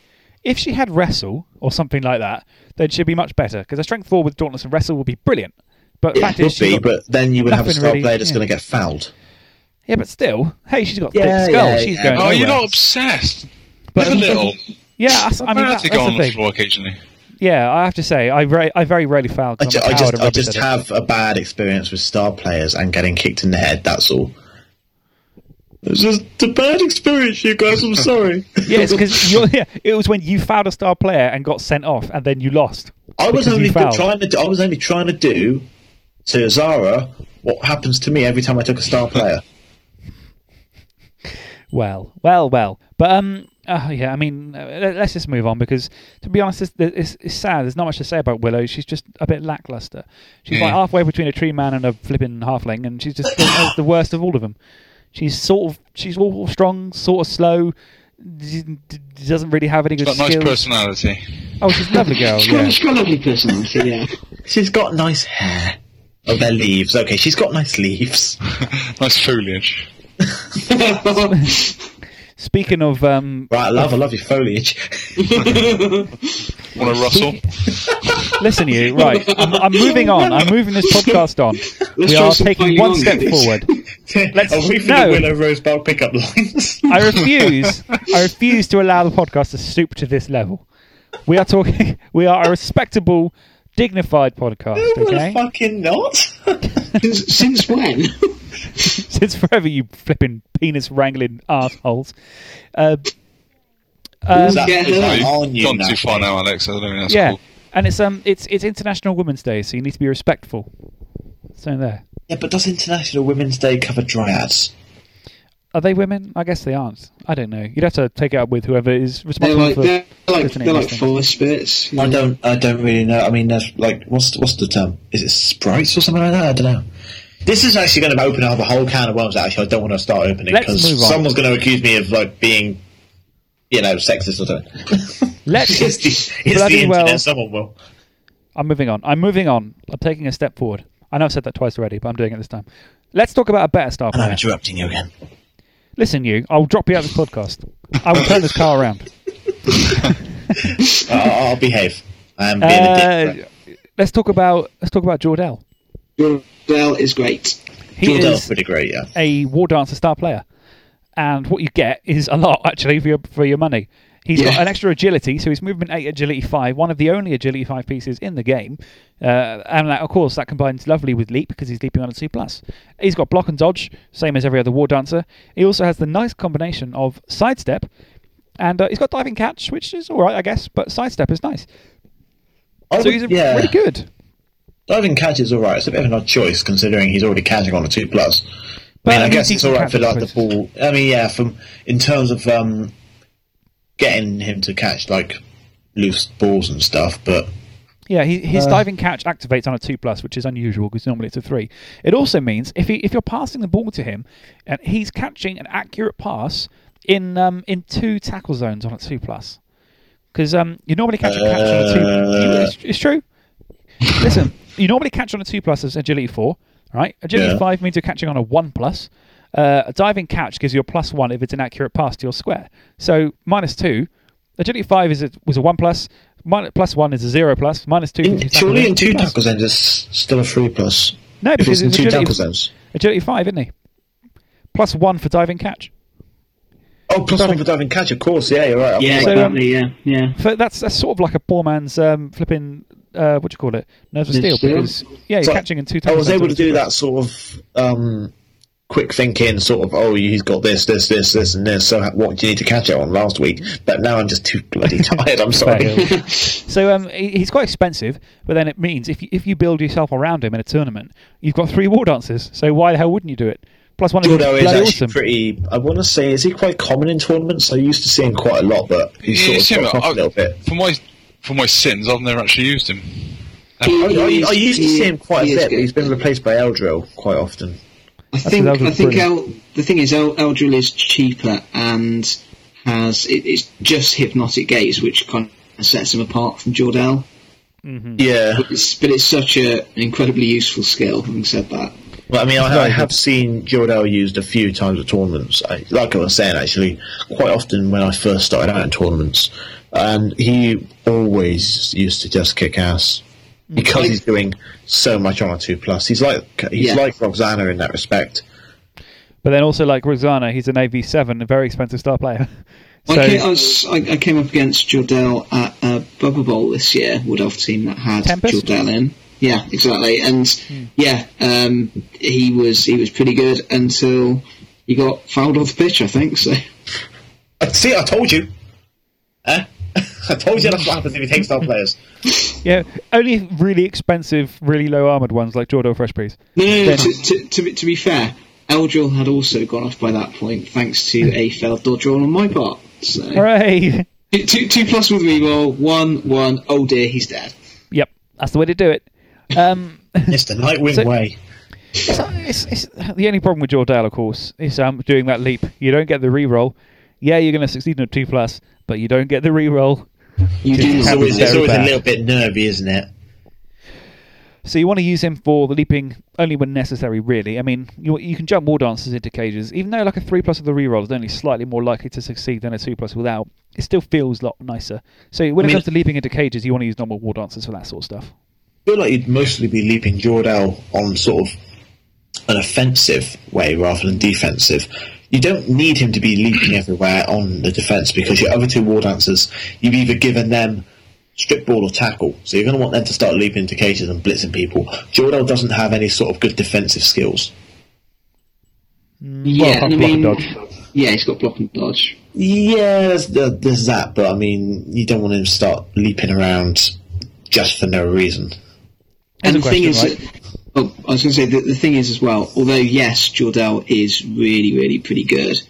[SPEAKER 1] if she had wrestle or something like that, then she'd be much better because a strength four with dauntless and wrestle would be brilliant. But the
[SPEAKER 3] It
[SPEAKER 1] fact
[SPEAKER 3] would be,
[SPEAKER 1] got-
[SPEAKER 3] but then you would have a star
[SPEAKER 1] really-
[SPEAKER 3] player that's
[SPEAKER 1] yeah.
[SPEAKER 3] going to get fouled.
[SPEAKER 1] yeah, but still, hey, she's got
[SPEAKER 3] Yeah,
[SPEAKER 1] thick skull.
[SPEAKER 3] yeah,
[SPEAKER 1] she's
[SPEAKER 3] yeah.
[SPEAKER 1] going.
[SPEAKER 2] Oh, you're not obsessed.
[SPEAKER 1] But-
[SPEAKER 2] But a little.
[SPEAKER 1] Yeah, that's- I mean,
[SPEAKER 2] I
[SPEAKER 1] that,
[SPEAKER 2] have to
[SPEAKER 1] that's
[SPEAKER 2] go on
[SPEAKER 1] the
[SPEAKER 2] the floor occasionally.
[SPEAKER 1] Yeah, I have to say, I very, I very rarely foul.
[SPEAKER 3] I,
[SPEAKER 1] 'cause
[SPEAKER 3] ju-
[SPEAKER 1] I'm a
[SPEAKER 3] I
[SPEAKER 1] coward
[SPEAKER 3] just, I just
[SPEAKER 1] at it.
[SPEAKER 3] have a bad experience with star players and getting kicked in the head. That's all. It's just a bad experience, you guys. I'm sorry. [laughs]
[SPEAKER 1] Yeah, it's because yeah, it was when you fouled a star player and got sent off, and then you lost.
[SPEAKER 3] I was only trying to. Do, I was only trying to do to Zara what happens to me every time I took a star player.
[SPEAKER 1] Well, well, well. But um, uh, yeah. I mean, uh, let- let's just move on because, to be honest, it's, it's, it's sad. There's not much to say about Willow. She's just a bit lackluster. She's like halfway between a tree man and a flipping halfling, and she's just the, the worst of all of them. She's sort of, she's all strong, sort of slow. d- d- Doesn't really have any good
[SPEAKER 2] Got nice personality.
[SPEAKER 1] Oh, she's a lovely girl.
[SPEAKER 4] She's got,
[SPEAKER 1] Yeah.
[SPEAKER 4] she's got a lovely personality. Yeah.
[SPEAKER 3] She's got nice hair. Oh, they're leaves. Okay, she's got nice leaves. [laughs]
[SPEAKER 2] nice foliage. [laughs]
[SPEAKER 1] Speaking of um,
[SPEAKER 3] Right, I love, I love your foliage.
[SPEAKER 2] Want to rustle? [laughs]
[SPEAKER 1] Listen, you right. I'm, I'm moving on. I'm moving this podcast on. we are taking one step
[SPEAKER 4] guys.
[SPEAKER 1] forward. Let's-
[SPEAKER 3] Are we for
[SPEAKER 1] no.
[SPEAKER 3] the Willow Rosebark pickup lines?
[SPEAKER 1] I refuse. I refuse to allow the podcast to stoop to this level. We are talking. We are a respectable, dignified podcast. Okay.
[SPEAKER 3] fucking not.
[SPEAKER 4] since, [laughs] [laughs] since when?
[SPEAKER 1] Since forever, you flipping penis wrangling assholes. Uh, um,
[SPEAKER 3] that
[SPEAKER 4] Yeah,
[SPEAKER 3] is on you
[SPEAKER 2] Gone too far now, Alex. I don't think that's
[SPEAKER 1] yeah,
[SPEAKER 2] cool.
[SPEAKER 1] and it's um, it's it's International Women's Day, so you need to be respectful. So there.
[SPEAKER 3] Yeah, but does International Women's Day cover dryads?
[SPEAKER 1] Are they women? I guess they aren't. I don't know. You'd have to take it up with whoever is
[SPEAKER 4] They're
[SPEAKER 1] responsible
[SPEAKER 4] like
[SPEAKER 1] for.
[SPEAKER 4] they're like
[SPEAKER 1] designating
[SPEAKER 4] they're like
[SPEAKER 1] these things.
[SPEAKER 4] forest spirits.
[SPEAKER 3] I don't. I don't really know. I mean, there's like, what's what's the term? Is it sprites or something like that? I don't know. This is actually going to open up a whole can of worms. Actually, I don't want to start opening because someone's going to accuse me of like being, you know, sexist or something. [laughs]
[SPEAKER 1] Let's. [laughs]
[SPEAKER 3] it's the, it's
[SPEAKER 1] Bloody
[SPEAKER 3] the
[SPEAKER 1] well.
[SPEAKER 3] Someone will.
[SPEAKER 1] I'm moving on. I'm moving on. I'm taking a step forward. I know I've said that twice already, but I'm doing it this time. Let's talk about a better star
[SPEAKER 3] And I'm interrupting you again.
[SPEAKER 1] Listen, you. I'll drop you out of this podcast. I will turn this car around. [laughs]
[SPEAKER 3] I'll, I'll behave. I'm being a dick.
[SPEAKER 1] Uh, let's talk about let's talk about Jordell.
[SPEAKER 4] Jordell is great.
[SPEAKER 1] He
[SPEAKER 3] Jordel's
[SPEAKER 1] is
[SPEAKER 3] pretty great, yeah.
[SPEAKER 1] a War Dancer star player, and what you get is a lot actually for your for your money. He's got an extra agility, so he's movement eight, agility five, one of the only agility five pieces in the game, uh, and that, of course that combines lovely with leap because he's leaping on a two plus. He's got block and dodge, same as every other War Dancer. He also has the nice combination of sidestep, and uh, he's got diving catch, which is all right, I guess, but sidestep is nice.
[SPEAKER 3] I
[SPEAKER 1] So
[SPEAKER 3] would-
[SPEAKER 1] he's
[SPEAKER 3] yeah.
[SPEAKER 1] really good.
[SPEAKER 3] Diving catch is alright. It's a bit of an odd choice considering he's already catching on a two plus.
[SPEAKER 1] But,
[SPEAKER 3] I mean,
[SPEAKER 1] I
[SPEAKER 3] guess it's alright for like the ball. I mean, yeah, from in terms of um, getting him to catch like loose balls and stuff. But
[SPEAKER 1] Yeah, he, his
[SPEAKER 3] Uh,
[SPEAKER 1] diving catch activates on a two plus, which is unusual because normally it's a three. It also means if he, if you're passing the ball to him, and he's catching an accurate pass in um, in two tackle zones on a two plus, because um, you normally catch a catch on a two.
[SPEAKER 3] Uh.
[SPEAKER 1] It's, it's true. Listen, you normally catch on a two plus as agility four, right? Agility
[SPEAKER 3] Yeah.
[SPEAKER 1] five means you're catching on a one plus. Uh, a diving catch gives you a plus one if it's an accurate pass to your square. So minus two. Agility five is a, was a one plus. Minus, plus one is a zero plus. Minus two.
[SPEAKER 3] in, surely in
[SPEAKER 1] two
[SPEAKER 3] two
[SPEAKER 1] plus.
[SPEAKER 3] tackle zones it's still a three plus.
[SPEAKER 1] No,
[SPEAKER 3] If
[SPEAKER 1] because
[SPEAKER 3] it's in two
[SPEAKER 1] agility,
[SPEAKER 3] tackle zones.
[SPEAKER 1] agility five, isn't he? Plus one for diving catch.
[SPEAKER 3] Oh, plus one for diving catch, of course. Yeah, you're right. I'm
[SPEAKER 4] Yeah,
[SPEAKER 3] right.
[SPEAKER 1] So, um,
[SPEAKER 4] exactly. yeah, yeah.
[SPEAKER 1] So that's that's sort of like a poor man's um, flipping. Uh, what do you call it? Nerves of steel.
[SPEAKER 4] steel?
[SPEAKER 1] Because yeah, you're
[SPEAKER 3] So,
[SPEAKER 1] catching in two.
[SPEAKER 3] I was able to do that sort of um, quick thinking, sort of, oh, he's got this, this, this, this, and this. So what do you need to catch it on last week? But now I'm just too bloody [laughs] tired. I'm sorry. [laughs]
[SPEAKER 1] So um, he's quite expensive, but then it means if you, if you build yourself around him in a tournament, you've got three war dancers. So why the hell wouldn't you do it? Plus one is
[SPEAKER 3] Jordo is actually
[SPEAKER 1] awesome.
[SPEAKER 3] pretty. I want to say, is he quite common in tournaments? I used to see him quite a lot, but he's
[SPEAKER 2] Yeah,
[SPEAKER 3] sort of
[SPEAKER 2] him,
[SPEAKER 3] dropped off
[SPEAKER 2] I-
[SPEAKER 3] a little bit.
[SPEAKER 2] For my for my sins, I've never actually used him.
[SPEAKER 4] He-
[SPEAKER 3] I, I, I used to see him quite a bit, but he's been replaced by Eldril quite often.
[SPEAKER 4] I think
[SPEAKER 1] that was
[SPEAKER 4] I think. El, the thing is El, Eldril is cheaper and has it, it's just hypnotic gaze, which kind of sets him apart from Jordell. Mm-hmm.
[SPEAKER 3] Yeah.
[SPEAKER 4] But it's, but it's such a, an incredibly useful skill. Having said that,
[SPEAKER 3] Well, I mean, I, I have seen Jordell used a few times at tournaments. I, like I was saying, actually, quite often when I first started out in tournaments, and he always used to just kick ass because he's doing so much on a two plus. He's like he's
[SPEAKER 4] Yeah.
[SPEAKER 3] like Roxanna in that respect.
[SPEAKER 1] But then also like Roxanna, he's an AV7, a very expensive star player. [laughs]
[SPEAKER 4] I, came, I, was, I, I came up against Jordell at a Bubble Bowl this year, Wood Elf team that had
[SPEAKER 1] Tempest?
[SPEAKER 4] Jordell in. Yeah, exactly. And yeah, um, he was he was pretty good until he got fouled off the pitch. I think so. [laughs]
[SPEAKER 3] See. I told you. Eh? [laughs] I told you that's what happens if you take star players.
[SPEAKER 1] Yeah, only really expensive, really low armored ones like Jordo Freshbreeze.
[SPEAKER 4] No, no, no.
[SPEAKER 1] Then-
[SPEAKER 4] To, to, to, be, to be fair, Eldril had also gone off by that point, thanks to a failed dodge roll on my part. So
[SPEAKER 1] Hooray!
[SPEAKER 4] two, two plus with reroll, one, one. Oh dear, he's dead.
[SPEAKER 1] yep, that's the way to do it. Um, [laughs]
[SPEAKER 3] It's the Nightwing
[SPEAKER 1] So-
[SPEAKER 3] way.
[SPEAKER 1] So it's, it's, the only problem with Jordale, of course, is um, doing that leap. You don't get the re-roll. Yeah, you're going to succeed in a two plus, but you don't get the re-roll.
[SPEAKER 4] You do
[SPEAKER 3] It's always, it's always a little bit nervy, isn't it?
[SPEAKER 1] So you want to use him for the leaping only when necessary. Really, I mean, you you can jump war dancers into cages, even though like a three plus with the re-roll is only slightly more likely to succeed than a two plus without. It still feels a lot nicer. So when
[SPEAKER 3] I
[SPEAKER 1] it
[SPEAKER 3] mean-
[SPEAKER 1] comes to leaping into cages, you want to use normal war dancers for that sort of stuff.
[SPEAKER 3] I feel like you'd mostly be leaping Jordell on sort of an offensive way rather than defensive. You don't need him to be leaping everywhere on the defence because your other two war dancers, you've either given them strip ball or tackle, so you're going to want them to start leaping into cages and blitzing people. Jordell doesn't have any sort of good defensive skills.
[SPEAKER 4] Yeah,
[SPEAKER 1] apart
[SPEAKER 4] and I
[SPEAKER 1] from block and
[SPEAKER 4] mean, yeah, he's got block and dodge.
[SPEAKER 3] Yeah, there's, there's that, but I mean, you don't want him to start leaping around just for no reason.
[SPEAKER 1] Here's
[SPEAKER 4] and
[SPEAKER 1] a
[SPEAKER 4] the thing is,
[SPEAKER 1] right?
[SPEAKER 4] Oh, I was going to say the, the thing is as well. Although yes, Jordell is really, really pretty good.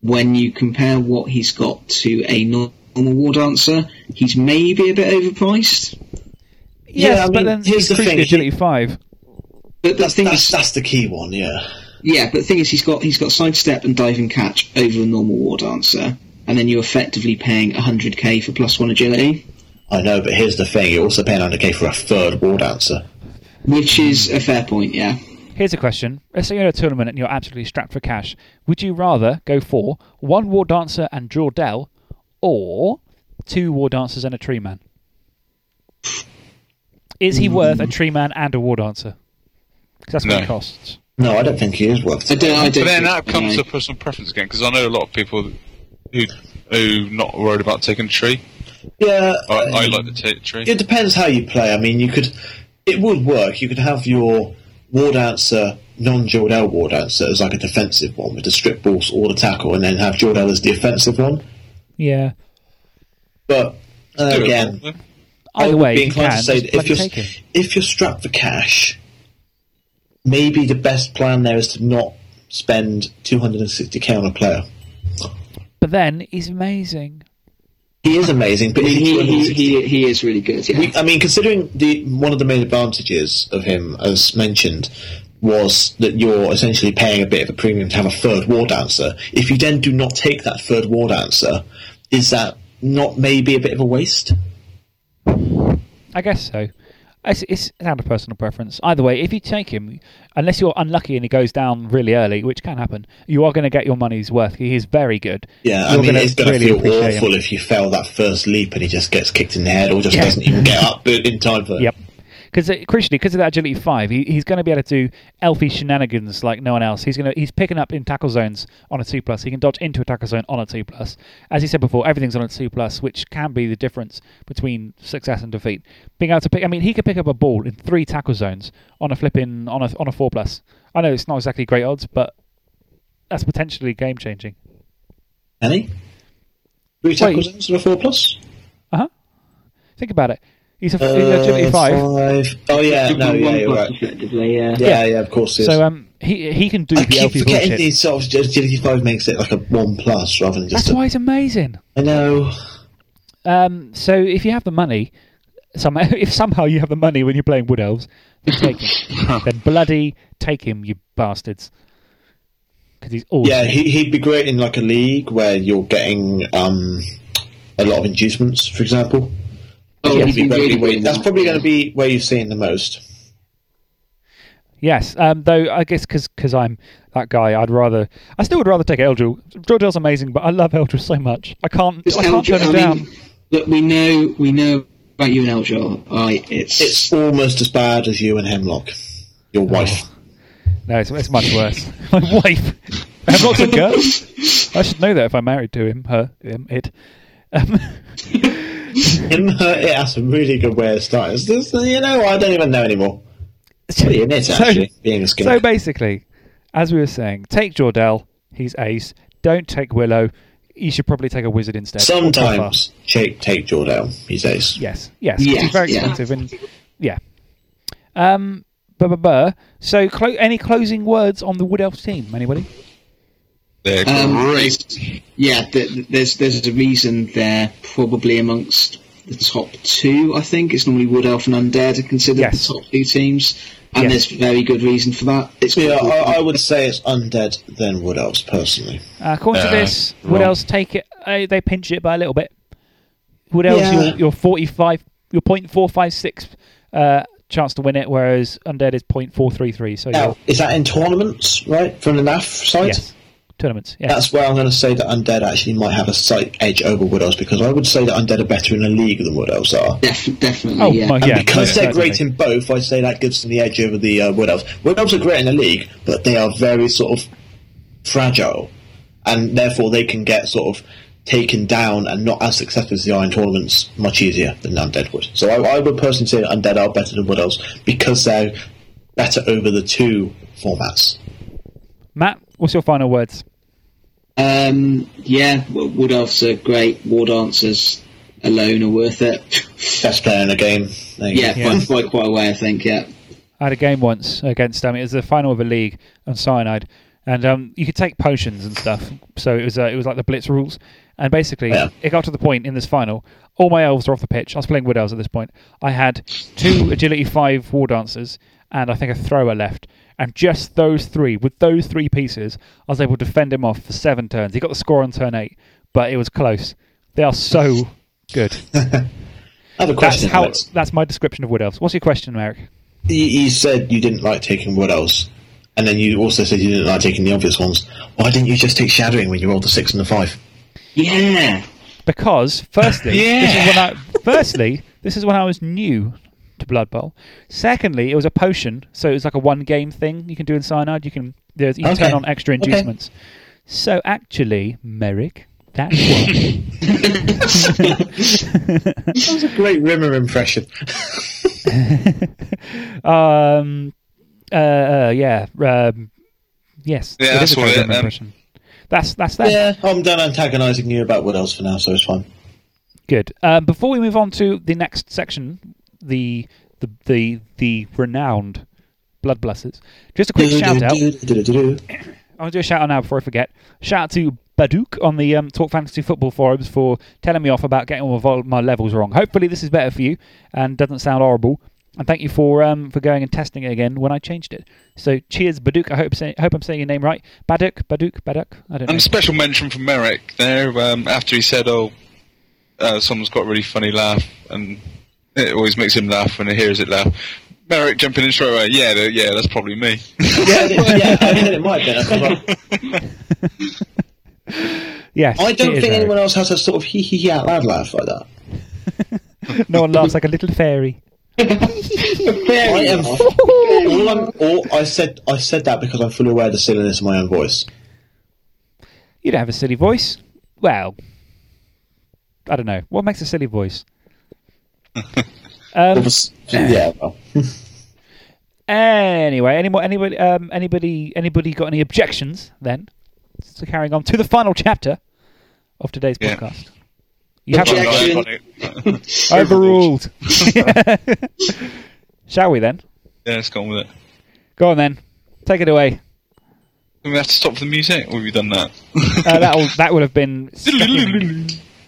[SPEAKER 4] When you compare what he's got to a normal war dancer, he's maybe a bit overpriced.
[SPEAKER 1] Yes,
[SPEAKER 3] Yeah, I
[SPEAKER 1] but then
[SPEAKER 3] here's
[SPEAKER 1] he's
[SPEAKER 3] the thing,
[SPEAKER 1] agility five.
[SPEAKER 4] But the
[SPEAKER 3] That's,
[SPEAKER 4] thing
[SPEAKER 3] that's,
[SPEAKER 4] is,
[SPEAKER 3] that's the key one, yeah.
[SPEAKER 4] yeah, but the thing is, he's got he's got sidestep and diving catch over a normal war dancer, and then you're effectively paying 100k for plus one agility,
[SPEAKER 3] I know, but here's the thing: you're also paying 100k for a third war dancer.
[SPEAKER 4] Which is a fair point. Yeah.
[SPEAKER 1] Here's a question. Let's say you're in a tournament and you're absolutely strapped for cash. Would you rather go for one war dancer and Jordell or two war dancers and a tree man? Is he worth a tree man and a war dancer? Because that's what
[SPEAKER 2] No.
[SPEAKER 1] it costs.
[SPEAKER 3] No, I don't think he is worth.
[SPEAKER 4] I don't. I don't
[SPEAKER 2] then that comes
[SPEAKER 4] no.
[SPEAKER 2] to personal preference again, because I know a lot of people who who not worried about taking a tree.
[SPEAKER 3] Yeah,
[SPEAKER 2] I, I um, like the take a tree.
[SPEAKER 3] It depends how you play. I mean, you could. It would work. You could have your war dancer, non-Jordell war dancer, as like a defensive one with the strip balls or the tackle, and then have Jordell as the offensive one.
[SPEAKER 1] Yeah.
[SPEAKER 3] But uh,
[SPEAKER 2] Do it.
[SPEAKER 3] again, I
[SPEAKER 1] Either
[SPEAKER 3] would
[SPEAKER 1] way,
[SPEAKER 3] be
[SPEAKER 1] you
[SPEAKER 3] inclined
[SPEAKER 1] can
[SPEAKER 3] to say that if you're if you're strapped for cash, maybe the best plan there is to not spend 260k on a player.
[SPEAKER 1] But then he's amazing.
[SPEAKER 3] He is amazing, but
[SPEAKER 4] I
[SPEAKER 3] if
[SPEAKER 4] mean,
[SPEAKER 3] you
[SPEAKER 4] he, he, he, he is really good. Yeah.
[SPEAKER 3] We, I mean, considering the one of the main advantages of him, as mentioned, was that you're essentially paying a bit of a premium to have a third war dancer. If you then do not take that third war dancer, is that not maybe a bit of a waste?
[SPEAKER 1] I guess so. It's, it's down to personal preference. Either way, if you take him, unless you're unlucky and he goes down really early, which can happen, you are going to get your money's worth. He is very good.
[SPEAKER 3] Yeah, I
[SPEAKER 1] You're
[SPEAKER 3] mean,
[SPEAKER 1] gonna
[SPEAKER 3] it's going to
[SPEAKER 1] really
[SPEAKER 3] feel awful
[SPEAKER 1] him.
[SPEAKER 3] if you fail that first leap and he just gets kicked in the head or just
[SPEAKER 1] Yeah.
[SPEAKER 3] doesn't even get [laughs] up in time for.
[SPEAKER 1] Yep. Because crucially, because of that agility five, he, he's going to be able to do elfie shenanigans like no one else. He's going to he's picking up in tackle zones on a two plus. He can dodge into a tackle zone on a two plus. As he said before, everything's on a two plus, which can be the difference between success and defeat. Being able to pick, I mean, he could pick up a ball in three tackle zones on a flipping on a on a four plus. I know it's not exactly great odds, but that's potentially game changing.
[SPEAKER 3] Any? Three
[SPEAKER 1] Wait.
[SPEAKER 3] tackles instead of four plus?
[SPEAKER 1] Uh huh. Think about it. He's a,
[SPEAKER 3] Uh,
[SPEAKER 1] he's agility five.
[SPEAKER 3] Oh yeah, no, yeah, you're right.
[SPEAKER 4] effectively, yeah.
[SPEAKER 3] Yeah, yeah, of course. It is.
[SPEAKER 1] So um, he he can do
[SPEAKER 3] I
[SPEAKER 1] the
[SPEAKER 3] keep
[SPEAKER 1] Elfie
[SPEAKER 3] forgetting
[SPEAKER 1] bullshit.
[SPEAKER 3] the sort of agility five makes it like a one plus rather than just.
[SPEAKER 1] That's
[SPEAKER 3] A,
[SPEAKER 1] why he's amazing.
[SPEAKER 3] I know.
[SPEAKER 1] Um, so if you have the money, somehow [laughs] if somehow you have the money when you're playing Wood Elves, then take him. [laughs] then bloody take him, you bastards. Because he's awesome.
[SPEAKER 3] Yeah, he, he'd be great in like a league where you're getting um, a lot of inducements, for example.
[SPEAKER 4] Oh,
[SPEAKER 1] Yeah,
[SPEAKER 4] he'd be
[SPEAKER 3] That'd be
[SPEAKER 4] really
[SPEAKER 3] where-
[SPEAKER 4] good in
[SPEAKER 3] that's probably going to be where you're seeing the most.
[SPEAKER 1] Yes, um, though I guess because I'm that guy, I'd rather. I still would rather take Eldril. Jordel's amazing, but I love Eldril so much. I can't.
[SPEAKER 4] Just
[SPEAKER 1] I can't
[SPEAKER 4] Eldra-
[SPEAKER 1] turn him down.
[SPEAKER 4] mean, look, we know we know about you and Eldra. Right, it's,
[SPEAKER 3] It's almost as bad as you and Hemlock, your wife.
[SPEAKER 1] No, it's, it's much worse. [laughs] My wife. Hemlock's a girl. [laughs] I should know that if I'm married to him, her, him, it. Um, [laughs]
[SPEAKER 3] Him, her, it has a really good way of starting. It's just, you know, I don't even know anymore. It's Pretty in it,
[SPEAKER 1] So-
[SPEAKER 3] actually, being a skin.
[SPEAKER 1] So basically, as we were saying, take Jordell. He's ace. Don't take Willow. You should probably take a wizard instead.
[SPEAKER 3] Sometimes take, take Jordell. He's ace.
[SPEAKER 1] Yes, yes.
[SPEAKER 4] Yes,
[SPEAKER 1] he's very
[SPEAKER 4] yeah.
[SPEAKER 1] expensive and yeah. Um, buh, buh, buh. So, clo- any closing words on the Wood Elves team? Anybody?
[SPEAKER 2] They're
[SPEAKER 4] Um,
[SPEAKER 2] great.
[SPEAKER 4] yeah. th- th- there's there's a reason they're probably amongst the top two. I think it's normally Wood Elf and Undead are considered
[SPEAKER 1] Yes.
[SPEAKER 4] the top two teams, and
[SPEAKER 1] Yes.
[SPEAKER 4] there's very good reason for that. It's
[SPEAKER 3] Yeah, I, I would say it's undead than Wood Elves, personally.
[SPEAKER 1] Uh, according to
[SPEAKER 2] Uh,
[SPEAKER 1] this, Wood. Elves take it. Uh, they pinch it by a little bit. Wood Elves,
[SPEAKER 3] Yeah.
[SPEAKER 1] your your forty five, your point four five six uh, chance to win it, whereas Undead is point four three three. So
[SPEAKER 3] Now, is that in tournaments, right? From the NAF side?
[SPEAKER 1] yes, tournaments. Yeah.
[SPEAKER 3] That's where I'm going to say that Undead actually might have a slight edge over Wood Elves because I would say that Undead are better in a league than Wood Elves are.
[SPEAKER 4] Def- definitely.
[SPEAKER 1] Oh,
[SPEAKER 4] yeah.
[SPEAKER 1] my-
[SPEAKER 3] And
[SPEAKER 1] yeah,
[SPEAKER 3] because
[SPEAKER 1] most
[SPEAKER 3] they're
[SPEAKER 1] certainly.
[SPEAKER 3] great in both, I'd say that gives them the edge over the uh, Wood Elves. Wood Elves are great in the league, but they are very sort of fragile, and therefore they can get sort of taken down and not as successful as they are in tournaments much easier than Undead would. So I, I would personally say that Undead are better than Wood Elves because they're better over the two formats.
[SPEAKER 1] Matt, what's your final words?
[SPEAKER 4] Um, yeah, Wood Elves are great. War Dancers alone are worth it.
[SPEAKER 3] Best player in the game.
[SPEAKER 4] Yeah.
[SPEAKER 1] Yeah.
[SPEAKER 4] By, by quite a way, I think. Yeah.
[SPEAKER 1] I had a game once against. I mean, it was the final of a league on cyanide, and um, you could take potions and stuff. So it was uh, it was like the blitz rules, and basically
[SPEAKER 3] Yeah.
[SPEAKER 1] it got to the point in this final. All my elves were off the pitch. I was playing wood elves at this point. I had two agility five war dancers and I think a thrower left. And just those three, with those three pieces, I was able to defend him off for seven turns. He got the score on turn eight, but it was close. They are so [laughs] good.
[SPEAKER 3] I have a
[SPEAKER 1] That's
[SPEAKER 3] question.
[SPEAKER 1] how. That's my description of wood elves. What's your question, Eric?
[SPEAKER 3] You, you said you didn't like taking Wood Elves, and then you also said you didn't like taking the obvious ones. Why didn't you just take Shadowing when you rolled the six and the five?
[SPEAKER 4] Yeah.
[SPEAKER 1] Because firstly, this is when I firstly this is when I was new to Blood Bowl. Secondly, it was a potion, so it was like a one game thing you can do in Cyanide. You can there's you can
[SPEAKER 3] Okay.
[SPEAKER 1] turn on extra
[SPEAKER 3] Okay.
[SPEAKER 1] inducements. So actually, Merrick, that's. [laughs] [laughs]
[SPEAKER 3] That was a great Rimmer impression. [laughs]
[SPEAKER 1] um, uh, uh, yeah, um, yes,
[SPEAKER 2] Yeah,
[SPEAKER 1] it is
[SPEAKER 2] that's
[SPEAKER 1] a
[SPEAKER 2] what it-
[SPEAKER 1] Rimmer
[SPEAKER 2] um.
[SPEAKER 1] That's that's that.
[SPEAKER 3] yeah, I'm done antagonising you about Wood Elves for now, so it's fine.
[SPEAKER 1] Good. Um, before we move on to the next section, the the the the renowned Blood Blessers, just a quick shout out. [coughs] I'll do a shout out now before I forget. Shout out to Baduk on the um, Talk Fantasy Football forums for telling me off about getting all my, vol- my levels wrong. Hopefully, this is better for you and doesn't sound horrible. And thank you for um, for going and testing it again when I changed it. So cheers, Baduk. I hope say, hope I'm saying your name right. Baduk, Baduk, Baduk. I don't know.
[SPEAKER 2] And special mention from Merrick there um, after he said, "Oh, uh, someone's got a really funny laugh," and it always makes him laugh when he hears it laugh. Merrick jumping in straight away. Yeah, th- yeah, that's probably me. [laughs]
[SPEAKER 3] yeah, yeah, I said it might have been. I,
[SPEAKER 1] yes.
[SPEAKER 3] I don't think
[SPEAKER 1] Eric.
[SPEAKER 3] anyone else has a sort of hee hee hee out loud laugh like that. [laughs]
[SPEAKER 1] No one laughs like a little fairy. [laughs]
[SPEAKER 3] I am. all I'm, all, I said I said that because I'm fully aware of the silliness of my own voice.
[SPEAKER 1] You don't have a silly voice. Well, I don't know. What makes a silly voice? Um,
[SPEAKER 3] yeah, well.
[SPEAKER 1] anyway, any more, anybody, um, anybody, anybody got any objections? Then So carrying on to the final chapter of today's
[SPEAKER 2] Yeah.
[SPEAKER 1] podcast. You have
[SPEAKER 4] Objection.
[SPEAKER 2] Right, [laughs]
[SPEAKER 1] overruled. [laughs] Shall we then?
[SPEAKER 2] Yeah, let's go on with it.
[SPEAKER 1] Go on then. Take it away.
[SPEAKER 2] Do we have to stop the music, or have you done that?
[SPEAKER 1] Uh, that'll, that would have been [laughs]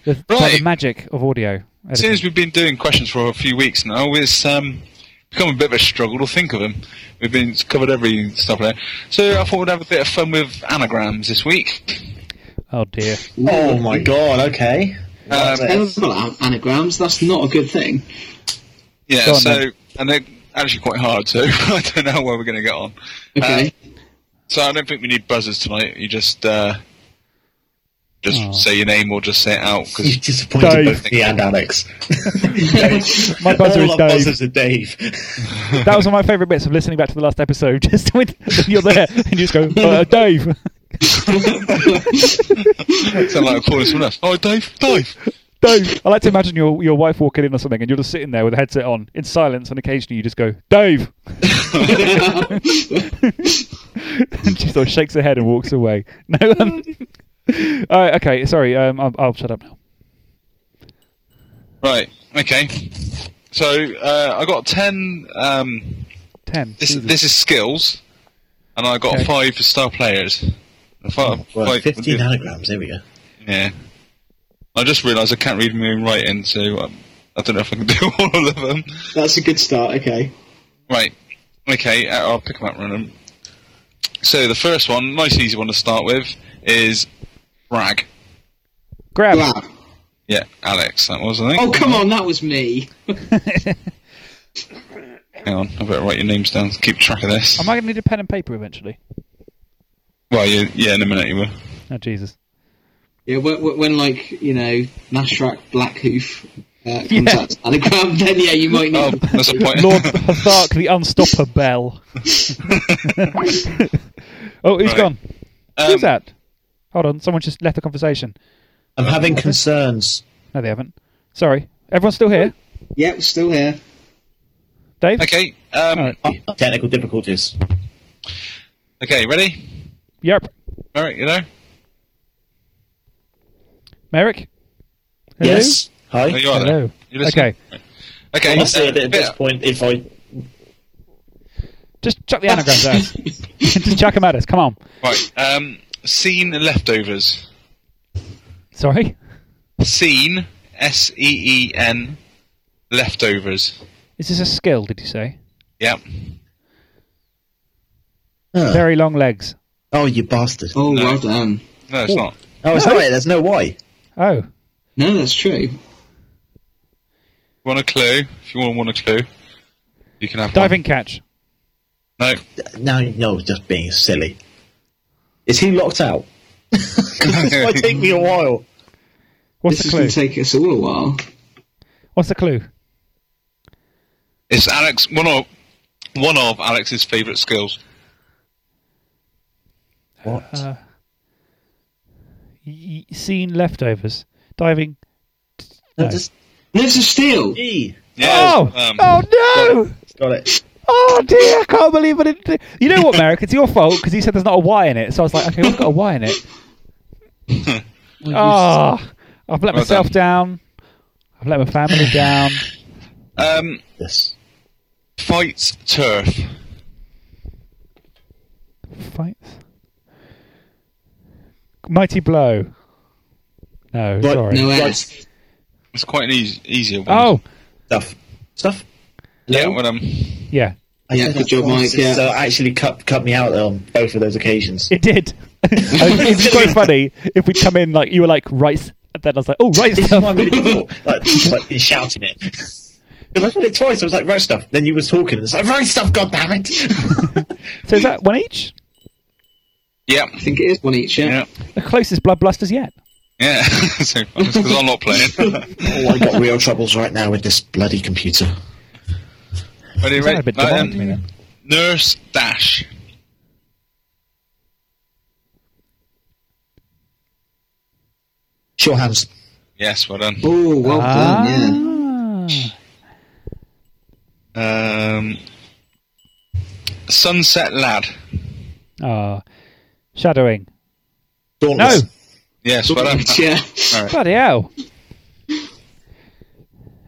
[SPEAKER 1] the, by the magic of audio.
[SPEAKER 2] Since
[SPEAKER 1] editing.
[SPEAKER 2] we've been doing questions for a few weeks now, it's um, become a bit of a struggle to think of them. We've been covered every stuff there, so I thought we'd have a bit of fun with anagrams this week.
[SPEAKER 1] Oh dear.
[SPEAKER 3] Oh my god, okay.
[SPEAKER 2] Um,
[SPEAKER 4] anagrams. That's not a good thing.
[SPEAKER 2] Yeah,
[SPEAKER 1] on,
[SPEAKER 2] so
[SPEAKER 1] then.
[SPEAKER 2] and they're actually quite hard, so [laughs] I don't know where we're going to get on.
[SPEAKER 4] Okay.
[SPEAKER 2] Um, so I don't think we need buzzers tonight. You just uh, just
[SPEAKER 1] Oh.
[SPEAKER 2] say your name or just say it out Cause
[SPEAKER 3] You
[SPEAKER 2] because
[SPEAKER 3] disappointed
[SPEAKER 1] Dave.
[SPEAKER 3] both me and Alex. [laughs] [laughs]
[SPEAKER 1] My buzzer is
[SPEAKER 3] All our
[SPEAKER 1] Dave.
[SPEAKER 3] buzzers are Dave. [laughs]
[SPEAKER 1] That was one of my favourite bits of listening back to the last episode. Just when you're there and you just go, uh, Dave.
[SPEAKER 2] sound like I'm calling someone else. Oh, Dave, Dave.
[SPEAKER 1] Dave. I like to imagine your your wife walking in or something, and you're just sitting there with a headset on in silence, and occasionally you just go, Dave, and she sort of shakes her head and walks away. No. Um, all [laughs] right, okay, sorry. Um, I'll, I'll shut up now.
[SPEAKER 2] Right. Okay. So uh, I got ten. Um,
[SPEAKER 1] Ten.
[SPEAKER 2] this
[SPEAKER 1] Jesus.
[SPEAKER 2] this is skills, and I got
[SPEAKER 1] Okay.
[SPEAKER 2] five for star players. Five,
[SPEAKER 3] Well,
[SPEAKER 2] five-
[SPEAKER 3] 15 anagrams, there we go.
[SPEAKER 2] Yeah. I just realised I can't read my own writing, so um, I don't know if I can [laughs] do all of them.
[SPEAKER 4] That's a good start. Okay.
[SPEAKER 2] Right. Okay, uh, I'll pick them up random. So the first one, nice easy one to start with, is brag.
[SPEAKER 1] Grab.
[SPEAKER 4] Grab.
[SPEAKER 2] Yeah, Alex, that was I think.
[SPEAKER 4] Oh come on, that was me. [laughs]
[SPEAKER 2] Hang on, I better write your names down. to Keep track of this.
[SPEAKER 1] Am I going to need a pen and paper eventually?
[SPEAKER 2] Well, you, yeah, in a minute you will.
[SPEAKER 1] Oh Jesus.
[SPEAKER 4] Yeah, when, when when, like you know Nashrak Blackhoof uh, comes
[SPEAKER 1] Yeah.
[SPEAKER 4] out to anagram, [laughs] then yeah, you might need.
[SPEAKER 2] Oh, that's the point.
[SPEAKER 1] Lord Hathark, the Unstoppable. [laughs] oh, who's
[SPEAKER 2] Right.
[SPEAKER 1] gone?
[SPEAKER 2] Um,
[SPEAKER 1] Who's that? Hold on, someone just left the conversation.
[SPEAKER 3] I'm having concerns.
[SPEAKER 1] No, they haven't. Sorry. Everyone's still here?
[SPEAKER 4] Yeah, we're still here.
[SPEAKER 1] Dave?
[SPEAKER 2] Okay, um,
[SPEAKER 1] Alright.
[SPEAKER 3] Oh, technical difficulties.
[SPEAKER 2] okay, ready?
[SPEAKER 1] Yep.
[SPEAKER 2] Alright, you know?
[SPEAKER 1] Merrick? Hello?
[SPEAKER 3] Yes. Hi.
[SPEAKER 2] Oh, you are there.
[SPEAKER 1] Hello.
[SPEAKER 2] You listening?
[SPEAKER 1] Okay.
[SPEAKER 2] Okay,
[SPEAKER 3] Honestly,
[SPEAKER 2] uh,
[SPEAKER 3] at this point, if I
[SPEAKER 1] Just chuck the anagrams [laughs] at us. just chuck them at us. Come on.
[SPEAKER 2] Right, um, seen leftovers.
[SPEAKER 1] Sorry?
[SPEAKER 2] Seen, S E E N, leftovers.
[SPEAKER 1] Is this a skill, did you say?
[SPEAKER 2] Yep.
[SPEAKER 3] Huh.
[SPEAKER 1] Very long legs.
[SPEAKER 3] oh, you bastard!
[SPEAKER 4] Oh,
[SPEAKER 2] No.
[SPEAKER 4] well done.
[SPEAKER 2] No, it's not.
[SPEAKER 3] Oh, it's
[SPEAKER 1] No.
[SPEAKER 3] not. There's no why.
[SPEAKER 1] Oh.
[SPEAKER 4] No, that's true.
[SPEAKER 2] Want a clue? If you want, want a clue, you can have
[SPEAKER 1] Diving catch.
[SPEAKER 2] One. No.
[SPEAKER 3] No, no, just being silly. Is he locked out? 'Cause [laughs] this might take me a while.
[SPEAKER 1] What's
[SPEAKER 4] this
[SPEAKER 1] the
[SPEAKER 4] is going to take us all a while.
[SPEAKER 1] What's the clue?
[SPEAKER 2] It's Alex. One of one of Alex's favourite skills.
[SPEAKER 3] What?
[SPEAKER 1] Uh, y- y- seen leftovers. Diving.
[SPEAKER 3] No,
[SPEAKER 1] no.
[SPEAKER 3] just
[SPEAKER 4] There's a steal.
[SPEAKER 3] E.
[SPEAKER 1] Oh!
[SPEAKER 2] Um,
[SPEAKER 1] oh no!
[SPEAKER 3] Got it.
[SPEAKER 1] Oh dear! I can't believe I didn't. You know what, Merrick? It's your fault because you said there's not a Y in it. So I was like, okay, we've got a Y in it. Oh, [laughs] I've let
[SPEAKER 2] Well
[SPEAKER 1] myself
[SPEAKER 2] done.
[SPEAKER 1] down. I've let my family down.
[SPEAKER 2] um,
[SPEAKER 3] Yes.
[SPEAKER 2] fights turf.
[SPEAKER 1] Fights. Mighty blow. No,
[SPEAKER 3] Right,
[SPEAKER 1] sorry.
[SPEAKER 4] No
[SPEAKER 3] Right.
[SPEAKER 4] S.
[SPEAKER 2] It's quite an easy, easier one.
[SPEAKER 1] Oh,
[SPEAKER 3] Stuff. Stuff.
[SPEAKER 2] Yeah.
[SPEAKER 3] No?
[SPEAKER 2] Well, um,
[SPEAKER 1] yeah,
[SPEAKER 3] I
[SPEAKER 4] Yeah, good job, Mike, yeah.
[SPEAKER 3] So actually cut cut me out on both of those occasions.
[SPEAKER 1] it did. [laughs] It'd be quite funny if we'd come in like you were like right, and then I was like, oh right
[SPEAKER 3] This is
[SPEAKER 1] stuff.
[SPEAKER 3] why I'm really difficult. [laughs] Like, like shouting it. Because I said it twice. I was like, right stuff. Then you was talking. and It's like, right stuff, God damn it. [laughs]
[SPEAKER 1] So is that one each?
[SPEAKER 2] yeah,
[SPEAKER 4] I think it is one each. Yeah.
[SPEAKER 2] yeah,
[SPEAKER 1] The closest blood blusters yet.
[SPEAKER 2] yeah. so because I'm not playing.
[SPEAKER 3] oh, I got real troubles right now with this bloody computer.
[SPEAKER 2] Ready,
[SPEAKER 1] You
[SPEAKER 2] ready?
[SPEAKER 1] a bit
[SPEAKER 2] Right,
[SPEAKER 1] demonic
[SPEAKER 2] um,
[SPEAKER 1] to me then.
[SPEAKER 2] Nurse dash.
[SPEAKER 3] Sure hands.
[SPEAKER 2] Yes, well done.
[SPEAKER 4] Oh, well done. Yeah.
[SPEAKER 1] Ah.
[SPEAKER 2] Um, sunset lad.
[SPEAKER 1] Ah, shadowing.
[SPEAKER 3] Dauntless.
[SPEAKER 1] No.
[SPEAKER 2] Yes, well done.
[SPEAKER 4] yeah.
[SPEAKER 2] Alright.
[SPEAKER 1] Bloody hell.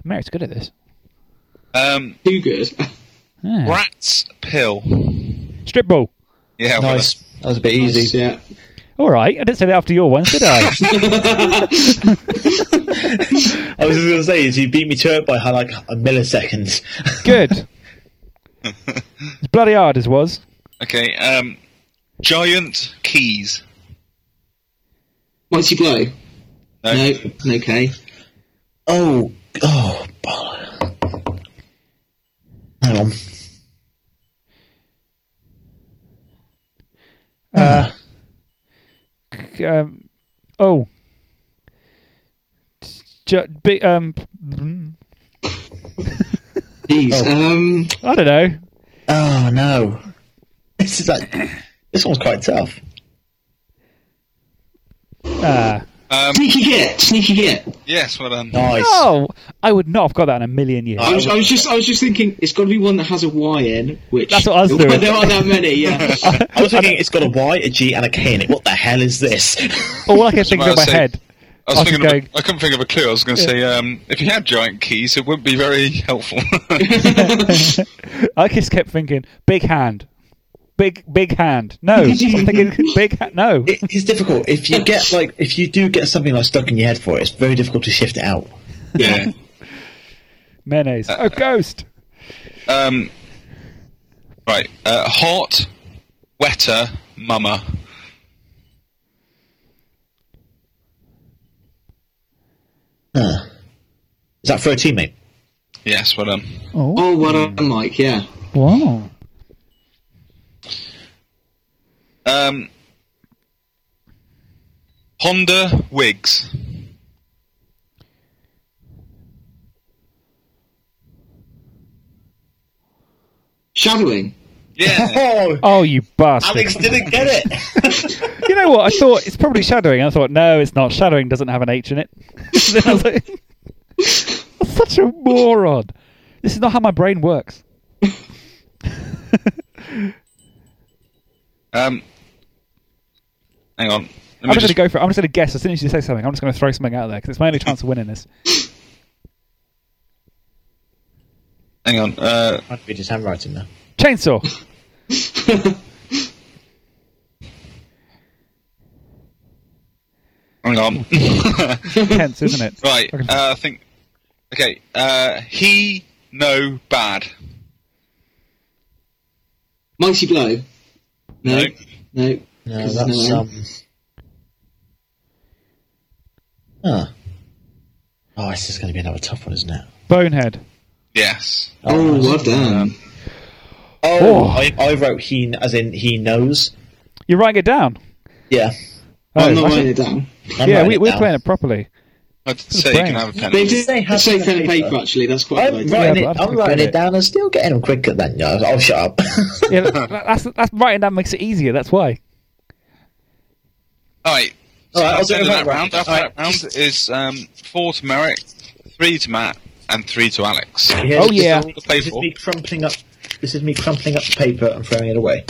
[SPEAKER 1] Merrick's good at this.
[SPEAKER 2] Um,
[SPEAKER 4] Too good.
[SPEAKER 1] Yeah.
[SPEAKER 2] Brat's pill.
[SPEAKER 1] Strip ball.
[SPEAKER 2] Yeah, well
[SPEAKER 3] Nice. That was a bit easy.
[SPEAKER 4] yeah.
[SPEAKER 1] All right. I didn't say that after your ones, did I? [laughs] [laughs] [laughs]
[SPEAKER 3] I was just going to say, is you beat me to it by like a millisecond.
[SPEAKER 1] good. It's bloody hard as was.
[SPEAKER 2] Okay. Um, giant keys.
[SPEAKER 4] Mighty blow.
[SPEAKER 2] No.
[SPEAKER 4] No. Okay.
[SPEAKER 3] oh, oh, bollocks. Hang on.
[SPEAKER 1] Uh, c- um, oh. Bi- um,
[SPEAKER 4] Jeez. Um.
[SPEAKER 1] I don't know.
[SPEAKER 3] Oh no, this is like this one's quite tough.
[SPEAKER 1] Ah.
[SPEAKER 2] Um,
[SPEAKER 4] Sneaky get. Sneaky get.
[SPEAKER 2] yes, well done.
[SPEAKER 3] Nice.
[SPEAKER 1] No, I would not have got that in a million years.
[SPEAKER 4] I was, I was just, I was just thinking, it's got to be one that has a Y in, which
[SPEAKER 1] That's what I was doing.
[SPEAKER 4] There aren't that many. Yeah. [laughs]
[SPEAKER 3] I was thinking it's got a Y, a G, and a K in it. What the hell is this?
[SPEAKER 1] All I can think of in my
[SPEAKER 2] say-
[SPEAKER 1] head.
[SPEAKER 2] I was
[SPEAKER 1] I was
[SPEAKER 2] thinking.
[SPEAKER 1] going-
[SPEAKER 2] Of a, I couldn't think of a clue. I was going to say, um, if you had giant keys, it wouldn't be very helpful. [laughs] [laughs]
[SPEAKER 1] I just kept thinking, big hand. Big, big hand. No. [laughs] I'm thinking, big hand. No.
[SPEAKER 3] It is difficult if you get like if you do get something like stuck in your head for it. It's very difficult to shift it out.
[SPEAKER 2] yeah. [laughs]
[SPEAKER 1] Mayonnaise. Oh, ghost.
[SPEAKER 2] Um, right. Uh, hot, wetter, mama.
[SPEAKER 3] Huh. Is that for a teammate?
[SPEAKER 2] Yes, well done.
[SPEAKER 1] Oh.
[SPEAKER 4] oh, well done, Mike. Yeah.
[SPEAKER 1] Wow.
[SPEAKER 2] Um, Honda wigs.
[SPEAKER 4] Shadowing.
[SPEAKER 2] Yeah. [laughs]
[SPEAKER 3] Oh,
[SPEAKER 1] you bastard.
[SPEAKER 3] Alex didn't get it. [laughs]
[SPEAKER 1] You know what? I thought it's probably shadowing. I thought, no, it's not. Shadowing doesn't have an H in it. [laughs] then I was like, such a moron. This is not how my brain works.
[SPEAKER 2] um, hang on. Let
[SPEAKER 1] I'm just going to go for it. I'm just going to guess. As soon as you say something, I'm just going to throw something out there because it's my only chance of winning this. [laughs]
[SPEAKER 2] hang on. Uh,
[SPEAKER 3] Might be just handwriting now.
[SPEAKER 1] Chainsaw. [laughs]
[SPEAKER 2] hang on. [laughs]
[SPEAKER 1] Tense, isn't it?
[SPEAKER 2] right.
[SPEAKER 1] Okay.
[SPEAKER 2] Uh, I think. Okay. Uh, he no bad.
[SPEAKER 4] Mighty blow. No.
[SPEAKER 2] No.
[SPEAKER 4] No.
[SPEAKER 3] No,
[SPEAKER 4] Because
[SPEAKER 3] that's
[SPEAKER 4] no
[SPEAKER 3] um. Huh. Oh, this is going to be another tough one, isn't it?
[SPEAKER 1] Bonehead.
[SPEAKER 2] Yes.
[SPEAKER 4] Oh,
[SPEAKER 3] nice.
[SPEAKER 4] well done.
[SPEAKER 3] Oh,
[SPEAKER 1] Oh.
[SPEAKER 3] I, I wrote he as in he knows.
[SPEAKER 1] You're writing it down.
[SPEAKER 3] Yeah.
[SPEAKER 1] Oh,
[SPEAKER 4] I'm not writing it down.
[SPEAKER 3] I'm
[SPEAKER 1] yeah, we,
[SPEAKER 3] it
[SPEAKER 1] we're playing it properly.
[SPEAKER 2] I'd say you can have a pen.
[SPEAKER 4] They did
[SPEAKER 3] say
[SPEAKER 4] say,
[SPEAKER 3] have
[SPEAKER 4] say
[SPEAKER 3] pen
[SPEAKER 4] pen
[SPEAKER 3] and
[SPEAKER 4] and
[SPEAKER 3] paper.
[SPEAKER 4] paper, actually. That's quite
[SPEAKER 3] I'm
[SPEAKER 4] good.
[SPEAKER 3] writing,
[SPEAKER 1] but
[SPEAKER 3] it,
[SPEAKER 1] I'm
[SPEAKER 3] I'm writing it down and still getting them quicker than you. I'll, I'll shut up.
[SPEAKER 1] Yeah, [laughs] that's, that's writing down makes it easier. That's why.
[SPEAKER 2] All right.
[SPEAKER 3] All right, I'll do it
[SPEAKER 2] that
[SPEAKER 3] that
[SPEAKER 2] round,
[SPEAKER 3] round.
[SPEAKER 2] after
[SPEAKER 3] All
[SPEAKER 2] that round is um, four to Merrick, three to Matt, and three to Alex.
[SPEAKER 3] Here's-
[SPEAKER 1] Oh,
[SPEAKER 3] this is
[SPEAKER 1] yeah.
[SPEAKER 3] me- This is me crumpling up. This is me crumpling up the paper and throwing it away.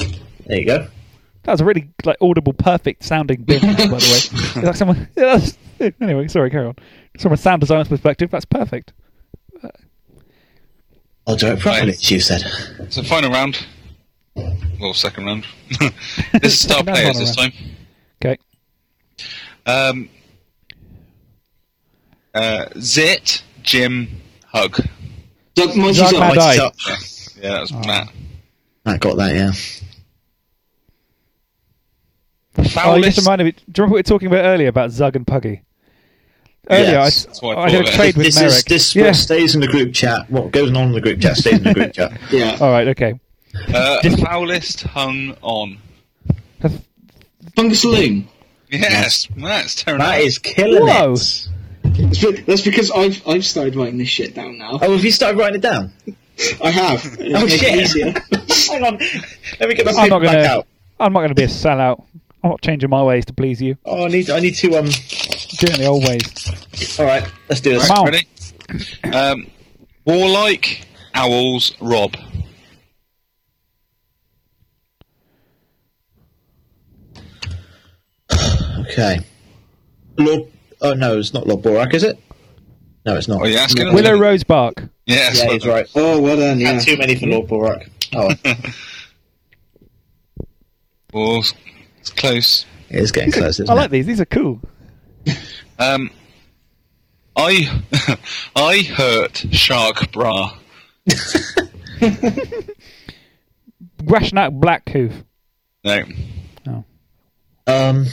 [SPEAKER 3] There you go.
[SPEAKER 1] That was a really like audible, perfect sounding bit, by the way. [laughs] Like someone. [laughs] Yeah, that's, anyway, sorry, carry on. From a sound designer's perspective, that's perfect.
[SPEAKER 3] I'll do it properly,
[SPEAKER 2] Right.
[SPEAKER 3] as you said.
[SPEAKER 2] So final round. Well, second round. [laughs] this is star players this time.
[SPEAKER 1] Okay.
[SPEAKER 2] Um, uh, Zit, Jim, Hug.
[SPEAKER 4] Doug, Mighty
[SPEAKER 1] Doug
[SPEAKER 4] Zod.
[SPEAKER 1] Mad Eye.
[SPEAKER 3] Up.
[SPEAKER 2] Yeah, yeah that was Matt.
[SPEAKER 3] I got that, yeah.
[SPEAKER 1] Oh, you just
[SPEAKER 2] Foulest.
[SPEAKER 1] reminded me. Do you remember what we were talking about earlier about Zug and Puggy? Earlier,
[SPEAKER 3] Yes,
[SPEAKER 1] I,
[SPEAKER 2] that's what I
[SPEAKER 1] I, did a
[SPEAKER 2] thought.
[SPEAKER 1] trade with
[SPEAKER 3] This
[SPEAKER 1] Merrick.
[SPEAKER 3] is this
[SPEAKER 1] yeah.
[SPEAKER 3] what stays in the group chat. What goes on in the group chat stays in the group chat. [laughs]
[SPEAKER 4] Yeah.
[SPEAKER 1] All right. Okay.
[SPEAKER 2] Uh, foulest hung on.
[SPEAKER 4] Fungus the Loon.
[SPEAKER 2] Yes, [laughs] Matt's turn
[SPEAKER 3] That
[SPEAKER 2] out.
[SPEAKER 3] is killing
[SPEAKER 1] Whoa.
[SPEAKER 3] it.
[SPEAKER 4] That's because I've I've started writing this shit down now.
[SPEAKER 3] Oh, have you started writing it down?
[SPEAKER 4] I have. [laughs]
[SPEAKER 3] Oh shit!
[SPEAKER 4] easier. [laughs]
[SPEAKER 3] Hang on, let me get my
[SPEAKER 1] I'm
[SPEAKER 3] paper back
[SPEAKER 1] gonna.
[SPEAKER 3] out.
[SPEAKER 1] I'm not gonna be a sellout. I'm not changing my ways to please you.
[SPEAKER 3] Oh, I need, I need to um.
[SPEAKER 1] Doing it the old ways.
[SPEAKER 3] All right, let's do this.
[SPEAKER 1] Come on.
[SPEAKER 2] Ready? Um, Warlike, Owls, Rob.
[SPEAKER 3] Okay. Lord. Oh no, it's not Lord Borak, is it? No, it's not.
[SPEAKER 2] Oh, yeah, asking
[SPEAKER 1] Willow Rosebark.
[SPEAKER 2] Yeah,
[SPEAKER 3] Yeah, he's right.
[SPEAKER 4] Oh, well done. Yeah.
[SPEAKER 3] Had too many for Lord Borak. Oh,
[SPEAKER 2] Well, [laughs] it's- it's close.
[SPEAKER 3] it is getting close, isn't
[SPEAKER 1] I like
[SPEAKER 3] it?
[SPEAKER 1] these. These are cool. [laughs]
[SPEAKER 2] Um, I [laughs] I hurt Shark Bra.
[SPEAKER 1] Rashnak Black Hoof.
[SPEAKER 2] No.
[SPEAKER 3] Um.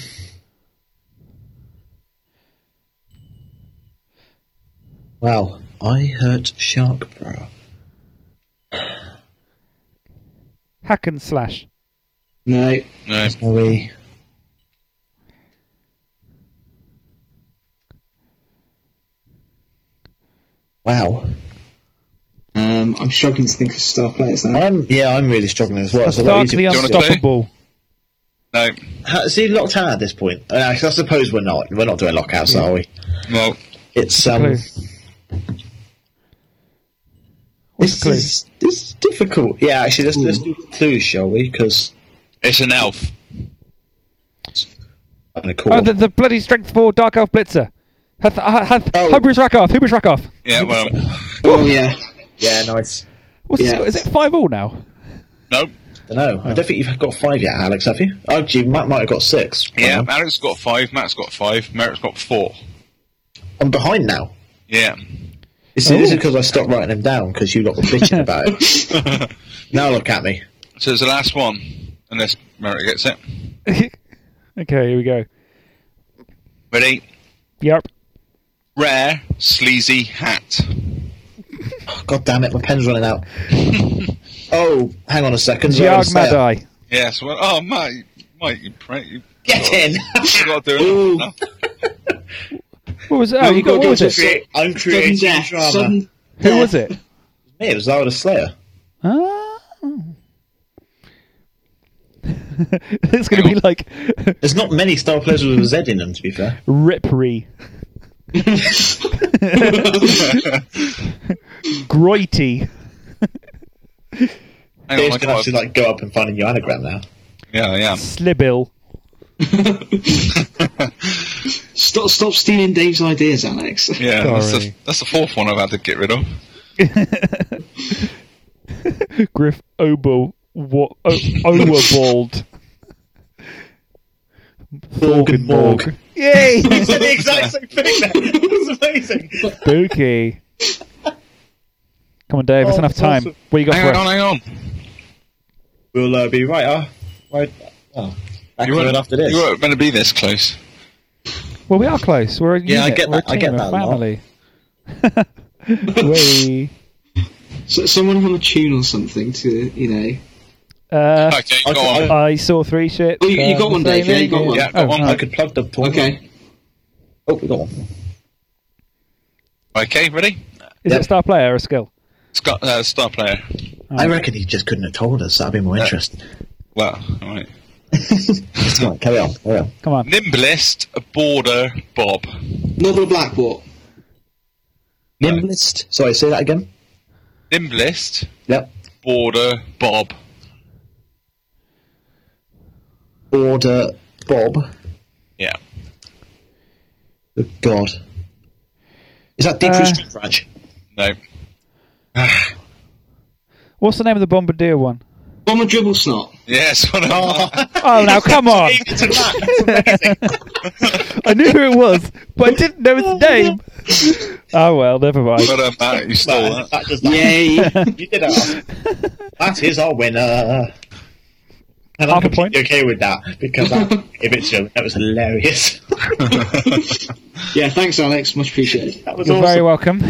[SPEAKER 3] Wow, I hurt Shark Bro.
[SPEAKER 1] Hack and Slash.
[SPEAKER 4] No.
[SPEAKER 2] No.
[SPEAKER 3] Are we? Wow.
[SPEAKER 4] Um, I'm struggling to think of star players now.
[SPEAKER 3] I'm yeah, I'm really struggling as well. It's a lot
[SPEAKER 1] the
[SPEAKER 2] wanna play?
[SPEAKER 1] Unstoppable.
[SPEAKER 2] No.
[SPEAKER 3] Ha- Is he locked out at this point? Uh, I suppose we're not. We're not doing lockouts, are we?
[SPEAKER 2] Well,
[SPEAKER 3] It's
[SPEAKER 1] Clue.
[SPEAKER 3] um.
[SPEAKER 1] What's
[SPEAKER 3] This
[SPEAKER 1] clue?
[SPEAKER 3] is this is difficult. Yeah, actually, let's let's do clues, shall we? Because
[SPEAKER 2] it's an elf.
[SPEAKER 3] I'm.
[SPEAKER 1] Oh, the, the bloody Strength 4 Dark Elf Blitzer. Hath, hath, hath,
[SPEAKER 3] Oh.
[SPEAKER 1] Hubris Rakarth. Hubris Rakarth.
[SPEAKER 2] Yeah, well,
[SPEAKER 4] Oh, yeah.
[SPEAKER 3] yeah, nice.
[SPEAKER 1] What's
[SPEAKER 4] Yeah.
[SPEAKER 1] the? Is it 5 all now?
[SPEAKER 2] no.
[SPEAKER 3] I don't know. I don't think you've got five yet, Alex. Have you? Oh, gee, Matt might have got six.
[SPEAKER 2] Yeah,
[SPEAKER 3] I'm,
[SPEAKER 2] Alex got five, Matt's got five, Merrick's got four.
[SPEAKER 3] I'm behind now.
[SPEAKER 2] Yeah.
[SPEAKER 3] This, is this is because I stopped writing them down because you lot were bitching about it. [laughs] now look at me.
[SPEAKER 2] So it's the last one, unless Merrick gets it. [laughs]
[SPEAKER 1] okay, here we go.
[SPEAKER 2] Ready?
[SPEAKER 1] Yep.
[SPEAKER 2] Rare, sleazy hat.
[SPEAKER 3] Oh, [laughs] God damn it, my pen's running out. oh, hang on a second.
[SPEAKER 1] Ziarg
[SPEAKER 3] Slayer.
[SPEAKER 1] Madai.
[SPEAKER 2] Yes, well, oh, Matt, you, Mate, you, pray, you
[SPEAKER 3] Get in.
[SPEAKER 2] got to do it. No.
[SPEAKER 1] What was it? Oh,
[SPEAKER 4] No,
[SPEAKER 1] you got,
[SPEAKER 4] got
[SPEAKER 1] what
[SPEAKER 4] to
[SPEAKER 1] was
[SPEAKER 4] go
[SPEAKER 1] it?
[SPEAKER 4] to-
[SPEAKER 3] Create- I'm
[SPEAKER 4] Sudden
[SPEAKER 3] creating
[SPEAKER 4] death.
[SPEAKER 3] drama.
[SPEAKER 4] Sudden
[SPEAKER 1] Who
[SPEAKER 4] death.
[SPEAKER 1] was it?
[SPEAKER 3] Me, it was Zelda Slayer.
[SPEAKER 1] Ah. [laughs] it's going to be like
[SPEAKER 3] There's not many star players with a Z in them, to be fair.
[SPEAKER 1] Ripri. [laughs] Groity.
[SPEAKER 2] Hang on,
[SPEAKER 3] Dave's gonna
[SPEAKER 2] got
[SPEAKER 3] have to like go up and find a new anagram now.
[SPEAKER 2] Yeah, yeah.
[SPEAKER 1] Slibil. [laughs]
[SPEAKER 4] Stop, stop stealing Dave's ideas, Alex. [laughs]
[SPEAKER 2] Yeah, that's the, that's the fourth one I've had to get rid of. [laughs]
[SPEAKER 1] Griff Obo. Wa- o- Overbald.
[SPEAKER 3] Borg and Morg.
[SPEAKER 1] Yay!
[SPEAKER 3] He said the exact same thing there. It's amazing.
[SPEAKER 1] Spooky. Come on, Dave. It's
[SPEAKER 3] Oh,
[SPEAKER 1] enough time.
[SPEAKER 3] awesome.
[SPEAKER 1] What you got
[SPEAKER 2] Hang
[SPEAKER 1] for
[SPEAKER 2] on,
[SPEAKER 1] us?
[SPEAKER 2] hang on.
[SPEAKER 3] We'll uh, be right, uh, right, oh, back
[SPEAKER 2] You
[SPEAKER 3] to it
[SPEAKER 2] weren't,
[SPEAKER 3] after this.
[SPEAKER 2] you weren't meant to be this close.
[SPEAKER 1] Well, we are close. We're a
[SPEAKER 3] Yeah, I
[SPEAKER 1] unit.
[SPEAKER 3] get
[SPEAKER 1] We're
[SPEAKER 3] that-
[SPEAKER 1] a
[SPEAKER 3] I
[SPEAKER 1] team.
[SPEAKER 3] get
[SPEAKER 1] We're a
[SPEAKER 3] that, Mark.
[SPEAKER 1] family. [laughs] Wee.
[SPEAKER 4] So, someone on a tune or something to, you know.
[SPEAKER 1] Uh,
[SPEAKER 2] Okay,
[SPEAKER 3] I
[SPEAKER 2] go
[SPEAKER 3] could-
[SPEAKER 2] on.
[SPEAKER 3] I-
[SPEAKER 1] I saw three shit.
[SPEAKER 4] Oh, you- you got one, Dave, yeah, you got one.
[SPEAKER 2] Yeah, got
[SPEAKER 1] Oh,
[SPEAKER 2] one.
[SPEAKER 3] I could plug the tournament.
[SPEAKER 4] Okay.
[SPEAKER 3] Oh, we got one.
[SPEAKER 2] Okay, ready?
[SPEAKER 1] Is
[SPEAKER 3] Yep.
[SPEAKER 1] it a star player or a skill?
[SPEAKER 2] Scott, uh, star player.
[SPEAKER 3] I reckon he just couldn't have told us. That'd be more interesting.
[SPEAKER 2] Well, alright.
[SPEAKER 3] Come on, carry on. Carry on.
[SPEAKER 1] Come on.
[SPEAKER 2] Nimblest border bob.
[SPEAKER 4] Not a blackboard.
[SPEAKER 3] Nimblest. Sorry, say that again.
[SPEAKER 2] Nimblest
[SPEAKER 3] Yep.
[SPEAKER 2] border bob.
[SPEAKER 3] Border Bob.
[SPEAKER 2] Yeah.
[SPEAKER 3] Good God. Is that Deep
[SPEAKER 1] Uh,
[SPEAKER 3] Root Street Branch?
[SPEAKER 2] No.
[SPEAKER 1] What's the name of the Bombardier one?
[SPEAKER 4] Bomber Dribblesnot.
[SPEAKER 2] Yes, one of
[SPEAKER 1] Oh, now come on! [laughs] I knew who it was, but I didn't know its name. Oh well, never mind.
[SPEAKER 2] But um, Matt, you stole
[SPEAKER 3] That,
[SPEAKER 2] that.
[SPEAKER 3] that that.
[SPEAKER 4] Yay.
[SPEAKER 3] You did it. That is our winner. And I'm
[SPEAKER 1] a point.
[SPEAKER 3] completely okay with that because that, if it's show, that was hilarious. [laughs]
[SPEAKER 4] yeah, thanks, Alex. Much appreciated.
[SPEAKER 3] that was
[SPEAKER 1] You're
[SPEAKER 3] awesome.
[SPEAKER 1] very welcome.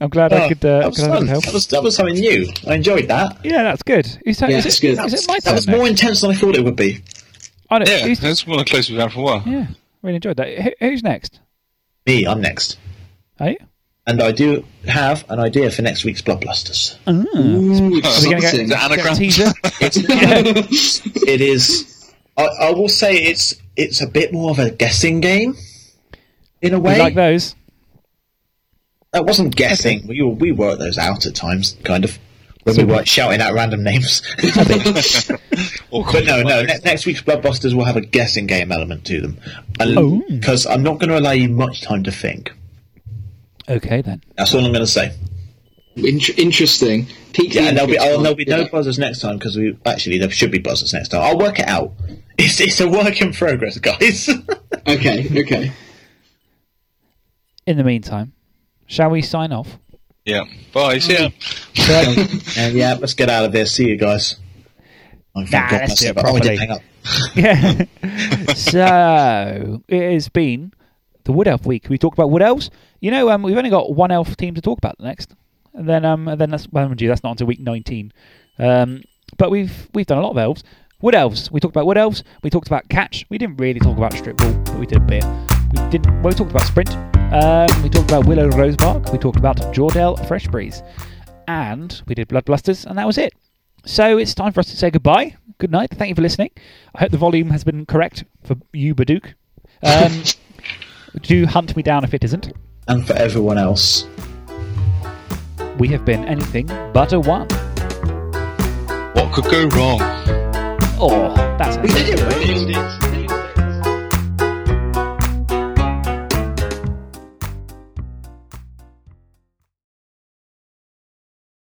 [SPEAKER 1] I'm glad I
[SPEAKER 3] Oh,
[SPEAKER 1] could, uh,
[SPEAKER 3] that, was
[SPEAKER 1] glad I
[SPEAKER 3] fun.
[SPEAKER 1] could help.
[SPEAKER 3] that was that was something new. I enjoyed that.
[SPEAKER 1] Yeah, that's good. Is, that,
[SPEAKER 4] Yeah,
[SPEAKER 1] is
[SPEAKER 4] it's
[SPEAKER 1] it,
[SPEAKER 4] good.
[SPEAKER 1] Is
[SPEAKER 3] That
[SPEAKER 1] it
[SPEAKER 3] was,
[SPEAKER 1] my
[SPEAKER 3] that was
[SPEAKER 1] next?
[SPEAKER 3] more intense than I thought it would be.
[SPEAKER 1] I don't,
[SPEAKER 2] Yeah,
[SPEAKER 1] who's-
[SPEAKER 2] that's one of the closest we've had for a while.
[SPEAKER 1] yeah, really enjoyed that. Who, who's next?
[SPEAKER 3] Me, I'm next,
[SPEAKER 1] Are you?
[SPEAKER 3] And I do have an idea for next week's Bloodbusters.
[SPEAKER 1] Ah.
[SPEAKER 4] Ooh,
[SPEAKER 1] Are we gonna get,
[SPEAKER 4] exciting.
[SPEAKER 2] Is it anagram?
[SPEAKER 1] get a teaser? [laughs]
[SPEAKER 3] It is. I, I will say it's it's a bit more of a guessing game, in a
[SPEAKER 1] we
[SPEAKER 3] way.
[SPEAKER 1] like those.
[SPEAKER 3] That wasn't guessing. We we worked those out at times, kind of. when we weren't shouting out random names. [laughs] But no, no. Ne- next week's Bloodbusters will have a guessing game element to them,
[SPEAKER 1] Oh.
[SPEAKER 3] because I'm not going to allow you much time to think.
[SPEAKER 1] Okay then.
[SPEAKER 3] That's all I'm going to say.
[SPEAKER 4] Int- interesting. Peak
[SPEAKER 3] Yeah, and there'll be oh, there'll be no
[SPEAKER 4] yeah.
[SPEAKER 3] buzzers next time because we actually there should be buzzers next time. I'll work it out. [laughs] It's it's a work in progress, guys. [laughs]
[SPEAKER 4] Okay, okay.
[SPEAKER 1] In the meantime, shall we sign off?
[SPEAKER 2] Yeah. Bye. See ya. [laughs]
[SPEAKER 3] and yeah, let's get out of here. See you guys. Oh, thank
[SPEAKER 1] Nah,
[SPEAKER 3] God,
[SPEAKER 1] let's do it
[SPEAKER 3] myself- oh, I hang up.
[SPEAKER 1] Yeah. so it has been the Wood Elf week. We talked about Wood Elves. You know, um, we've only got one elf team to talk about next, and then um, and then that's well, you, that's not until week nineteen. Um, but we've we've done a lot of elves. Wood Elves. We talked about Wood Elves. We talked about Catch. We didn't really talk about Strip Ball, but we did a bit. We didn't. Well, we talked about Sprint. Um, we talked about Willow Rosebark. We talked about Jordell Freshbreeze, and we did Blood Blusters, and that was it. So it's time for us to say goodbye. Good night. Thank you for listening. I hope the volume has been correct for you, Badook. Um, [laughs] do hunt me down if it isn't.
[SPEAKER 3] And for everyone else,
[SPEAKER 1] We have been anything but a one.
[SPEAKER 2] What could go wrong?
[SPEAKER 1] Oh, that's
[SPEAKER 3] we did it.